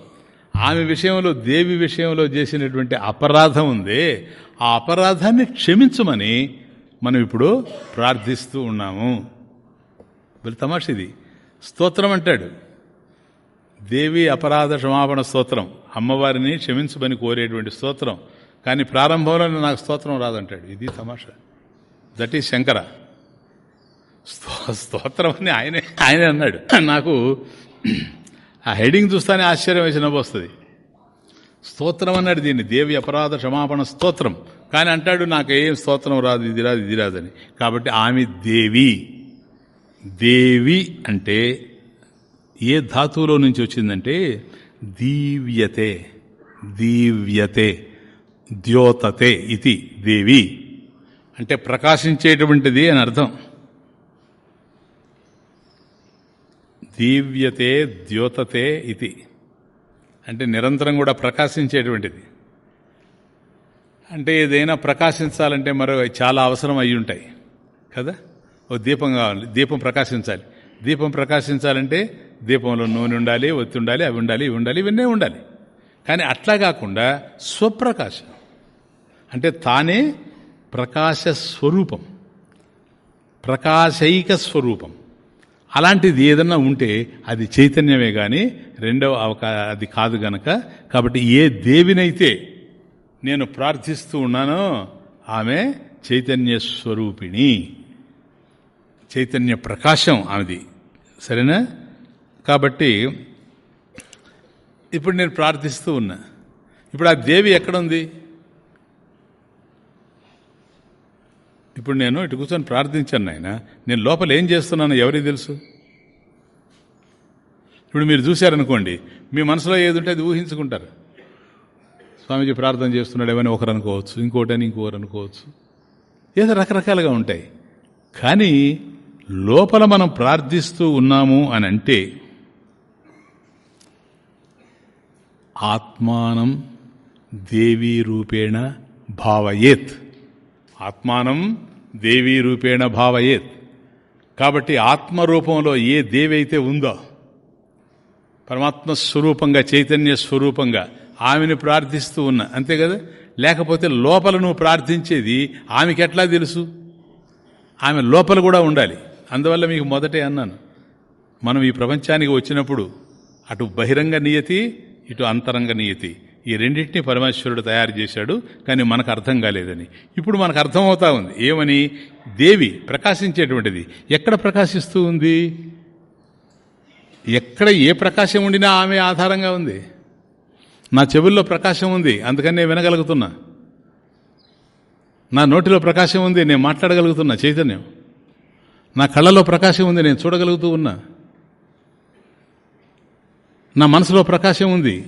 ఆమె విషయంలో దేవి విషయంలో చేసినటువంటి అపరాధం ఉంది. ఆ అపరాధాన్ని క్షమించమని మనం ఇప్పుడు ప్రార్థిస్తూ ఉన్నాము. తమాష ఇది. స్తోత్రం అంటాడు. దేవి అపరాధ క్షమాపణ స్తోత్రం. అమ్మవారిని క్షమించమని కోరేటువంటి స్తోత్రం. కానీ ప్రారంభంలో నాకు స్తోత్రం రాదంటాడు. ఇది తమాషా. దట్ ఈజ్ శంకర. స్తో- స్తోత్రం అని ఆయనే. ఆయనే అన్నాడు. నాకు ఆ హెడింగ్ చూస్తానే ఆశ్చర్యం వేసి నవ్వు వస్తుంది. స్తోత్రం అన్నాడు దీన్ని. దేవి అపరాధ క్షమాపణ స్తోత్రం. కానీ అంటాడు నాకు ఏం స్తోత్రం రాదు ఇది రాదు ఇది రాదని. కాబట్టి ఆమె దేవి. దేవి అంటే ఏ ధాతువులో నుంచి వచ్చిందంటే దీవ్యతే. దీవ్యతే. ద్యోతతే ఇది దేవి. అంటే ప్రకాశించేటువంటిది అని అర్థం. దీవ్యతే ద్యోతతే ఇది. అంటే నిరంతరం కూడా ప్రకాశించేటువంటిది. అంటే ఏదైనా ప్రకాశించాలంటే మరో చాలా అవసరం అయి ఉంటాయి. కదా? ఓ దీపం కావాలి. దీపం ప్రకాశించాలి. దీపం ప్రకాశించాలంటే దీపంలో నూనె ఉండాలి ఒత్తి ఉండాలి అవి ఉండాలి ఇవి ఉండాలి ఇవన్నీ ఉండాలి. కానీ అట్లా కాకుండా స్వప్రకాశం. అంటే తానే ప్రకాశ స్వరూపం ప్రకాశైక స్వరూపం అలాంటిది ఏదన్నా ఉంటే అది చైతన్యమే కానీ రెండవ అవకా అది కాదు గనక కాబట్టి ఏ దేవినైతే నేను ప్రార్థిస్తూ ఉన్నానో ఆమె చైతన్య స్వరూపిణి చైతన్య ప్రకాశం ఆమెది. సరేనా? కాబట్టి ఇప్పుడు నేను ప్రార్థిస్తూ ఉన్నా. ఇప్పుడు ఆ దేవి ఎక్కడుంది? ఇప్పుడు నేను ఇటు కూర్చొని ప్రార్థించాను నాయన. నేను లోపల ఏం చేస్తున్నాను ఎవరికి తెలుసు? ఇప్పుడు మీరు చూశారనుకోండి మీ మనసులో ఏది ఉంటే అది ఊహించుకుంటారు. స్వామీజీ ప్రార్థన చేస్తున్నాడేమని ఒకరు అనుకోవచ్చు ఇంకోటని ఇంకొకరు అనుకోవచ్చు. ఏదో రకరకాలుగా ఉంటాయి. కానీ లోపల మనం ప్రార్థిస్తూ ఉన్నాము అని అంటే ఆత్మానం దేవీ రూపేణ భావయేత్. ఆత్మానం దేవీ రూపేణ భావయేత్. కాబట్టి ఆత్మరూపంలో ఏ దేవి అయితే ఉందో పరమాత్మ స్వరూపంగా చైతన్య స్వరూపంగా ఆమెను ప్రార్థిస్తూ ఉన్నా అంతే కదా? లేకపోతే లోపల నువ్వు ప్రార్థించేది ఆమెకి ఎట్లా తెలుసు? ఆమె లోపల కూడా ఉండాలి. అందువల్ల మీకు మొదటే అన్నాను. మనం ఈ ప్రపంచానికి వచ్చినప్పుడు అటు బహిరంగ నియతి ఇటు అంతరంగ నియతి. ఈ రెండింటినీ పరమేశ్వరుడు తయారు చేశాడు కానీ మనకు అర్థం కాలేదని. ఇప్పుడు మనకు అర్థమవుతా ఉంది. ఏమని? దేవి ప్రకాశించేటువంటిది. ఎక్కడ ప్రకాశిస్తూ ఉంది? ఎక్కడ ఏ ప్రకాశం ఉండినా ఆమె ఆధారంగా ఉంది. నా చెవుల్లో ప్రకాశం ఉంది అందుకని నేను వినగలుగుతున్నా. నా నోటిలో ప్రకాశం ఉంది నేను మాట్లాడగలుగుతున్నా చైతన్యం. నా కళ్ళలో ప్రకాశం ఉంది నేను చూడగలుగుతూ ఉన్నా. నా మనసులో ప్రకాశం ఉంది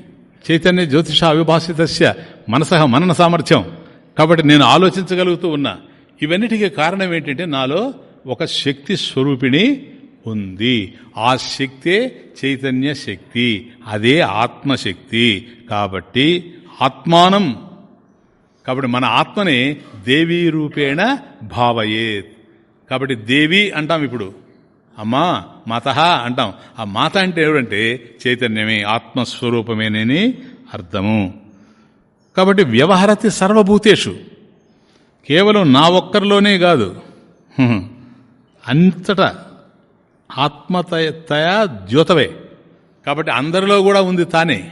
చైతన్య జ్యోతిష అవిభాషితస్య మనసహ మనన సామర్థ్యం. కాబట్టి నేను ఆలోచించగలుగుతూ ఉన్నా ఇవన్నిటికీ కారణం ఏంటంటే నాలో ఒక శక్తి స్వరూపిణి ఉంది. ఆ శక్తే చైతన్య శక్తి అదే ఆత్మశక్తి. కాబట్టి ఆత్మానం కాబట్టి మన ఆత్మని దేవీ రూపేణ భావయేత్. కాబట్టి దేవి అంటాం ఇప్పుడు. అమ్మా మాత అంటాం. ఆ మాత అంటే ఏమిటంటే చైతన్యమే ఆత్మస్వరూపమేనని అర్థము. కాబట్టి వ్యవహరతి సర్వభూతేషు. కేవలం నా ఒక్కరిలోనే కాదు. అంతటా ఆత్మతయ ద్యోతవే. కాబట్టి అందరిలో కూడా ఉంది తానే.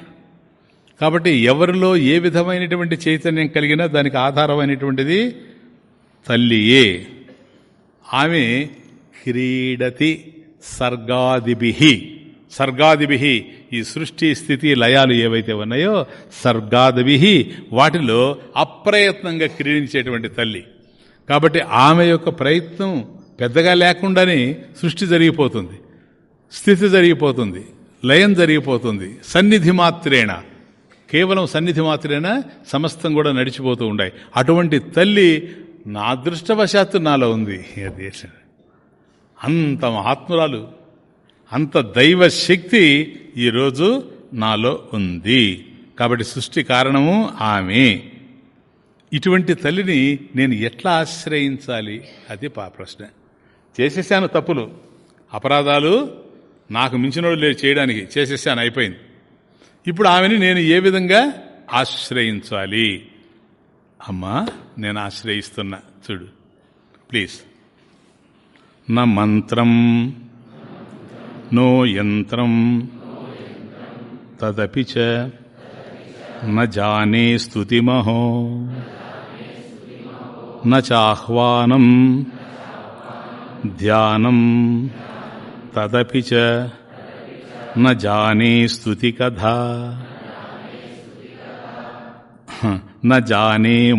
కాబట్టి ఎవరిలో ఏ విధమైనటువంటి చైతన్యం కలిగినా దానికి ఆధారమైనటువంటిది తల్లియే. ఆమె క్రీడతి సర్గాదిభి. సర్గాదిభి ఈ సృష్టి స్థితి లయాలు ఏవైతే ఉన్నాయో సర్గాదిభి వాటిలో అప్రయత్నంగా క్రీడించేటువంటి తల్లి. కాబట్టి ఆమె యొక్క ప్రయత్నం పెద్దగా లేకుండానే సృష్టి జరిగిపోతుంది. స్థితి జరిగిపోతుంది. లయం జరిగిపోతుంది. సన్నిధి మాత్రేణ. కేవలం సన్నిధి మాత్రేన? సమస్తం కూడా నడిచిపోతూ ఉండాయి. అటువంటి తల్లి నా అదృష్టవశాత్తు నాలో ఉంది. అది అంత మహాత్మురాలు అంత దైవ శక్తి ఈరోజు నాలో ఉంది. కాబట్టి సృష్టి కారణము ఆమె. ఇటువంటి తల్లిని నేను ఎట్లా ఆశ్రయించాలి? అది పా ప్రశ్న. చేసేసాను తప్పులు. అపరాధాలు నాకు మించినోడు లేదు చేయడానికి. చేసేసాను అయిపోయింది. ఇప్పుడు ఆమెని నేను ఏ విధంగా ఆశ్రయించాలి? అమ్మా నేను ఆశ్రయిస్తున్నా. చూడు. ప్లీజ్. న మంత్రం. నో యంత్రం. తదపి చ న జానే స్తుతిమహో. న చాహ్వానం. ధ్యానం. తదపి చ న జానే స్తుతి కథా న జానే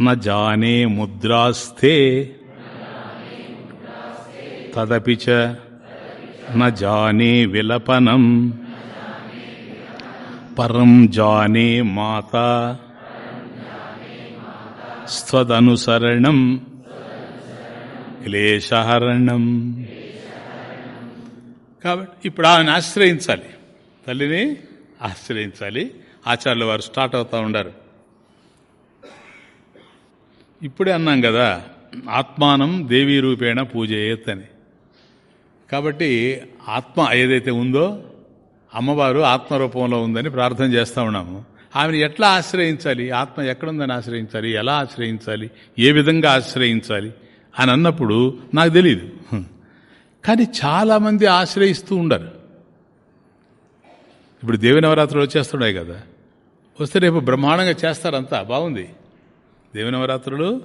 ముద్రా న జానే ముద్రాస్తే తదపి చ న జానే విలపనం. పరం జానే మాత. స్వదనుసరణం. క్లేశహరణం. కాబట్టి ఇప్పుడు ఆమెను ఆశ్రయించాలి. తల్లిని ఆశ్రయించాలి. ఆచార్యుల వారు స్టార్ట్ అవుతూ ఉండారు ఇప్పుడే అన్నాం కదా ఆత్మానం దేవీ రూపేణ పూజయేత్ అని కాబట్టి ఆత్మ ఏదైతే ఉందో అమ్మవారు ఆత్మరూపంలో ఉందని ప్రార్థన చేస్తూ ఉన్నాము. ఆమెను ఎట్లా ఆశ్రయించాలి? ఆత్మ ఎక్కడుందని ఆశ్రయించాలి? ఎలా ఆశ్రయించాలి? ఏ విధంగా ఆశ్రయించాలి? అని అన్నప్పుడు నాకు తెలియదు కానీ చాలామంది ఆశ్రయిస్తూ ఉండరు. ఇప్పుడు దేవి నవరాత్రులు వచ్చేస్తున్నాయి కదా. వస్తే రేపు బ్రహ్మాండంగా చేస్తారంతా బాగుంది. దేవి నవరాత్రులు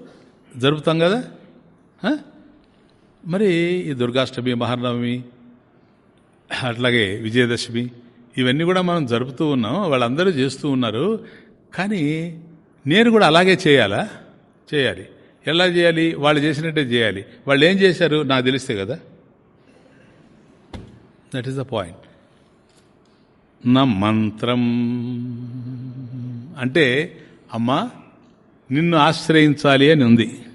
జరుపుతాం కదా? మరి ఈ దుర్గాష్టమి మహానవమి అట్లాగే విజయదశమి ఇవన్నీ కూడా మనం జరుపుతూ ఉన్నాం వాళ్ళందరూ చేస్తూ ఉన్నారు. కానీ నేను కూడా అలాగే చేయాలా? చేయాలి. ఎలా చేయాలి? వాళ్ళు చేసినట్టే చేయాలి. వాళ్ళు ఏం చేశారు? నాకు తెలిస్తే కదా. దట్ ఈస్ ద పాయింట్ నా మంత్రం. అంటే అమ్మా నిన్ను ఆశ్రయించాలి అని ఉంది.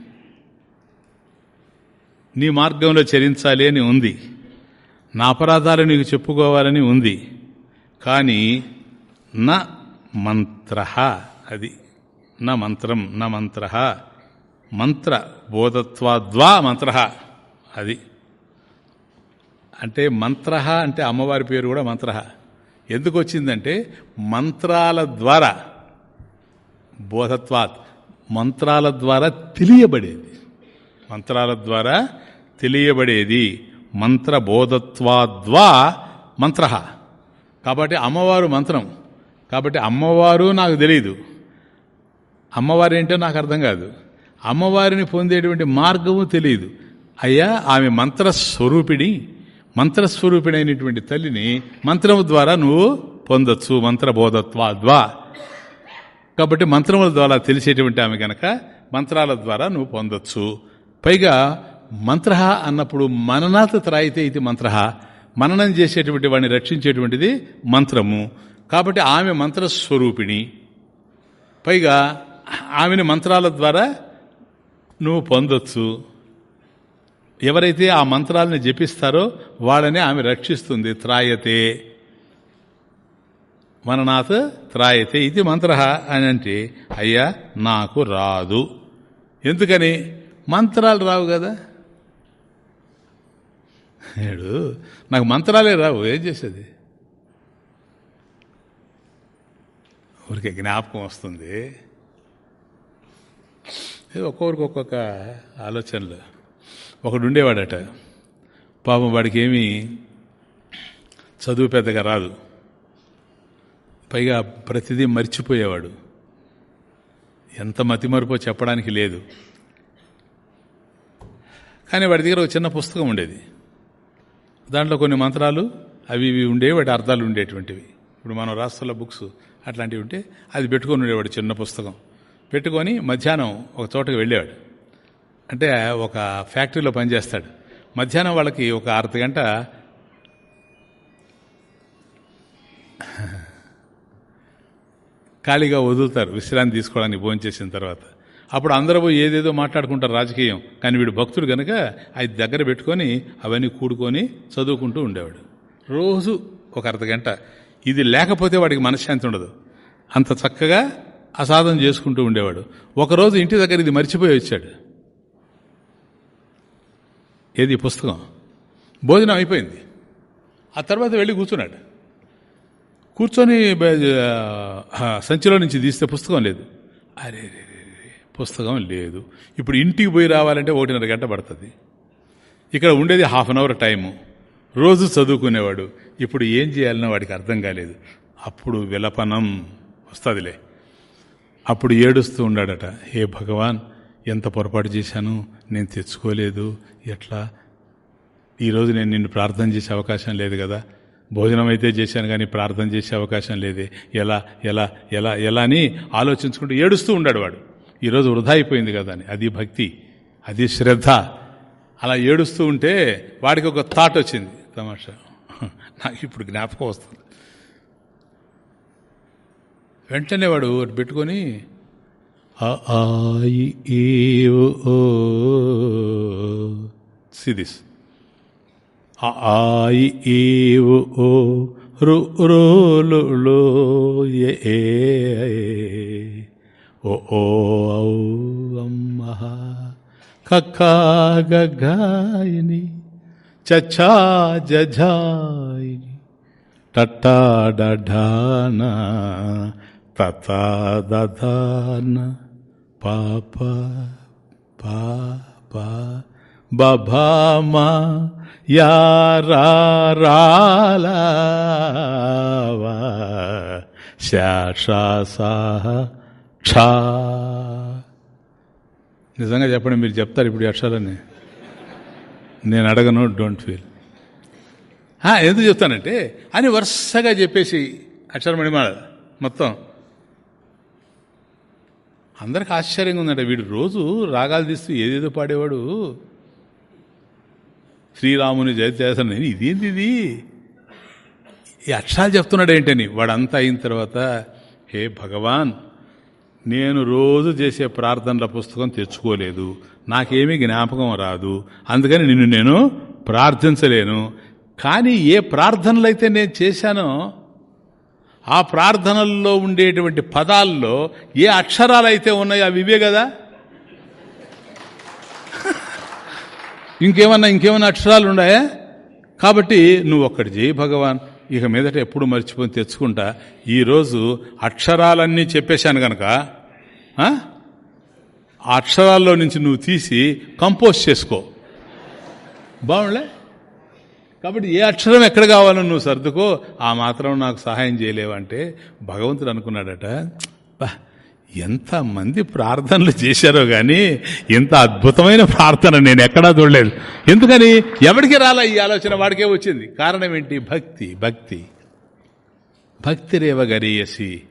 నీ మార్గంలో చరించాలి అని ఉంది. నా అపరాధాలు నీకు చెప్పుకోవాలని ఉంది. కానీ నా మంత్ర అది. నా మంత్రం నా మంత్ర. మంత్ర బోధత్వాద్వా మంత్ర అది. అంటే మంత్ర అంటే అమ్మవారి పేరు కూడా మంత్ర. ఎందుకు వచ్చిందంటే మంత్రాల ద్వారా బోధత్వాత్ మంత్రాల ద్వారా తెలియబడేది. మంత్రాల ద్వారా తెలియబడేది. మంత్రబోధత్వాద్వా మంత్ర. కాబట్టి అమ్మవారు మంత్రం. కాబట్టి అమ్మవారు నాకు తెలియదు అమ్మవారు ఏంటో నాకు అర్థం కాదు. అమ్మవారిని పొందేటువంటి మార్గము తెలియదు అయ్యా ఆమె మంత్రస్వరూపిణి. మంత్రస్వరూపిణైనటువంటి తల్లిని మంత్రము ద్వారా నువ్వు పొందొచ్చు. మంత్రబోధత్వాద్వా. కాబట్టి మంత్రముల ద్వారా తెలిసేటువంటి ఆమె గనక మంత్రాల ద్వారా నువ్వు పొందొచ్చు. పైగా మంత్ర అన్నప్పుడు మననాథ త్రాయితే ఇది మంత్ర మననం చేసేటువంటి వాడిని రక్షించేటువంటిది మంత్రము. కాబట్టి ఆమె మంత్రస్వరూపిణి. పైగా ఆమెని మంత్రాల ద్వారా నువ్వు పొందొచ్చు. ఎవరైతే ఆ మంత్రాలను జపిస్తారో వాళ్ళని ఆమె రక్షిస్తుంది త్రాయతే. మననాథ్ త్రాయతే ఇది మంత్ర అని అంటే అయ్యా నాకు రాదు. ఎందుకని? మంత్రాలు రావు కదా. ఏడు నాకు మంత్రాలే రావు ఏం చేసేది? ఊరికే జ్ఞాపకం వస్తుంది. ఏదో ఒక్కొక్కరికి ఒక్కొక్క ఆలోచనలు. ఒకడు ఉండేవాడట. పాపం వాడికి ఏమీ చదువు పెద్దగా రాదు. పైగా ప్రతిదీ మర్చిపోయేవాడు. ఎంత మతిమరుపో చెప్పడానికి లేదు. కానీ వాడి దగ్గర ఒక చిన్న పుస్తకం ఉండేది. దాంట్లో కొన్ని మంత్రాలు అవి ఇవి ఉండేవి వాటి అర్థాలు ఉండేటువంటివి. ఇప్పుడు మనం రాస్తున్న బుక్స్ అట్లాంటివి ఉంటే అది పెట్టుకొని ఉండేవాడు చిన్న పుస్తకం. పెట్టుకొని మధ్యాహ్నం ఒక చోటకి వెళ్ళేవాడు. అంటే ఒక ఫ్యాక్టరీలో పనిచేస్తాడు. మధ్యాహ్నం వాళ్ళకి ఒక అర్ధ గంట ఖాళీగా వదులుతారు. విశ్రాంతి తీసుకోవడానికి భోంచేసిన తర్వాత. అప్పుడు అందరూ పోయి ఏదేదో మాట్లాడుకుంటారు రాజకీయం. కానీ వీడు భక్తుడు కనుక అది దగ్గర పెట్టుకొని అవన్నీ కూడుకొని చదువుకుంటూ ఉండేవాడు. రోజు ఒక అర్ధగంట ఇది లేకపోతే వాడికి మనశ్శాంతి ఉండదు. అంత చక్కగా అసాధన చేసుకుంటూ ఉండేవాడు. ఒకరోజు ఇంటి దగ్గర ఇది మర్చిపోయి వచ్చాడు. ఏది పుస్తకం? భోజనం అయిపోయింది. ఆ తర్వాత వెళ్ళి కూర్చున్నాడు. కూర్చొని సంచిలో నుంచి తీస్తే పుస్తకం లేదు. అరే పుస్తకం లేదు. ఇప్పుడు ఇంటికి పోయి రావాలంటే ఒకటిన్నర గంట పడుతుంది. ఇక్కడ ఉండేది హాఫ్ అన్ అవర్ టైము. రోజు చదువుకునేవాడు. ఇప్పుడు ఏం చేయాలనో వాడికి అర్థం కాలేదు. అప్పుడు విలపనం వస్తుందిలే. అప్పుడు ఏడుస్తూ ఉన్నాడట. హే భగవాన్ ఎంత పొరపాటు చేశాను? నేను తెచ్చుకోలేదు. ఎట్లా? ఈరోజు నేను నిన్ను ప్రార్థన చేసే అవకాశం లేదు కదా. భోజనం అయితే చేశాను కానీ ప్రార్థన చేసే అవకాశం లేదే. ఎలా ఎలా ఎలా ఎలా అని ఆలోచించుకుంటూ ఏడుస్తూ ఉండాడు వాడు. ఈరోజు వృధా అయిపోయింది కదా అని. అది భక్తి అది శ్రద్ధ. అలా ఏడుస్తూ ఉంటే వాడికి ఒక థాట్ వచ్చింది. తమాషా నాకు ఇప్పుడు జ్ఞాపకం వస్తుంది. వెంటనే వాడు పెట్టుకొని సిదిస్ ఆయి ఈవు ఓ రు రోలు ఏ ఓ ఓ ఔ అమ్మ కక్కాగగాయని చచ్చా జఝాయిని టట్టా డఢాన తథా దధాన పాప పాప బభామా యారారాలావా క్షా నిజంగా చెప్పండి మీరు చెప్తారు ఇప్పుడు అక్షరాలని నేను అడగను డోంట్ ఫీల్ ఎందుకు చెప్తానంటే అని వరుసగా చెప్పేసి అక్షరమణిమాల మొత్తం. అందరికి ఆశ్చర్యంగా ఉందంటే వీడు రోజు రాగాలు తీస్తూ ఏదేదో పాడేవాడు. శ్రీరాముని జయత్యాసన ఇదేంది ఇది? ఈ అక్షరాలు చెప్తున్నాడు ఏంటని వాడంతా అయిన తర్వాత హే భగవాన్ నేను రోజు చేసే ప్రార్థనల పుస్తకం తెచ్చుకోలేదు. నాకేమీ జ్ఞాపకం రాదు. అందుకని నిన్ను నేను ప్రార్థించలేను. కానీ ఏ ప్రార్థనలు అయితే నేను చేశానో ఆ ప్రార్థనల్లో ఉండేటువంటి పదాల్లో ఏ అక్షరాలు అయితే ఉన్నాయో అవి ఇవే కదా? ఇంకేమన్నా ఇంకేమన్నా అక్షరాలు ఉన్నాయా? కాబట్టి నువ్వు ఒక్కటి చేయి భగవాన్. ఇక మీదట ఎప్పుడు మర్చిపోయి తెచ్చుకుంటా. ఈరోజు అక్షరాలన్నీ చెప్పేశాను గనక ఆ? అక్షరాల్లో నుంచి నువ్వు తీసి కంపోజ్ చేసుకో. బాగుండలే కాబట్టి ఏ అక్షరం ఎక్కడ కావాలో నువ్వు సర్దుకో. ఆ మాత్రం నాకు సహాయం చేయలేవంటే భగవంతుడు అనుకున్నాడట ఎంతమంది ప్రార్థనలు చేశారో కానీ ఇంత అద్భుతమైన ప్రార్థన నేను ఎక్కడా చూడలేదు. ఎందుకని? ఎవరికి రాలా ఈ ఆలోచన? వాడికే వచ్చింది. కారణం ఏంటి? భక్తి భక్తి. భక్తి రేవ గరీయసి.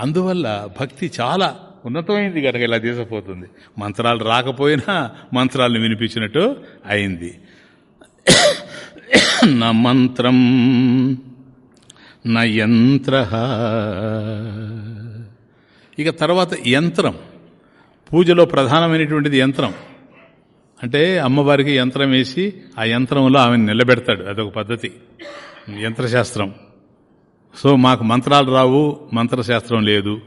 అందువల్ల భక్తి చాలా ఉన్నతమైంది కనుక ఇలా తీసుకుపోతుంది మంత్రాలు రాకపోయినా మంత్రాలను వినిపించినట్టు అయింది. నా మంత్రం నా యంత్ర ఇక తర్వాత యంత్రం. పూజలో ప్రధానమైనటువంటిది యంత్రం. అంటే అమ్మవారికి యంత్రం వేసి ఆ యంత్రంలో ఆమెను నిలబెడతాడు. అదొక పద్ధతి. యంత్రశాస్త్రం. సో మాకు మంత్రాలు రావు మంత్రశాస్త్రం లేదు.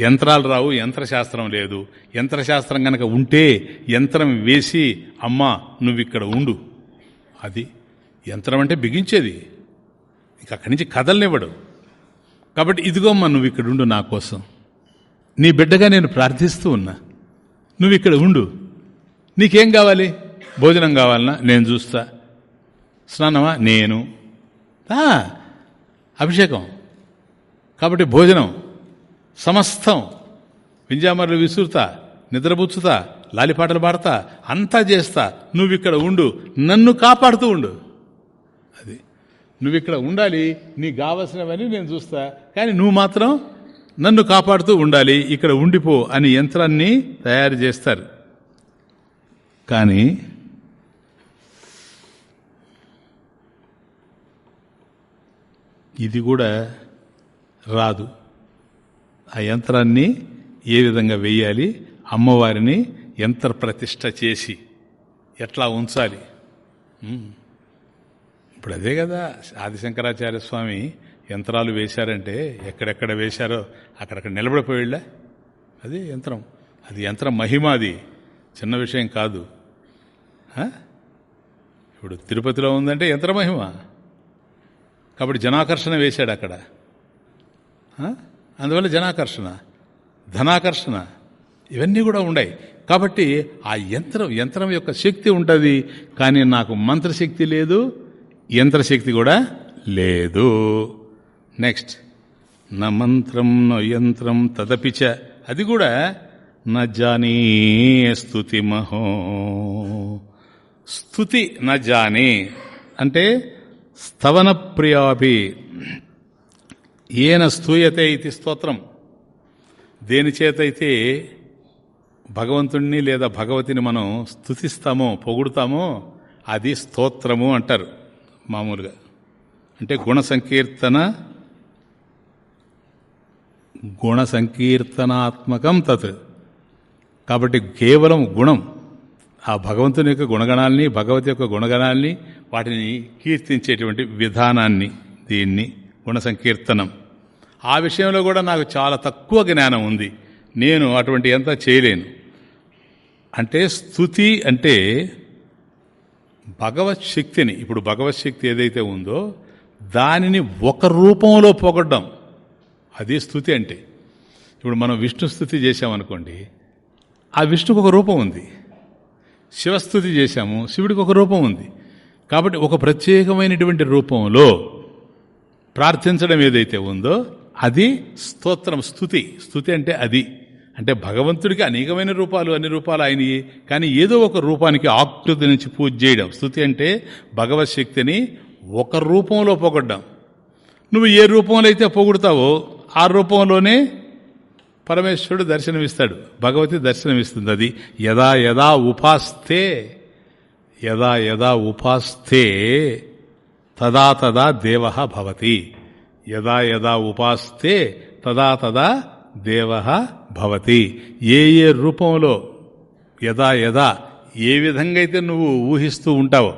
యంత్రాలు రావు యంత్రశాస్త్రం లేదు. యంత్రశాస్త్రం కనుక ఉంటే యంత్రం వేసి అమ్మ నువ్వు ఇక్కడ ఉండు. అది యంత్రం అంటే బిగించేది. ఇక అక్కడి నుంచి కదలనివ్వడు. కాబట్టి ఇదిగోమ్మా నువ్వు ఇక్కడ ఉండు నా కోసం. నీ బిడ్డగా నేను ప్రార్థిస్తూ ఉన్నా. నువ్వు ఇక్కడ ఉండు. నీకేం కావాలి? భోజనం కావాలన్నా నేను చూస్తా. స్నానమా? నేను. అభిషేకం. కాబట్టి భోజనం. సమస్తం. వింజామర్లు విసురుతా. నిద్రపుచ్చుతా. లాలిపాటలు పాడతా. అంతా చేస్తా. నువ్వు ఇక్కడ ఉండు. నన్ను కాపాడుతూ ఉండు. అది. నువ్వు ఇక్కడ ఉండాలి. నీకు కావలసినవన్నీ నేను చూస్తా. కానీ నువ్వు మాత్రం నన్ను కాపాడుతూ ఉండాలి ఇక్కడ ఉండిపో అని యంత్రాన్ని తయారు చేస్తారు. కానీ ఇది కూడా రాదు. ఆ యంత్రాన్ని ఏ విధంగా వేయాలి అమ్మవారిని యంత్ర ప్రతిష్ట చేసి ఎట్లా ఉంచాలి? ఇప్పుడు అదే కదా ఆదిశంకరాచార్య స్వామి యంత్రాలు వేశారంటే ఎక్కడెక్కడ వేశారో అక్కడక్కడ నిలబడిపోయిళ్ళా? అది యంత్రం. అది యంత్రం మహిమ అది. చిన్న విషయం కాదు. ఇప్పుడు తిరుపతిలో ఉందంటే యంత్ర మహిమ. కాబట్టి జనాకర్షణ వేశాడు అక్కడ. అందువల్ల జనాకర్షణ. ధనాకర్షణ. ఇవన్నీ కూడా ఉన్నాయి కాబట్టి ఆ యంత్రం యంత్రం యొక్క శక్తి ఉంటుంది. కానీ నాకు మంత్రశక్తి లేదు యంత్రశక్తి కూడా లేదు. నెక్స్ట్ న మంత్రం నో యంత్రం తదపిచ అది కూడా న జానీ స్థుతి మహో. స్థుతి న జానీ అంటే స్తవన ప్రియాభి. ఏన స్తూయతే ఇది స్తోత్రం. దేనిచేతైతే భగవంతుణ్ణి లేదా భగవతిని మనం స్థుతిస్తామో పొగుడుతామో అది స్తోత్రము అంటారు మామూలుగా. అంటే గుణ సంకీర్తన గుణ సంకీర్తనాత్మకం తత్. కాబట్టి కేవలం గుణం ఆ భగవంతుని యొక్క గుణగణాల్ని భగవతి యొక్క గుణగణాల్ని వాటిని కీర్తించేటువంటి విధానాన్ని దీన్ని గుణ సంకీర్తనం ఆ విషయంలో కూడా నాకు చాలా తక్కువ జ్ఞానం ఉంది. నేను అటువంటి ఎంత చేయలేను. అంటే స్థుతి అంటే భగవత్ శక్తిని ఇప్పుడు భగవత్ శక్తి ఏదైతే ఉందో దానిని ఒక రూపంలో పొగడ్డం అది స్థుతి అంటే. ఇప్పుడు మనం విష్ణు స్థుతి చేశామనుకోండి ఆ విష్ణుకు ఒక రూపం ఉంది. శివస్థుతి చేశాము శివుడికి ఒక రూపం ఉంది. కాబట్టి ఒక ప్రత్యేకమైనటువంటి రూపంలో ప్రార్థించడం ఏదైతే ఉందో అది స్తోత్రం స్థుతి. స్థుతి అంటే అది. అంటే భగవంతుడికి అనేకమైన రూపాలు అన్ని రూపాలు అయినవి కానీ ఏదో ఒక రూపానికి ఆకృతి నుంచి పూజ చేయడం. స్థుతి అంటే భగవత్ శక్తిని ఒక రూపంలో పొగడ్డం నువ్వు ఏ రూపంలో అయితే పొగుడతావో ఆ రూపంలోనే పరమేశ్వరుడు దర్శనమిస్తాడు. భగవతి దర్శనమిస్తుంది అది యదా యదా ఉపాస్తే యదా యదా ఉపాస్తే తదా తదా దేవ భవతి. యదా యదా ఉపాస్తే తదా తదా దేవ భవతి. ఏ ఏ రూపంలో యదా యదా ఏ విధంగా అయితే నువ్వు ఊహిస్తూ ఉంటావో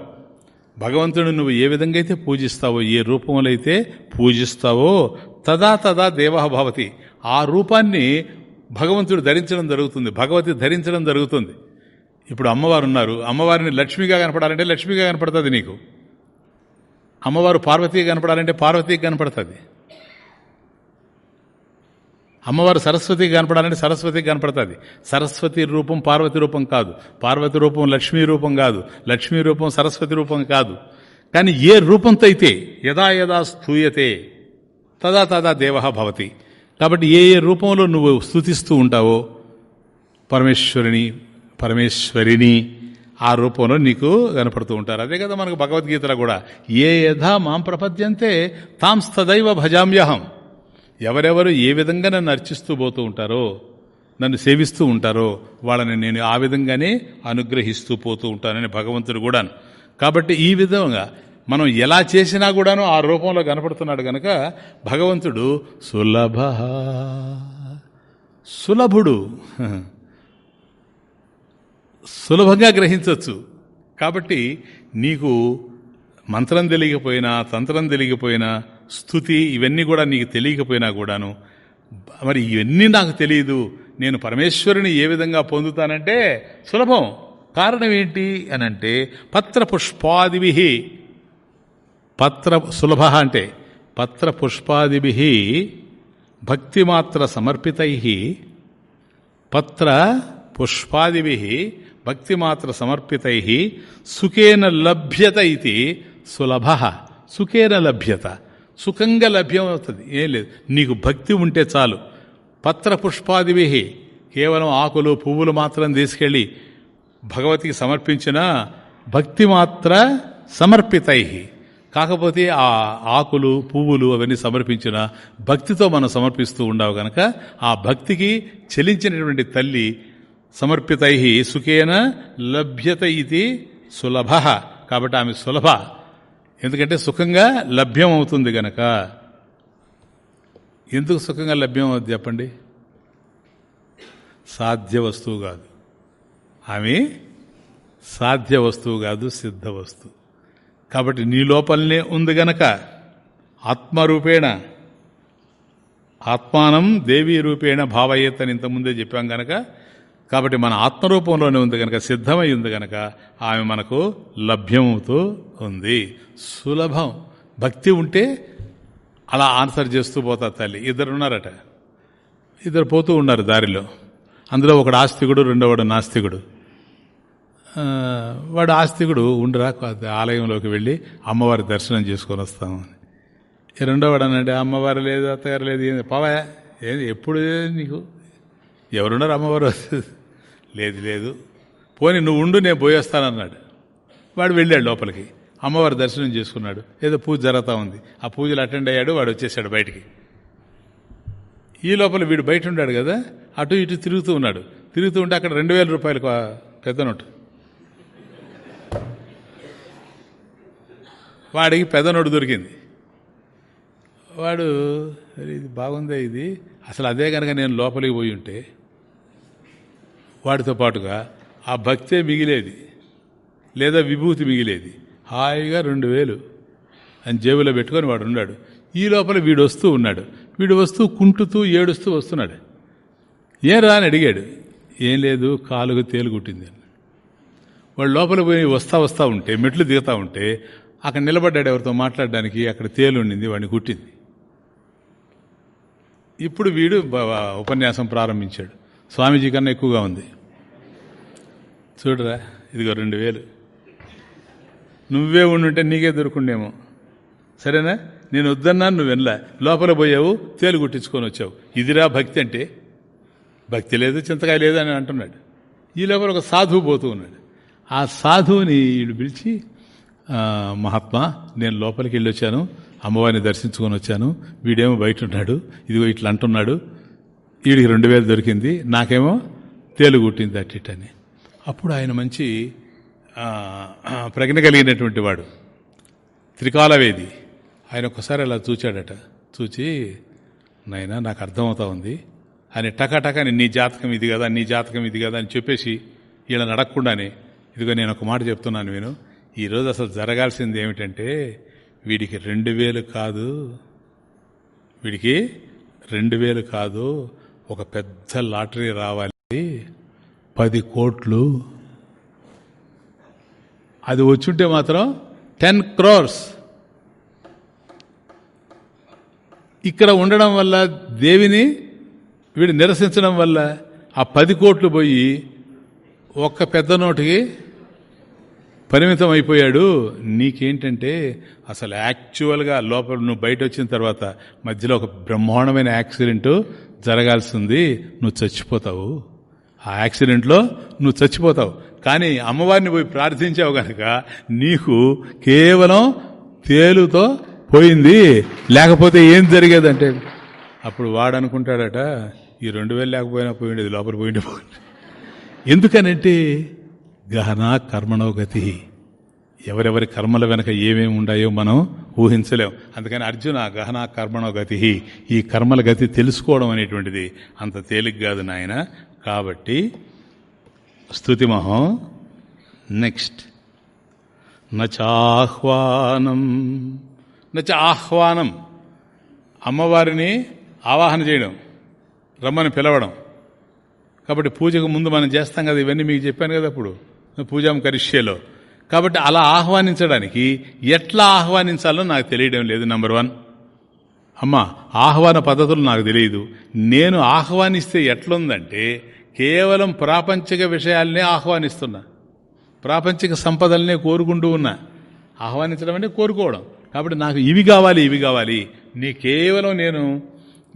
భగవంతుడు నువ్వు ఏ విధంగా అయితే పూజిస్తావో ఏ రూపంలో అయితే పూజిస్తావో తదా తదా దేవ భవతి. ఆ రూపాన్ని భగవంతుడు ధరించడం జరుగుతుంది. భగవతి ధరించడం జరుగుతుంది. ఇప్పుడు అమ్మవారు ఉన్నారు. అమ్మవారిని లక్ష్మిగా కనపడాలంటే లక్ష్మిగా కనపడుతుంది నీకు. అమ్మవారు పార్వతీగా కనపడాలంటే పార్వతికి కనపడుతుంది. అమ్మవారు సరస్వతికి కనపడాలంటే సరస్వతికి కనపడుతుంది. సరస్వతి రూపం పార్వతి రూపం కాదు. పార్వతి రూపం లక్ష్మీ రూపం కాదు. లక్ష్మీ రూపం సరస్వతి రూపం కాదు. కానీ ఏ రూపంతో అయితే యదా యదా స్థూయతే తదా తదా దేవ భవతి. కాబట్టి ఏ ఏ రూపంలో నువ్వు స్థుతిస్తూ ఉంటావో పరమేశ్వరిని పరమేశ్వరిని ఆ రూపంలో నీకు కనపడుతూ ఉంటారు. అదే కదా మనకు భగవద్గీతలో కూడా ఏ యథా మాం ప్రపద్యంతే తాం స్తదైవ భజామ్యహం. ఎవరెవరు ఏ విధంగా నన్ను అర్చిస్తూ పోతూ ఉంటారో నన్ను సేవిస్తూ ఉంటారో వాళ్ళని నేను ఆ విధంగానే అనుగ్రహిస్తూ పోతూ ఉంటానని భగవంతుడు కూడా కాబట్టి ఈ విధంగా మనం ఎలా చేసినా కూడాను ఆ రూపంలో కనపడుతున్నాడు గనక భగవంతుడు సులభ సులభుడు. సులభంగా గ్రహించవచ్చు కాబట్టి నీకు మంత్రం తెలియకపోయినా తంత్రం తెలియకపోయినా స్థుతి ఇవన్నీ కూడా నీకు తెలియకపోయినా కూడాను మరి ఇవన్నీ నాకు తెలియదు నేను పరమేశ్వరుని ఏ విధంగా పొందుతానంటే సులభం. కారణం ఏంటి అనంటే పత్ర పుష్పాదిభి పత్ర సులభ అంటే పత్ర పుష్పాదిభి భక్తిమాత్ర సమర్పితై పత్ర పుష్పాదిభి భక్తిమాత్ర సమర్పితై సుఖేన లభ్యత ఇది సులభ. సుఖేన లభ్యత. సుఖంగా లభ్యమవుతుంది. ఏం లేదు. నీకు భక్తి ఉంటే చాలు. పత్ర పుష్పాదివి కేవలం ఆకులు పువ్వులు మాత్రం తీసుకెళ్ళి భగవతికి సమర్పించిన భక్తి మాత్ర సమర్పితై. కాకపోతే ఆ ఆకులు పువ్వులు అవన్నీ సమర్పించిన భక్తితో మనం సమర్పిస్తూ ఉండవు గనక ఆ భక్తికి చెలించినటువంటి తల్లి సమర్పితై సుఖేన లభ్యత ఇది సులభ. కాబట్టి ఆమె సులభ. ఎందుకంటే సుఖంగా లభ్యం అవుతుంది గనక. ఎందుకు సుఖంగా లభ్యం అవుతుంది చెప్పండి? సాధ్య వస్తువు కాదు. ఆమె సాధ్య వస్తువు కాదు సిద్ధ వస్తువు. కాబట్టి నీ లోపలనే ఉంది గనక ఆత్మరూపేణ ఆత్మానం దేవీ రూపేణ భావయ్యత్ అని ఇంతకుముందే చెప్పాం గనక. కాబట్టి మన ఆత్మరూపంలోనే ఉంది కనుక సిద్ధమై ఉంది కనుక ఆమె మనకు లభ్యమవుతూ ఉంది. సులభం. భక్తి ఉంటే అలా ఆన్సర్ చేస్తూ పోతా తల్లి. ఇద్దరు ఉన్నారట. ఇద్దరు పోతూ ఉన్నారు దారిలో. అందులో ఒకడు ఆస్తికుడు రెండోవాడు నాస్తికుడు. వాడు ఆస్తికుడు ఉండురా ఆలయంలోకి వెళ్ళి అమ్మవారి దర్శనం చేసుకొని వస్తామని రెండోవాడు అనంటే అమ్మవారు లేదు అత్తగారు లేదు ఏంది పవా ఏది ఎప్పుడు నీకు? ఎవరున్నారు అమ్మవారు? లేదు లేదు. పోని నువ్వు ఉండు నేను పోయేస్తానన్నాడు వాడు వెళ్ళాడు లోపలికి. అమ్మవారి దర్శనం చేసుకున్నాడు. ఏదో పూజ జరుగుతూ ఉంది. ఆ పూజలు అటెండ్ అయ్యాడు వాడు వచ్చేసాడు బయటికి. ఈ లోపల వీడు బయట ఉన్నాడు కదా అటు ఇటు తిరుగుతూ ఉన్నాడు. తిరుగుతూ ఉంటే అక్కడ రెండు వేల రూపాయలకు పెద్ద నోటు వాడికి పెద్ద దొరికింది. వాడు ఇది బాగుందే ఇది. అసలు అదే కనుక నేను లోపలికి పోయి ఉంటే వాడితో పాటుగా ఆ భక్తే మిగిలేది. లేదా విభూతి మిగిలేది. హాయిగా రెండు వేలు అని జేబులో పెట్టుకొని వాడు ఉన్నాడు. ఈ లోపల వీడు వస్తూ ఉన్నాడు. వీడు వస్తూ కుంటుతూ ఏడుస్తూ వస్తున్నాడు. ఏం రా అని అడిగాడు. ఏం లేదు కాలుకు తేలు కుట్టింది అని వాడు లోపల పోయి వస్తా వస్తూ ఉంటే మెట్లు దిగుతూ ఉంటే అక్కడ నిలబడ్డాడు ఎవరితో మాట్లాడడానికి? అక్కడ తేలుండింది వాడిని కుట్టింది ఇప్పుడు వీడు ఉపన్యాసం ప్రారంభించాడు. స్వామీజీ కన్నా ఎక్కువగా ఉంది. చూడరా ఇదిగో రెండు వేలు. నువ్వే ఉండుంటే నీకే దొరుకుండేమో. సరేనా? నేను వద్దన్నా నువ్వు వెళ్ళా. లోపల పోయావు తేలు కుట్టించుకొని వచ్చావు. ఇదిరా భక్తి అంటే? భక్తి లేదు చింతకాయ లేదు అని అంటున్నాడు. ఈ లోపల ఒక సాధువు పోతూ ఉన్నాడు. ఆ సాధువుని వీడు పిలిచి మహాత్మా నేను లోపలికి వెళ్ళి వచ్చాను అమ్మవారిని దర్శించుకొని వచ్చాను. వీడేమో బయట ఉన్నాడు ఇదిగో ఇట్లా అంటున్నాడు. వీడికి రెండు వేలు దొరికింది. నాకేమో తేలు కుట్టింది అట్టిట్టని అప్పుడు ఆయన మంచి ప్రజ్ఞ కలిగినటువంటి వాడు. త్రికాలవేది. ఆయన ఒక్కసారి అలా చూచాడట. చూచి నాయనా నాకు అర్థమవుతా ఉంది. ఆయన టకాటకాని నీ జాతకం ఇది కదా నీ జాతకం ఇది కదా అని చెప్పేసి వీళ్ళని అడగకుండానే ఇదిగో నేను ఒక మాట చెప్తున్నాను నేను ఈరోజు అసలు జరగాల్సింది ఏమిటంటే వీడికి రెండు వేలు కాదు. వీడికి రెండు వేలు కాదు. ఒక పెద్ద లాటరీ రావాలి. పది కోట్లు. అది వచ్చుంటే మాత్రం టెన్ క్రోర్స్. ఇక్కడ ఉండడం వల్ల దేవిని వీడు నిరసించడం వల్ల ఆ పది కోట్లు పోయి ఒక్క పెద్ద నోటికి పరిమితం అయిపోయాడు నీకేంటంటే అసలు యాక్చువల్గా లోపల నువ్వు బయట వచ్చిన తర్వాత మధ్యలో ఒక బ్రహ్మాండమైన యాక్సిడెంట్ జరగాల్సింది నువ్వు చచ్చిపోతావు. ఆ యాక్సిడెంట్లో నువ్వు చచ్చిపోతావు. కానీ అమ్మవారిని పోయి ప్రార్థించావు కనుక నీకు కేవలం తేలుతో పోయింది. లేకపోతే ఏం జరిగేదంటే అప్పుడు వాడు అనుకుంటాడట ఈ రెండు వేలు లేకపోయినా పోయిండేది లోపల పోయిండే పోయింది ఎందుకనంటే గహన కర్మణో గతి. ఎవరెవరి కర్మల వెనక ఏమేమి ఉన్నాయో మనం ఊహించలేం. అందుకని అర్జున గహన కర్మణో గతి. ఈ కర్మల గతి తెలుసుకోవడం అనేటువంటిది అంత తేలిక కాదు నాయన. కాబట్టి స్థుతిమహం నెక్స్ట్. నచాహ్వానం. నచ ఆహ్వానం అమ్మవారిని ఆవాహన చేయడం రమ్మని పిలవడం. కాబట్టి పూజకు ముందు మనం చేస్తాం కదా ఇవన్నీ మీకు చెప్పాను కదా అప్పుడు. పూజాం కరిష్యేలో. కాబట్టి అలా ఆహ్వానించడానికి ఎట్లా ఆహ్వానించాలో నాకు తెలియడం లేదు నంబర్ వన్ అమ్మ ఆహ్వాన పద్ధతులు నాకు తెలియదు. నేను ఆహ్వానిస్తే ఎట్లుందంటే కేవలం ప్రాపంచిక విషయాలనే ఆహ్వానిస్తున్నా. ప్రాపంచిక సంపదలనే కోరుకుంటూ ఉన్నా. ఆహ్వానించడం అంటే కోరుకోవడం. కాబట్టి నాకు ఇవి కావాలి ఇవి కావాలి. నీ కేవలం నేను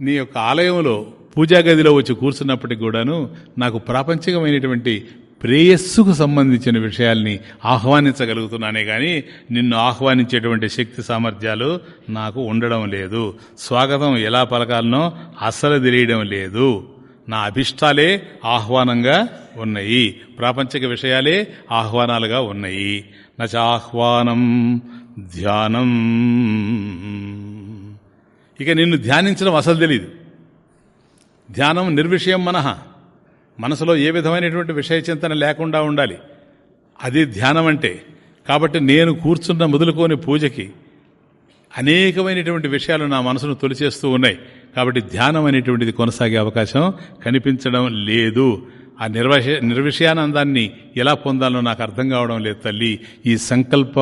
నీ యొక్క ఆలయంలో పూజా గదిలో వచ్చి కూర్చున్నప్పటికి కూడాను నాకు ప్రాపంచికమైనటువంటి ప్రేయస్సుకు సంబంధించిన విషయాల్ని ఆహ్వానించగలుగుతున్నానే కానీ నిన్ను ఆహ్వానించేటువంటి శక్తి సామర్థ్యాలు నాకు ఉండడం లేదు. స్వాగతం ఎలా పలకాలనో అస్సలు తెలియడం లేదు. నా అభిష్టాలే ఆహ్వానంగా ఉన్నాయి. ప్రాపంచిక విషయాలే ఆహ్వానాలుగా ఉన్నాయి. నచాహ్వానం ధ్యానం. ఇక నిన్ను ధ్యానించడం అసలు తెలియదు ధ్యానం నిర్విషయం మనహ మనసులో ఏ విధమైనటువంటి విషయ చింతన లేకుండా ఉండాలి. అది ధ్యానం అంటే. కాబట్టి నేను కూర్చున్న మొదలుకోని పూజకి అనేకమైనటువంటి విషయాలు నా మనసును తొలిచేస్తూ ఉన్నాయి. కాబట్టి ధ్యానం అనేటువంటిది కొనసాగే అవకాశం కనిపించడం లేదు. ఆ నిర్వష నిర్విషయానందాన్ని ఎలా పొందాలో నాకు అర్థం కావడం లేదు తల్లి. ఈ సంకల్ప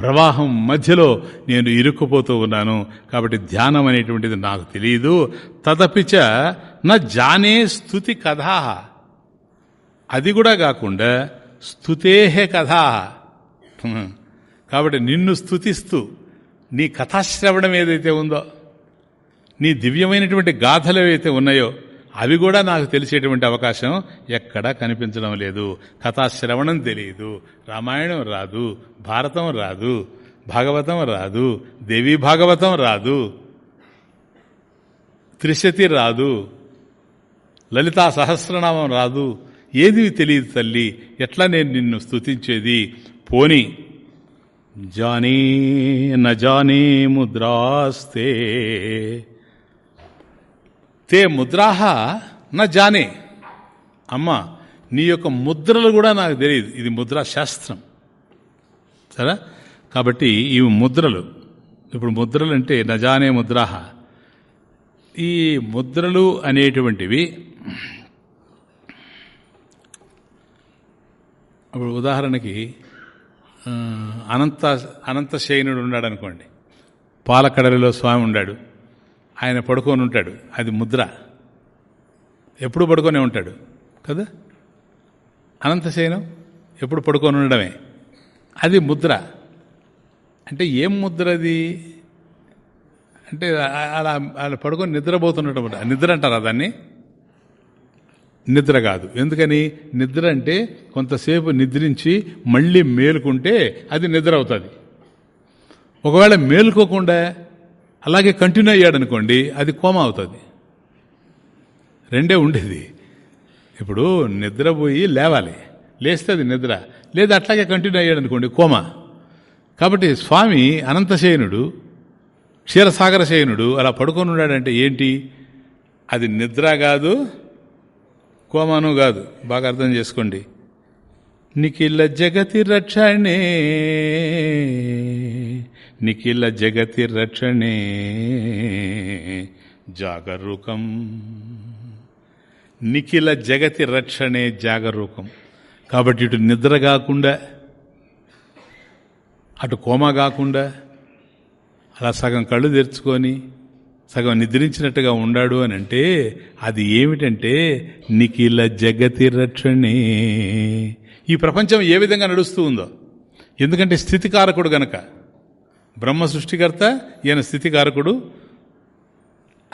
ప్రవాహం మధ్యలో నేను ఇరుక్కుపోతూ ఉన్నాను. కాబట్టి ధ్యానం అనేటువంటిది నాకు తెలియదు తదపిచ నా జానే స్థుతి కథా. అది కూడా కాకుండా స్థుతేహే కథా. కాబట్టి నిన్ను స్థుతిస్తూ నీ కథాశ్రవణం ఏదైతే ఉందో నీ దివ్యమైనటువంటి గాథలు ఏవైతే ఉన్నాయో అవి కూడా నాకు తెలిసేటువంటి అవకాశం ఎక్కడా కనిపించడం లేదు. కథాశ్రవణం తెలియదు. రామాయణం రాదు. భారతం రాదు. భాగవతం రాదు. దేవీ భాగవతం రాదు. త్రిశతి రాదు. లలితా సహస్రనామం రాదు. ఏది తెలియదు తల్లి. ఎట్లా నేను నిన్ను స్తుతించేది? పోని. జానీ నజానీ ముద్రాస్తే తే ముద్రాహ నా జానే. అమ్మ నీ యొక్క ముద్రలు కూడా నాకు తెలియదు. ఇది ముద్రా శాస్త్రం. సరే? కాబట్టి ఇవి ముద్రలు. ఇప్పుడు ముద్రలు అంటే నజానే ముద్రాహ. ఈ ముద్రలు అనేటువంటివి ఇప్పుడు ఉదాహరణకి అనంత అనంతశయనుడు ఉన్నాడు అనుకోండి పాలకడలిలో స్వామి ఉన్నాడు. ఆయన పడుకొని ఉంటాడు. అది ముద్ర. ఎప్పుడు పడుకొనే ఉంటాడు. కదా? అనంతశయనం ఎప్పుడు పడుకొని ఉండడమే. అది ముద్ర. అంటే ఏం ముద్ర అది అంటే అలా అలా పడుకొని నిద్రపోతున్నట్టు నిద్ర అంటారా దాన్ని? నిద్ర కాదు. ఎందుకని? నిద్ర అంటే కొంతసేపు నిద్రించి మళ్ళీ మేలుకుంటే అది నిద్ర అవుతుంది. ఒకవేళ మేలుకోకుండా అలాగే కంటిన్యూ అయ్యాడు అనుకోండి అది కోమ అవుతుంది. రెండే ఉండేది. ఇప్పుడు నిద్రపోయి లేవాలి. లేస్తే అది నిద్ర. లేదా అట్లాగే కంటిన్యూ అయ్యాడు అనుకోండి కోమ. కాబట్టి స్వామి అనంతశయనుడు క్షీరసాగర శయనుడు అలా పడుకొని ఉన్నాడంటే ఏంటి? అది నిద్ర కాదు కోమాను కాదు. బాగా అర్థం చేసుకోండి. నిఖిల జగతి రక్షణే. నిఖిల జగతి రక్షణే. జాగరూకం. నిఖిల జగతి రక్షణే జాగరూకం. కాబట్టి ఇటు నిద్ర కాకుండా అటు కోమా కాకుండా అలా సగం కళ్ళు తెరుచుకొని సగం నిద్రించినట్టుగా ఉండాడు అని అంటే అది ఏమిటంటే నిఖిల జగతి రక్షణే. ఈ ప్రపంచం ఏ విధంగా నడుస్తూ ఉందో. ఎందుకంటే స్థితికారకుడు గనక బ్రహ్మ సృష్టికర్త ఈయన స్థితికారకుడు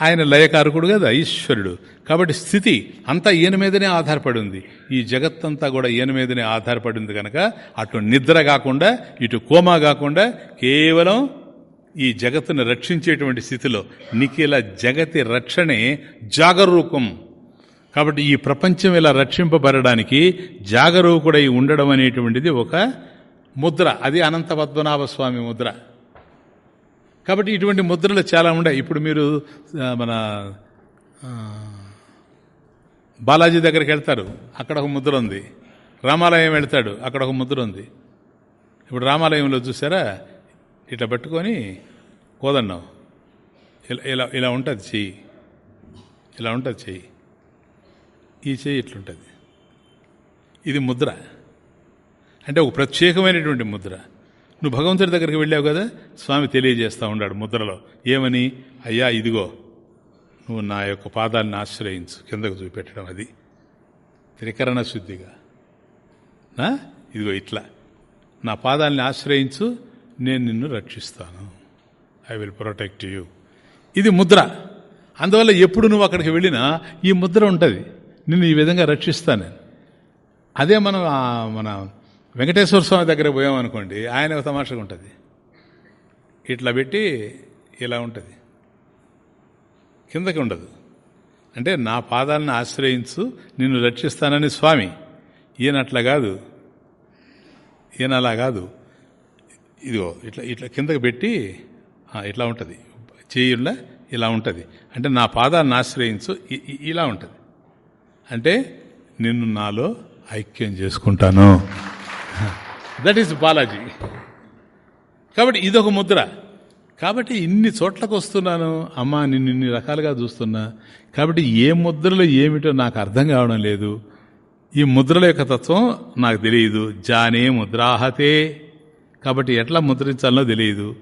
ఆయన లయకారకుడు కదా ఈశ్వరుడు. కాబట్టి స్థితి అంతా ఈయన మీదనే ఆధారపడి ఉంది ఈ జగత్తంతా కూడా ఈయన మీదనే ఆధారపడి ఉంది కనుక అటు నిద్ర కాకుండా ఇటు కోమా కాకుండా కేవలం ఈ జగత్తును రక్షించేటువంటి స్థితిలో నిఖిల జగతి రక్షణే జాగరూకం. కాబట్టి ఈ ప్రపంచం ఇలా రక్షింపబడడానికి జాగరూకుడై ఉండడం అనేటువంటిది ఒక ముద్ర. అది అనంత పద్మనాభ స్వామి ముద్ర. కాబట్టి ఇటువంటి ముద్రలు చాలా ఉన్నాయి ఇప్పుడు మీరు మన బాలాజీ దగ్గరికి వెళ్తారు. అక్కడ ఒక ముద్ర ఉంది. రామాలయం వెళ్తాడు. అక్కడ ఒక ముద్ర ఉంది. ఇప్పుడు రామాలయంలో చూసారా? ఇట్లా పట్టుకొని కోదన్నాం. ఇలా ఇలా ఇలా ఉంటుంది చెయ్యి. ఇలా ఉంటుంది చెయ్యి. ఈ చెయ్యి ఇట్లుంటుంది. ఇది ముద్ర. అంటే ఒక ప్రత్యేకమైనటువంటి ముద్ర. నువ్వు భగవంతుడి దగ్గరికి వెళ్ళావు కదా? స్వామి తెలియజేస్తూ ఉన్నాడు ముద్రలో. ఏమని? అయ్యా ఇదిగో. నువ్వు నా యొక్క పాదాలను ఆశ్రయించు. కిందకు చూపెట్టడం అది. త్రికరణ శుద్ధిగా. నా? ఇదిగో ఇట్లా. నా పాదాలని ఆశ్రయించు నేను నిన్ను రక్షిస్తాను. I will protect you. ఇది ముద్ర. అందువల్ల ఎప్పుడు నువ్వు అక్కడికి వెళ్ళినా ఈ ముద్ర ఉంటుంది. నిన్ను ఈ విధంగా రక్షిస్తాను అదే మనం మన వెంకటేశ్వర స్వామి దగ్గర పోయామనుకోండి ఆయన తమాషగా ఉంటుంది. ఇట్లా పెట్టి ఇలా ఉంటుంది. కిందకి ఉండదు. అంటే నా పాదాలను ఆశ్రయించు నిన్ను రక్షిస్తానని స్వామి. ఈయన అట్లా కాదు. ఈయన అలా కాదు. ఇదిగో ఇట్లా ఇట్లా కిందకి పెట్టి ఇట్లా ఉంటుంది. చేయుళ్ళ ఇలా ఉంటుంది. అంటే నా పాదాలను ఆశ్రయించు ఇలా ఉంటుంది. అంటే నిన్ను నాలో ఐక్యం చేసుకుంటాను. దట్ ఈస్ బాలాజీ కాబట్టి ఇదొక ముద్ర. కాబట్టి ఇన్ని చోట్లకు వస్తున్నాను. అమ్మా నిన్ను ఇన్ని రకాలుగా చూస్తున్నా. కాబట్టి ఏ ముద్రలు ఏమిటో నాకు అర్థం కావడం లేదు. ఈ ముద్రల యొక్క తత్వం నాకు తెలియదు. జానే ముద్రాహతే. కాబట్టి ఎట్లా ముద్రించాలో తెలియదు.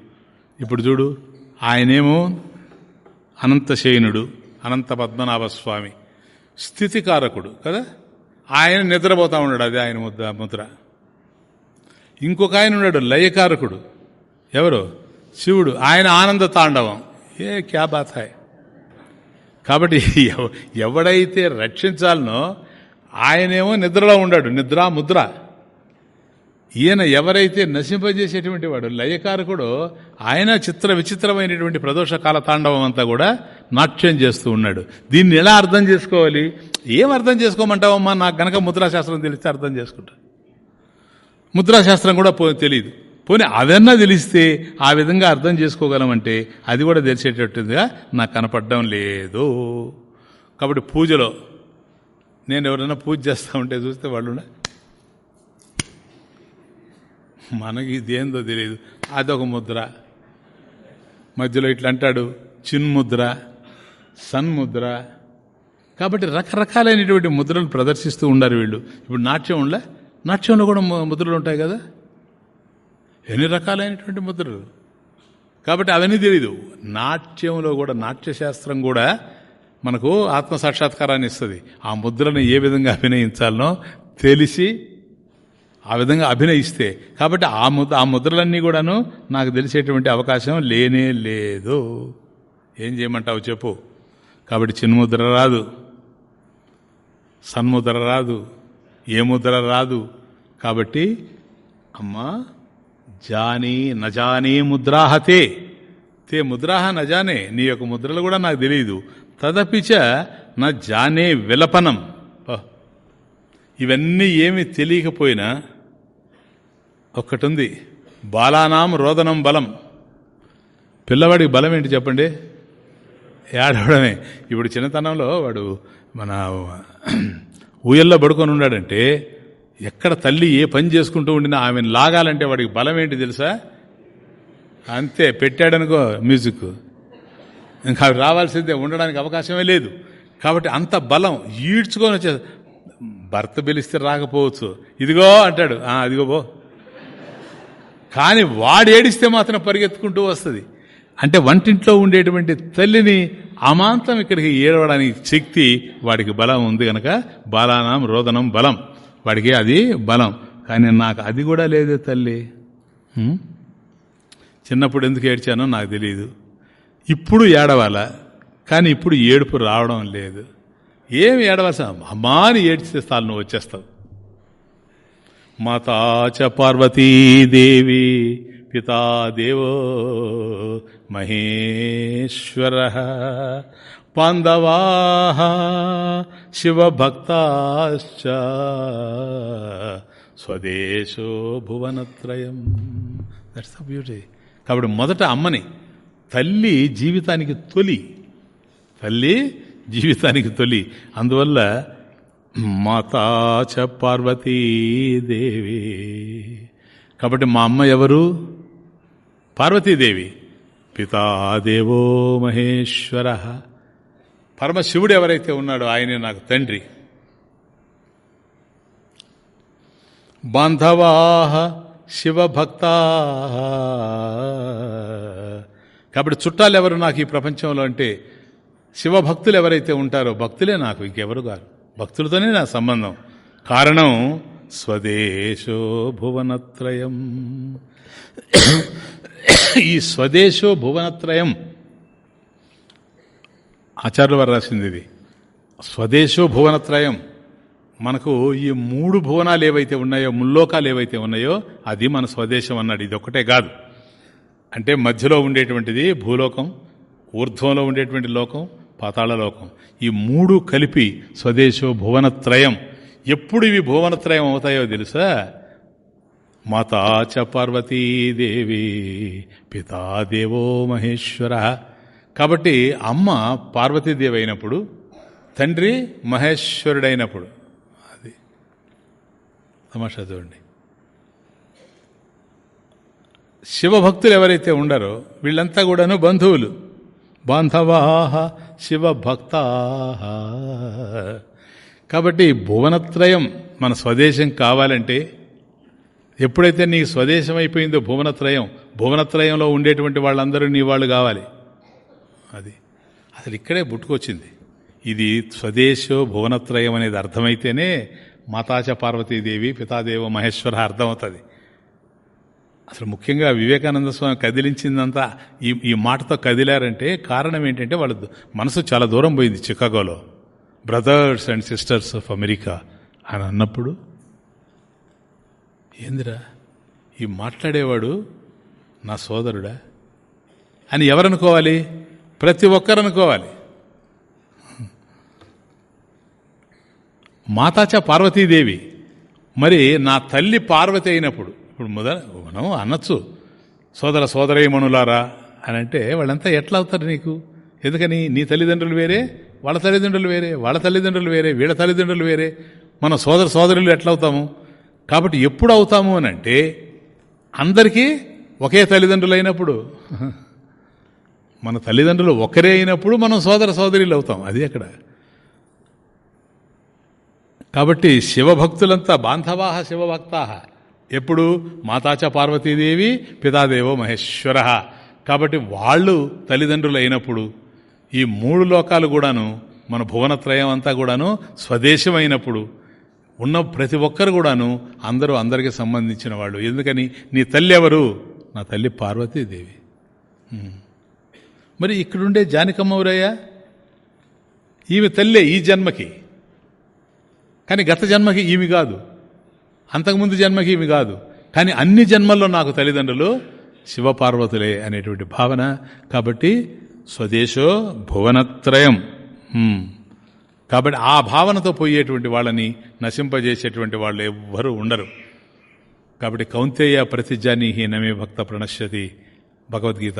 ఇప్పుడు చూడు ఆయనేమో అనంతశయనుడు అనంత పద్మనాభస్వామి స్థితికారకుడు కదా? ఆయన నిద్రపోతా ఉన్నాడు అది ఆయన ముద్ర ముద్ర. ఇంకొక ఆయన ఉన్నాడు లయకారకుడు. ఎవరు? శివుడు. ఆయన ఆనంద తాండవం. ఏ క్యా బాత్ హాయ్ కాబట్టి ఎవడైతే రక్షించాలనో ఆయనేమో నిద్రలో ఉన్నాడు నిద్ర ముద్ర. ఈయన ఎవరైతే నశింపజేసేటువంటి వాడు లయకారకుడు ఆయన చిత్ర విచిత్రమైనటువంటి ప్రదోష కాల తాండవం అంతా కూడా నాట్యం చేస్తూ ఉన్నాడు. దీన్ని ఎలా అర్థం చేసుకోవాలి? ఏం అర్థం చేసుకోమంటావమ్మా? నాకు గనక ముద్రాశాస్త్రం తెలిస్తే అర్థం చేసుకుంటా. ముద్రాశాస్త్రం కూడా పో తెలియదు పోనీ అదన్నా తెలిస్తే ఆ విధంగా అర్థం చేసుకోగలమంటే అది కూడా తెలిసేటట్టుగా నాకు కనపడడం లేదు. కాబట్టి పూజలో నేను ఎవరైనా పూజ చేస్తా ఉంటే చూస్తే వాళ్ళు మనకి ఇదేందో తెలియదు అదొక ముద్ర. మధ్యలో ఇట్లా అంటాడు చిన్ముద్ర సన్ముద్ర కాబట్టి రకరకాలైనటువంటి ముద్రలు ప్రదర్శిస్తూ ఉండారు వీళ్ళు. ఇప్పుడు నాట్యం ఉండలే? నాట్యంలో కూడా ముద్రలు ఉంటాయి కదా? ఎన్ని రకాలైనటువంటి ముద్రలు? కాబట్టి అవన్నీ తెలీదు. నాట్యంలో కూడా నాట్యశాస్త్రం కూడా మనకు ఆత్మ సాక్షాత్కారాన్ని ఇస్తుంది. ఆ ముద్రను ఏ విధంగా అభినయించాలనో తెలిసి ఆ విధంగా అభినయిస్తే. కాబట్టి ఆ ముద్ర ఆ ముద్రలన్నీ కూడాను నాకు తెలిసేటువంటి అవకాశం లేనే లేదు. ఏం చేయమంటావు చెప్పు. కాబట్టి చిన్ముద్ర రాదు. సన్ముద్ర రాదు. ఏ ముద్ర రాదు. కాబట్టి అమ్మా జానీ నజానీ ముద్రాహతే తే. ముద్రాహ నజానే. నీ యొక్క ముద్రలు కూడా నాకు తెలియదు. తదపిచ నా జానే విలపనం. ఇవన్నీ ఏమి తెలియకపోయినా ఒక్కటుంది. బాలానాం రోదనం బలం. పిల్లవాడికి బలం ఏంటి చెప్పండి? ఏడవడమే. ఇప్పుడు చిన్నతనంలో వాడు మన ఊయల్లో పడుకొని ఉన్నాడంటే ఎక్కడ తల్లి ఏ పని చేసుకుంటూ ఉండినా ఆమెను లాగాలంటే వాడికి బలం ఏంటి తెలుసా? అంతే పెట్టాడనుకో మ్యూజిక్. ఇంకా అవి రావాల్సిందే ఉండడానికి అవకాశమే లేదు. కాబట్టి అంత బలం ఈడ్చుకొని వచ్చే భర్త పిలిస్తే రాకపోవచ్చు. ఇదిగో అంటాడు. అదిగో బో కానీ వాడు ఏడిస్తే మాత్రం పరిగెత్తుకుంటూ వస్తుంది. అంటే వంటింట్లో ఉండేటువంటి తల్లిని అమాంతం ఇక్కడికి ఏడవడానికి శక్తి వాడికి బలం ఉంది కనుక బాలానం రోదనం బలం. వాడికి అది బలం. కానీ నాకు అది కూడా లేదే తల్లి. చిన్నప్పుడు ఎందుకు ఏడ్చానో నాకు తెలియదు ఇప్పుడు ఏడవాలా. కానీ ఇప్పుడు ఏడుపు రావడం లేదు. ఏమి ఏడవలసిన? అమ్మా అని ఏడ్చితే స్థాలు నువ్వు వచ్చేస్తావు. మాతా చ పార్వతీదేవి పితా మహేశ్వర పాండవా శివభక్తాశ్చ స్వదేశో భువనత్రయం. దట్స్ ద బ్యూటీ కాబట్టి మొదట అమ్మని తల్లి జీవితానికి తొలి తల్లి జీవితానికి తొలి. అందువల్ల మాతాచ చ పార్వతీదేవి కాబట్టి మా అమ్మ ఎవరు? పార్వతీదేవి పితాదేవో మహేశ్వర. పరమశివుడు ఎవరైతే ఉన్నాడో ఆయనే నాకు తండ్రి. బాంధవా శివభక్తా. కాబట్టి చుట్టాలు ఎవరు నాకు ఈ ప్రపంచంలో అంటే శివభక్తులు ఎవరైతే ఉంటారో భక్తులే నాకు ఇంకెవరు కాదు భక్తులతోనే నా సంబంధం. కారణం స్వదేశో భువనత్రయం. ఈ స్వదేశో భువనత్రయం. ఆచార్యుల వారు రాసింది ఇది. స్వదేశో భువనత్రయం. మనకు ఈ మూడు భువనాలు ఏవైతే ఉన్నాయో ముల్లోకాలు ఏవైతే ఉన్నాయో అది మన స్వదేశం అన్నాడు. ఇది ఒకటే కాదు. అంటే మధ్యలో ఉండేటువంటిది భూలోకం ఊర్ధ్వంలో ఉండేటువంటి లోకం పాతాళ లోకం. ఈ మూడు కలిపి స్వదేశో భువనత్రయం. ఎప్పుడు ఇవి భువనత్రయం అవుతాయో తెలుసా? మాతా చ పార్వతీదేవి పితాదేవో మహేశ్వర. కాబట్టి అమ్మ పార్వతీదేవి అయినప్పుడు తండ్రి మహేశ్వరుడైనప్పుడు. అది తమాషా చూడండి. శివభక్తులు ఎవరైతే ఉండారో వీళ్ళంతా కూడాను బంధువులు. బాంధవాహ శివభక్త. కాబట్టి భువనత్రయం మన స్వదేశం కావాలంటే ఎప్పుడైతే నీకు స్వదేశం అయిపోయిందో భువనత్రయం భువనత్రయంలో ఉండేటువంటి వాళ్ళందరూ నీ వాళ్ళు కావాలి. అది అసలు ఇక్కడే పుట్టుకొచ్చింది. ఇది స్వదేశో భువనత్రయం అనేది అర్థమైతేనే మాతాచ పార్వతీదేవి పితాదేవ మహేశ్వర అర్థమవుతుంది. అసలు ముఖ్యంగా వివేకానంద స్వామి కదిలించిందంతా ఈ ఈ మాటతో కదిలారంటే కారణం ఏంటంటే వాళ్ళ మనసు చాలా దూరం పోయింది చికాగోలో. Brothers and sisters of America అని అన్నప్పుడు ఏందిరా? ఈ మాట్లాడేవాడు నా సోదరుడా? అని ఎవరనుకోవాలి? ప్రతి ఒక్కరు అనుకోవాలి మాతాచ పార్వతీదేవి మరి నా తల్లి పార్వతి అయినప్పుడు ఇప్పుడు మొదల మనం అనొచ్చు. సోదర సోదరీమణులారా అని అంటే వాళ్ళంతా ఎట్లా అవుతారు నీకు? ఎందుకని? నీ తల్లిదండ్రులు వేరే వాళ్ళ తల్లిదండ్రులు వేరే వాళ్ళ తల్లిదండ్రులు వేరే వీళ్ళ తల్లిదండ్రులు వేరే. మన సోదర సోదరులు ఎట్లవుతాము కాబట్టి ఎప్పుడు అవుతాము అని అంటే అందరికీ ఒకే తల్లిదండ్రులు అయినప్పుడు. మన తల్లిదండ్రులు ఒకరే అయినప్పుడు మనం సోదర సోదరులు అవుతాం. అది అక్కడ. కాబట్టి శివభక్తులంతా బాంధవాహ శివభక్తా. ఎప్పుడు? మాతాచ పార్వతీదేవి పితాదేవో మహేశ్వర. కాబట్టి వాళ్ళు తల్లిదండ్రులు అయినప్పుడు ఈ మూడు లోకాలు కూడాను మన భువనత్రయం అంతా కూడాను స్వదేశం అయినప్పుడు ఉన్న ప్రతి ఒక్కరు కూడాను అందరూ అందరికీ సంబంధించిన వాళ్ళు. ఎందుకని? నీ తల్లి ఎవరు? నా తల్లి పార్వతీదేవి. మరి ఇక్కడుండే జానకమ్మ ఈమె తల్లే ఈ జన్మకి. కానీ గత జన్మకి ఈమె కాదు. అంతకుముందు జన్మకి ఈమె కాదు. కానీ అన్ని జన్మల్లో నాకు తల్లిదండ్రులు శివపార్వతులే అనేటువంటి భావన. కాబట్టి స్వదేశో భువనత్రయం. కాబట్టి ఆ భావనతో పోయేటువంటి వాళ్ళని నశింపజేసేటువంటి వాళ్ళు ఎవ్వరూ ఉండరు. కాబట్టి కౌంతేయ ప్రతిజానీహి హీనమే భక్త ప్రణశ్యతి భగవద్గీత.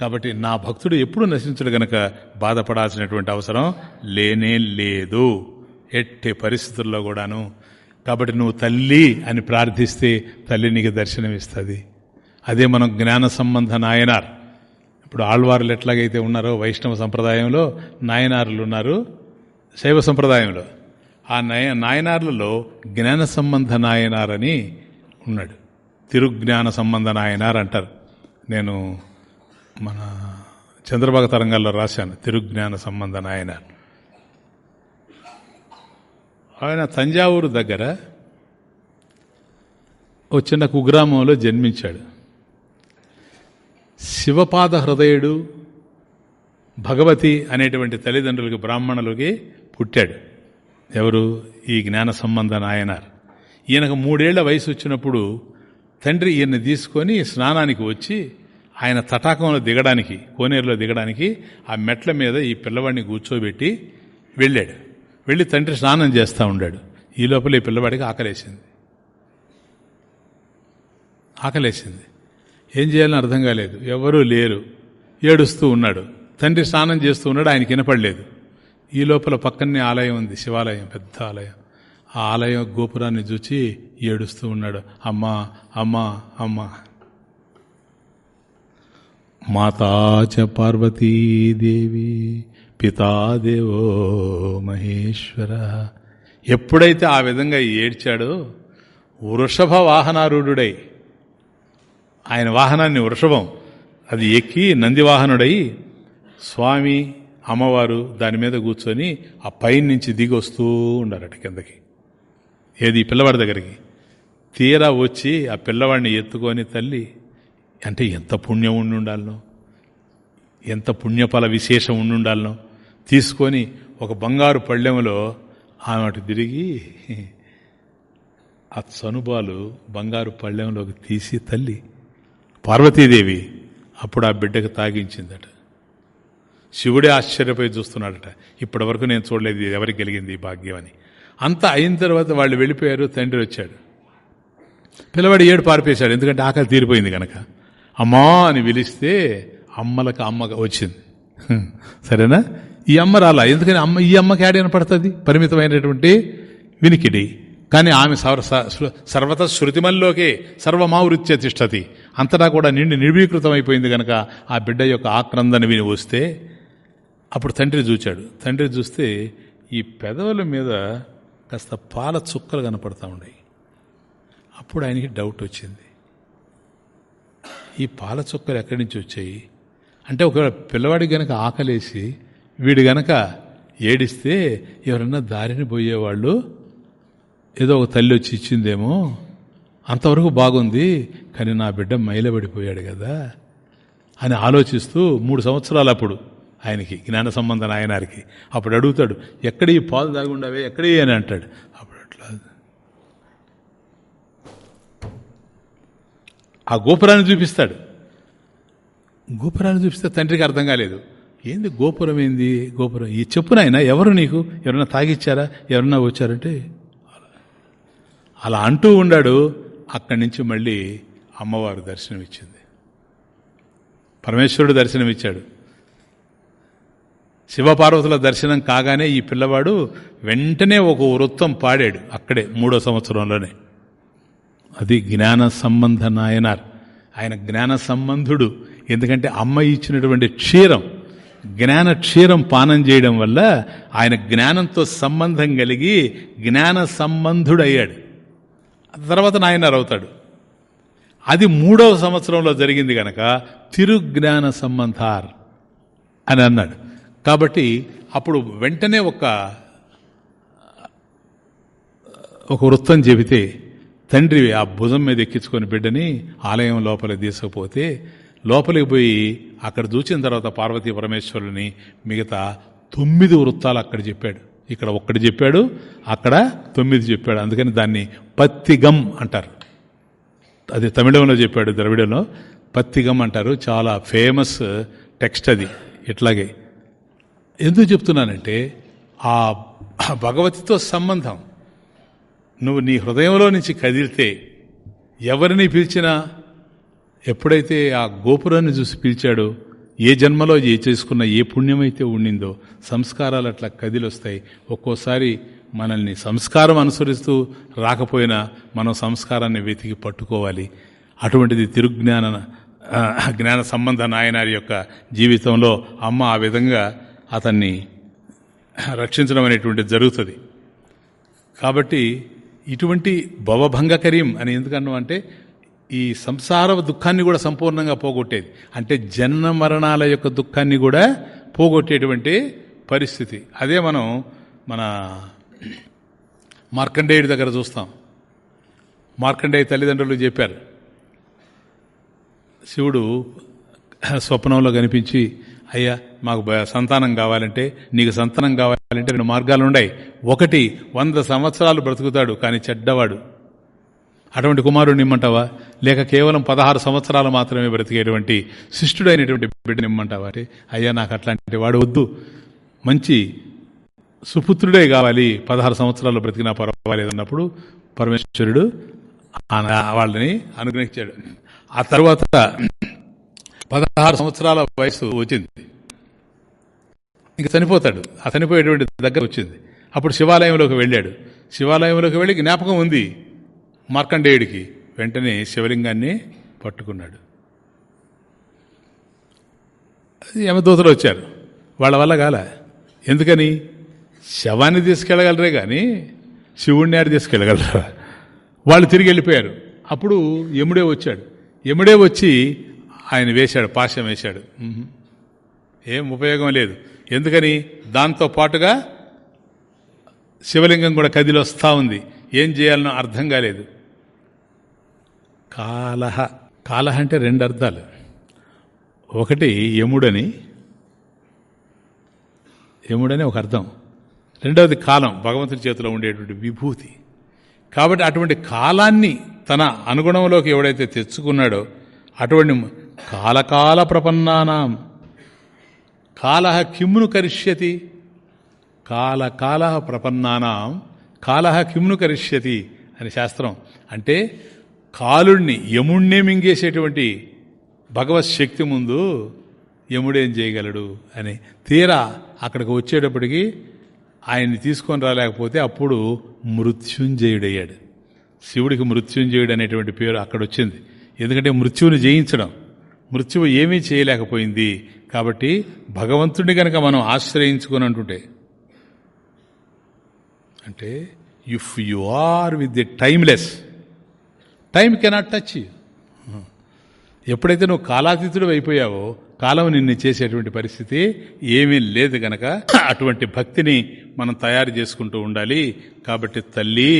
కాబట్టి నా భక్తుడు ఎప్పుడు నశించడు గనక బాధపడాల్సినటువంటి అవసరం లేనే లేదు. ఎట్టి పరిస్థితుల్లో కూడాను. కాబట్టి నువ్వు తల్లి అని ప్రార్థిస్తే తల్లి నీకు దర్శనమిస్తుంది అదే మనం జ్ఞాన సంబంధ నాయనార్. ఇప్పుడు ఆళ్వార్లు ఎట్లాగైతే ఉన్నారో వైష్ణవ సంప్రదాయంలో నాయనారులు ఉన్నారు. శైవ సంప్రదాయంలో. ఆ నయ నాయనార్లలో జ్ఞాన సంబంధ నాయనారని ఉన్నాడు. తిరుజ్ఞాన సంబంధ నాయనార్ అంటారు. నేను మన చంద్రబాగ తరంగాల్లో రాశాను. తిరుజ్ఞాన సంబంధ నాయనార్. ఆయన తంజావూరు దగ్గర ఓ చిన్న కుగ్రామంలో జన్మించాడు. శివపాద హృదయుడు భగవతి అనేటువంటి తల్లిదండ్రులకి బ్రాహ్మణులకి పుట్టాడు. ఎవరు? ఈ జ్ఞాన సంబంధ నాయనార్. ఈయనకు మూడేళ్ళ వయసు వచ్చినప్పుడు తండ్రి ఈయన్ని తీసుకొని స్నానానికి వచ్చి ఆయన తటాకంలో దిగడానికి కోనేరులో దిగడానికి ఆ మెట్ల మీద ఈ పిల్లవాడిని కూర్చోబెట్టి వెళ్ళాడు. వెళ్ళి తండ్రి స్నానం చేస్తూ ఉండాడు. ఈ లోపల ఈ పిల్లవాడికి ఆకలేసింది. ఆకలేసింది. ఏం చేయాలని అర్థం కాలేదు. ఎవరూ లేరు. ఏడుస్తూ ఉన్నాడు. తండ్రి స్నానం చేస్తూ ఉన్నాడు. ఆయనకి వినపడలేదు. ఈ లోపల పక్కనే ఆలయం ఉంది శివాలయం పెద్ద ఆలయం. ఆ ఆలయం గోపురాన్ని చూచి ఏడుస్తూ ఉన్నాడు అమ్మా అమ్మా అమ్మా. మాతాచ పార్వతీదేవి పితాదేవో మహేశ్వర. ఎప్పుడైతే ఆ విధంగా ఏడ్చాడో వృషభ వాహనారూఢుడై ఆయన వాహనాన్ని వృషభం అది ఎక్కి నంది వాహనుడై స్వామి అమ్మవారు దాని మీద కూర్చొని ఆ పైన నుంచి దిగి వస్తూ ఉండారట కిందకి. ఏది పిల్లవాడి దగ్గరికి? తీరా వచ్చి ఆ పిల్లవాడిని ఎత్తుకొని తల్లి అంటే ఎంత పుణ్యం ఉండి ఉండాలనో? ఎంత పుణ్యఫల విశేషం ఉండి ఉండాలనో? తీసుకొని ఒక బంగారు పళ్ళెంలో ఆమె అటు తిరిగి ఆ చనుబాలు బంగారు పళ్ళెంలోకి తీసి తల్లి పార్వతీదేవి అప్పుడు ఆ బిడ్డకు తాగించిందట. శివుడే ఆశ్చర్యపోయి చూస్తున్నాడట ఇప్పటి వరకు నేను చూడలేదు ఎవరికి కలిగింది ఈ భాగ్యం అని. అంతా అయిన తర్వాత వాళ్ళు వెళ్ళిపోయారు తండ్రి వచ్చాడు. పిల్లవాడు ఏడు పారిపేశాడు ఎందుకంటే ఆకలి తీరిపోయింది కనుక అమ్మా అని పిలిస్తే అమ్మలకు అమ్మ వచ్చింది. సరేనా? ఈ అమ్మ రాలా? ఎందుకని అమ్మ ఈ అమ్మకి యాడ్ పడుతుంది? పరిమితమైనటువంటి వినికిడి. కానీ ఆమె సర్వ సర్వత శృతిమల్లోకే సర్వమావృత్య తిష్టతి. అంతటా కూడా నిండి నిర్వీకృతమైపోయింది కనుక ఆ బిడ్డ యొక్క ఆక్రందన విని వస్తే అప్పుడు తండ్రి చూచాడు. తండ్రి చూస్తే ఈ పెదవుల మీద కాస్త పాల చుక్కలు కనపడతా ఉన్నాయి అప్పుడు ఆయనకి డౌట్ వచ్చింది. ఈ పాల చుక్కలు ఎక్కడి నుంచి వచ్చాయి? అంటే ఒకవేళ పిల్లవాడికి గనక ఆకలేసి వీడు గనక ఏడిస్తే ఎవరన్నా దారిని పోయేవాళ్ళు? ఏదో ఒక తల్లి వచ్చి ఇచ్చిందేమో? అంతవరకు బాగుంది కానీ నా బిడ్డ మైలబడిపోయాడు కదా అని ఆలోచిస్తూ మూడు సంవత్సరాలు అప్పుడు ఆయనకి జ్ఞాన సంబంధ నాయనారికి అప్పుడు అడుగుతాడు ఎక్కడ ఈ పాలు తాగుండవే? ఎక్కడే అని అంటాడు. అప్పుడు అట్లా. ఆ గోపురాన్ని చూపిస్తాడు. గోపురాన్ని చూపిస్తే తండ్రికి అర్థం కాలేదు. ఏంది గోపురం ఏంది? గోపురం ఈ చెప్పునైనా ఎవరు నీకు? ఎవరన్నా తాగిచ్చారా? ఎవరన్నా వచ్చారంటే? అలా అంటూ ఉండాడు. అక్కడి నుంచి మళ్ళీ అమ్మవారు దర్శనమిచ్చింది. పరమేశ్వరుడు దర్శనమిచ్చాడు. శివపార్వతుల దర్శనం కాగానే ఈ పిల్లవాడు వెంటనే ఒక వృత్తం పాడాడు అక్కడే మూడో సంవత్సరంలోనే. అది జ్ఞాన సంబంధ నాయనార్. ఆయన జ్ఞాన సంబంధుడు. ఎందుకంటే అమ్మ ఇచ్చినటువంటి క్షీరం జ్ఞాన క్షీరం పానం చేయడం వల్ల ఆయన జ్ఞానంతో సంబంధం కలిగి జ్ఞాన సంబంధుడయ్యాడు. తర్వాత నాయనార్ అవుతాడు. అది మూడవ సంవత్సరంలో జరిగింది కనుక తిరుజ్ఞాన సంబంధార్ అని అన్నాడు. కాబట్టి అప్పుడు వెంటనే ఒక ఒక వృత్తం చెబితే తండ్రి ఆ భుజం మీద ఎక్కించుకొని బిడ్డని ఆలయం లోపల తీసుకుపోతే లోపలికి పోయి అక్కడ చూసిన తర్వాత పార్వతీ పరమేశ్వరుని మిగతా తొమ్మిది వృత్తాలు అక్కడ చెప్పాడు. ఇక్కడ ఒక్కటి చెప్పాడు అక్కడ తొమ్మిది చెప్పాడు. అందుకని దాన్ని పత్తిగం అంటారు. అది తమిళంలో చెప్పాడు ద్రవిడంలో. పత్తిగం అంటారు. చాలా ఫేమస్ టెక్స్ట్ అది. ఇట్లాగే ఎందుకు చెప్తున్నానంటే ఆ భగవతితో సంబంధం. నువ్వు నీ హృదయంలో నుంచి కదిలితే ఎవరిని పిలిచినా ఎప్పుడైతే ఆ గోపురాన్ని చూసి పిలిచాడో ఏ జన్మలో ఏ చేసుకున్న ఏ పుణ్యమైతే ఉండిందో సంస్కారాలు అట్లా కదిలొస్తాయి. ఒక్కోసారి మనల్ని సంస్కారం అనుసరిస్తూ రాకపోయినా మనం సంస్కారాన్ని వెతికి పట్టుకోవాలి. అటువంటిది తిరుజ్ఞాన జ్ఞాన సంబంధ నాయనారి యొక్క జీవితంలో అమ్మ ఆ విధంగా అతన్ని రక్షించడం అనేటువంటి జరుగుతుంది. కాబట్టి ఇటువంటి భవభంగకరీం అని ఎందుకన్నా అంటే ఈ సంసార దుఃఖాన్ని కూడా సంపూర్ణంగా పోగొట్టేది. అంటే జన్మ మరణాల యొక్క దుఃఖాన్ని కూడా పోగొట్టేటువంటి పరిస్థితి. అదే మనం మన మార్కండేయుడి దగ్గర చూస్తాం. మార్కండేయ తల్లిదండ్రులు చెప్పారు శివుడు స్వప్నంలో కనిపించి అయ్యా మాకు సంతానం కావాలంటే నీకు సంతానం కావాలంటే రెండు మార్గాలు ఉన్నాయి ఒకటి వంద సంవత్సరాలు బ్రతుకుతాడు కానీ చెడ్డవాడు. అటువంటి కుమారుడు ఇమ్మంటావా లేక కేవలం పదహారు సంవత్సరాలు మాత్రమే బ్రతికేటువంటి శిష్టుడైనటువంటి బిడ్డని ఇమ్మంటావా అంటే అయ్యా నాకు అట్లాంటి వాడు వద్దు. మంచి సుపుత్రుడే కావాలి పదహారు సంవత్సరాలు బ్రతికినా పర్వాలేదన్నప్పుడు పరమేశ్వరుడు వాళ్ళని అనుగ్రహించాడు. ఆ తర్వాత పదహారు సంవత్సరాల వయసు వచ్చింది. ఇంకా చనిపోతాడు. ఆ చనిపోయేటువంటి దగ్గర వచ్చింది. అప్పుడు శివాలయంలోకి వెళ్ళాడు. శివాలయంలోకి వెళ్ళి జ్ఞాపకం ఉంది. మార్కండేయుడికి. వెంటనే శివలింగాన్ని పట్టుకున్నాడు. యమదూతలు వచ్చారు. వాళ్ళ వల్ల కాల. ఎందుకని? శవాన్ని తీసుకెళ్ళగలరే కానీ శివుణ్ణి ఆడు తీసుకెళ్ళగలరా? వాళ్ళు తిరిగి వెళ్ళిపోయారు. అప్పుడు యముడే వచ్చాడు. యముడే వచ్చి ఆయన వేశాడు పాశం వేశాడు. ఏం ఉపయోగం లేదు. ఎందుకని? దాంతో పాటుగా శివలింగం కూడా కదిలి వస్తూ ఉంది. ఏం చేయాలనో అర్థం కాలేదు. కాలహ. కాలహ అంటే రెండు అర్థాలు. ఒకటి యముడని యముడని ఒక అర్థం. రెండవది కాలం భగవంతుడి చేతిలో ఉండేటువంటి విభూతి. కాబట్టి అటువంటి కాలాన్ని తన అనుగుణంలోకి ఎవడైతే తెచ్చుకున్నాడో అటువంటి కాలకాల ప్రపన్నానాం. కాల కిమ్ను కరిష్యతి. కాలకాల ప్రపన్నానాం. కాల కిమ్ను కరిష్యతి అని శాస్త్రం. అంటే కాలుణ్ణి యముణ్ణే మింగేసేటువంటి భగవత్ శక్తి ముందు యముడేం చేయగలడు అని. తీరా అక్కడికి వచ్చేటప్పటికి ఆయన్ని తీసుకొని రాలేకపోతే అప్పుడు మృత్యుంజయుడయ్యాడు. శివుడికి మృత్యుంజయుడు అనేటువంటి పేరు అక్కడ వచ్చింది ఎందుకంటే మృత్యువుని జయించడం. మృత్యువు ఏమీ చేయలేకపోయింది. కాబట్టి భగవంతుడిని కనుక మనం ఆశ్రయించుకుని అంటుంటే అంటే if you are with the timeless time cannot touch ఎప్పుడైతే నువ్వు కాలాతీతుడు అయిపోయావో కాలం నిన్ను చేసేటువంటి పరిస్థితి ఏమీ లేదు గనక అటువంటి భక్తిని మనం తయారు చేసుకుంటూ ఉండాలి. కాబట్టి తల్లి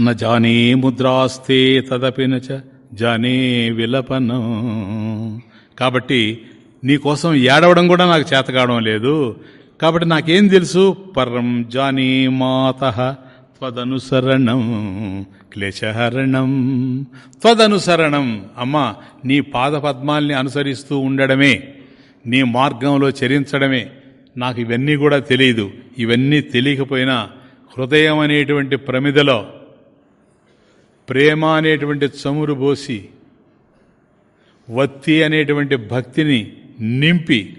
న జానే ముద్రాస్తే తదపినచ జానే విలపనం. కాబట్టి నీకోసం ఏడవడం కూడా నాకు చేత కావడం లేదు. కాబట్టి నాకేం తెలుసు? పరం జానీ మాత త్వదనుసరణం క్లేశహరణం. త్వదనుసరణం. అమ్మా నీ పాద పద్మాల్ని అనుసరిస్తూ ఉండడమే నీ మార్గంలో చరించడమే. నాకు ఇవన్నీ కూడా తెలియదు ఇవన్నీ తెలియకపోయినా హృదయం అనేటువంటి ప్రమిదలో ప్రేమ అనేటువంటి చమురు పోసి వత్తి అనేటువంటి భక్తిని నింపి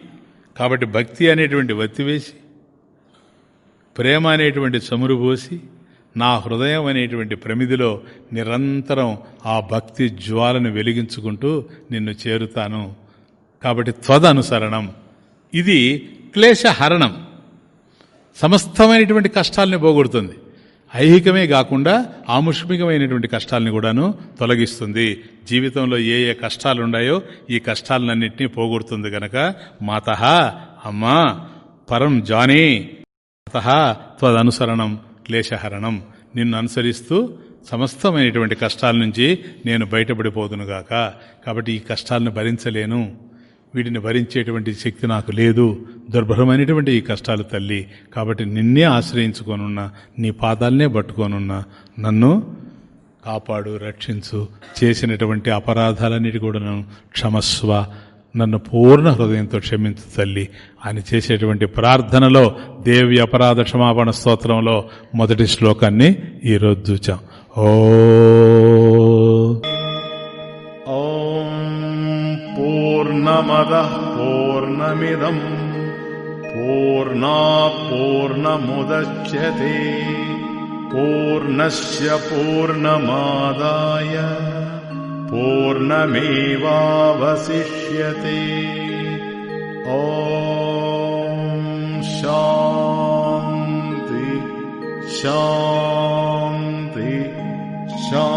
కాబట్టి భక్తి అనేటువంటి వత్తి వేసి ప్రేమ అనేటువంటి చమురు పోసి నా హృదయం అనేటువంటి ప్రమిదిలో నిరంతరం ఆ భక్తి జ్వాలను వెలిగించుకుంటూ నిన్ను చేరుతాను. కాబట్టి త్వదనుసరణం. ఇది క్లేశహరణం. సమస్తమైనటువంటి కష్టాలని పోగొడుతుంది. ఐహికమే కాకుండా ఆముష్మికమైనటువంటి కష్టాలని కూడాను తొలగిస్తుంది. జీవితంలో ఏ ఏ కష్టాలు ఉన్నాయో ఈ కష్టాలన్నింటినీ పోగొడుతుంది గనక మాత అమ్మా పరం జానీ అత త్వదనుసరణం క్లేశహరణం. నిన్ను అనుసరిస్తూ సమస్తమైనటువంటి కష్టాల నుంచి నేను బయటపడిపోదునుగాక. కాబట్టి ఈ కష్టాలను భరించలేను. వీటిని భరించేటువంటి శక్తి నాకు లేదు. దుర్భరమైనటువంటి ఈ కష్టాలు తల్లి. కాబట్టి నిన్నే ఆశ్రయించుకొనున్నా నీ పాదాలనే పట్టుకొనున్నా నన్ను కాపాడు రక్షించు. చేసినటువంటి అపరాధాలన్నిటి కూడా నన్ను క్షమస్వ. నన్ను పూర్ణ హృదయంతో క్షమించు తల్లి. అని చేసేటువంటి ప్రార్థనలో దేవి అపరాధ క్షమాపణ స్తోత్రంలో మొదటి శ్లోకాన్ని ఈరోజు చూచాం. ఓ पूर्णमदः पूर्णमिदम्। पूर्णा पूर्णमुदच्यते पूर्णस्य पूर्णमादाय पूर्णमेवावशिष्यते। ॐ शान्ति शा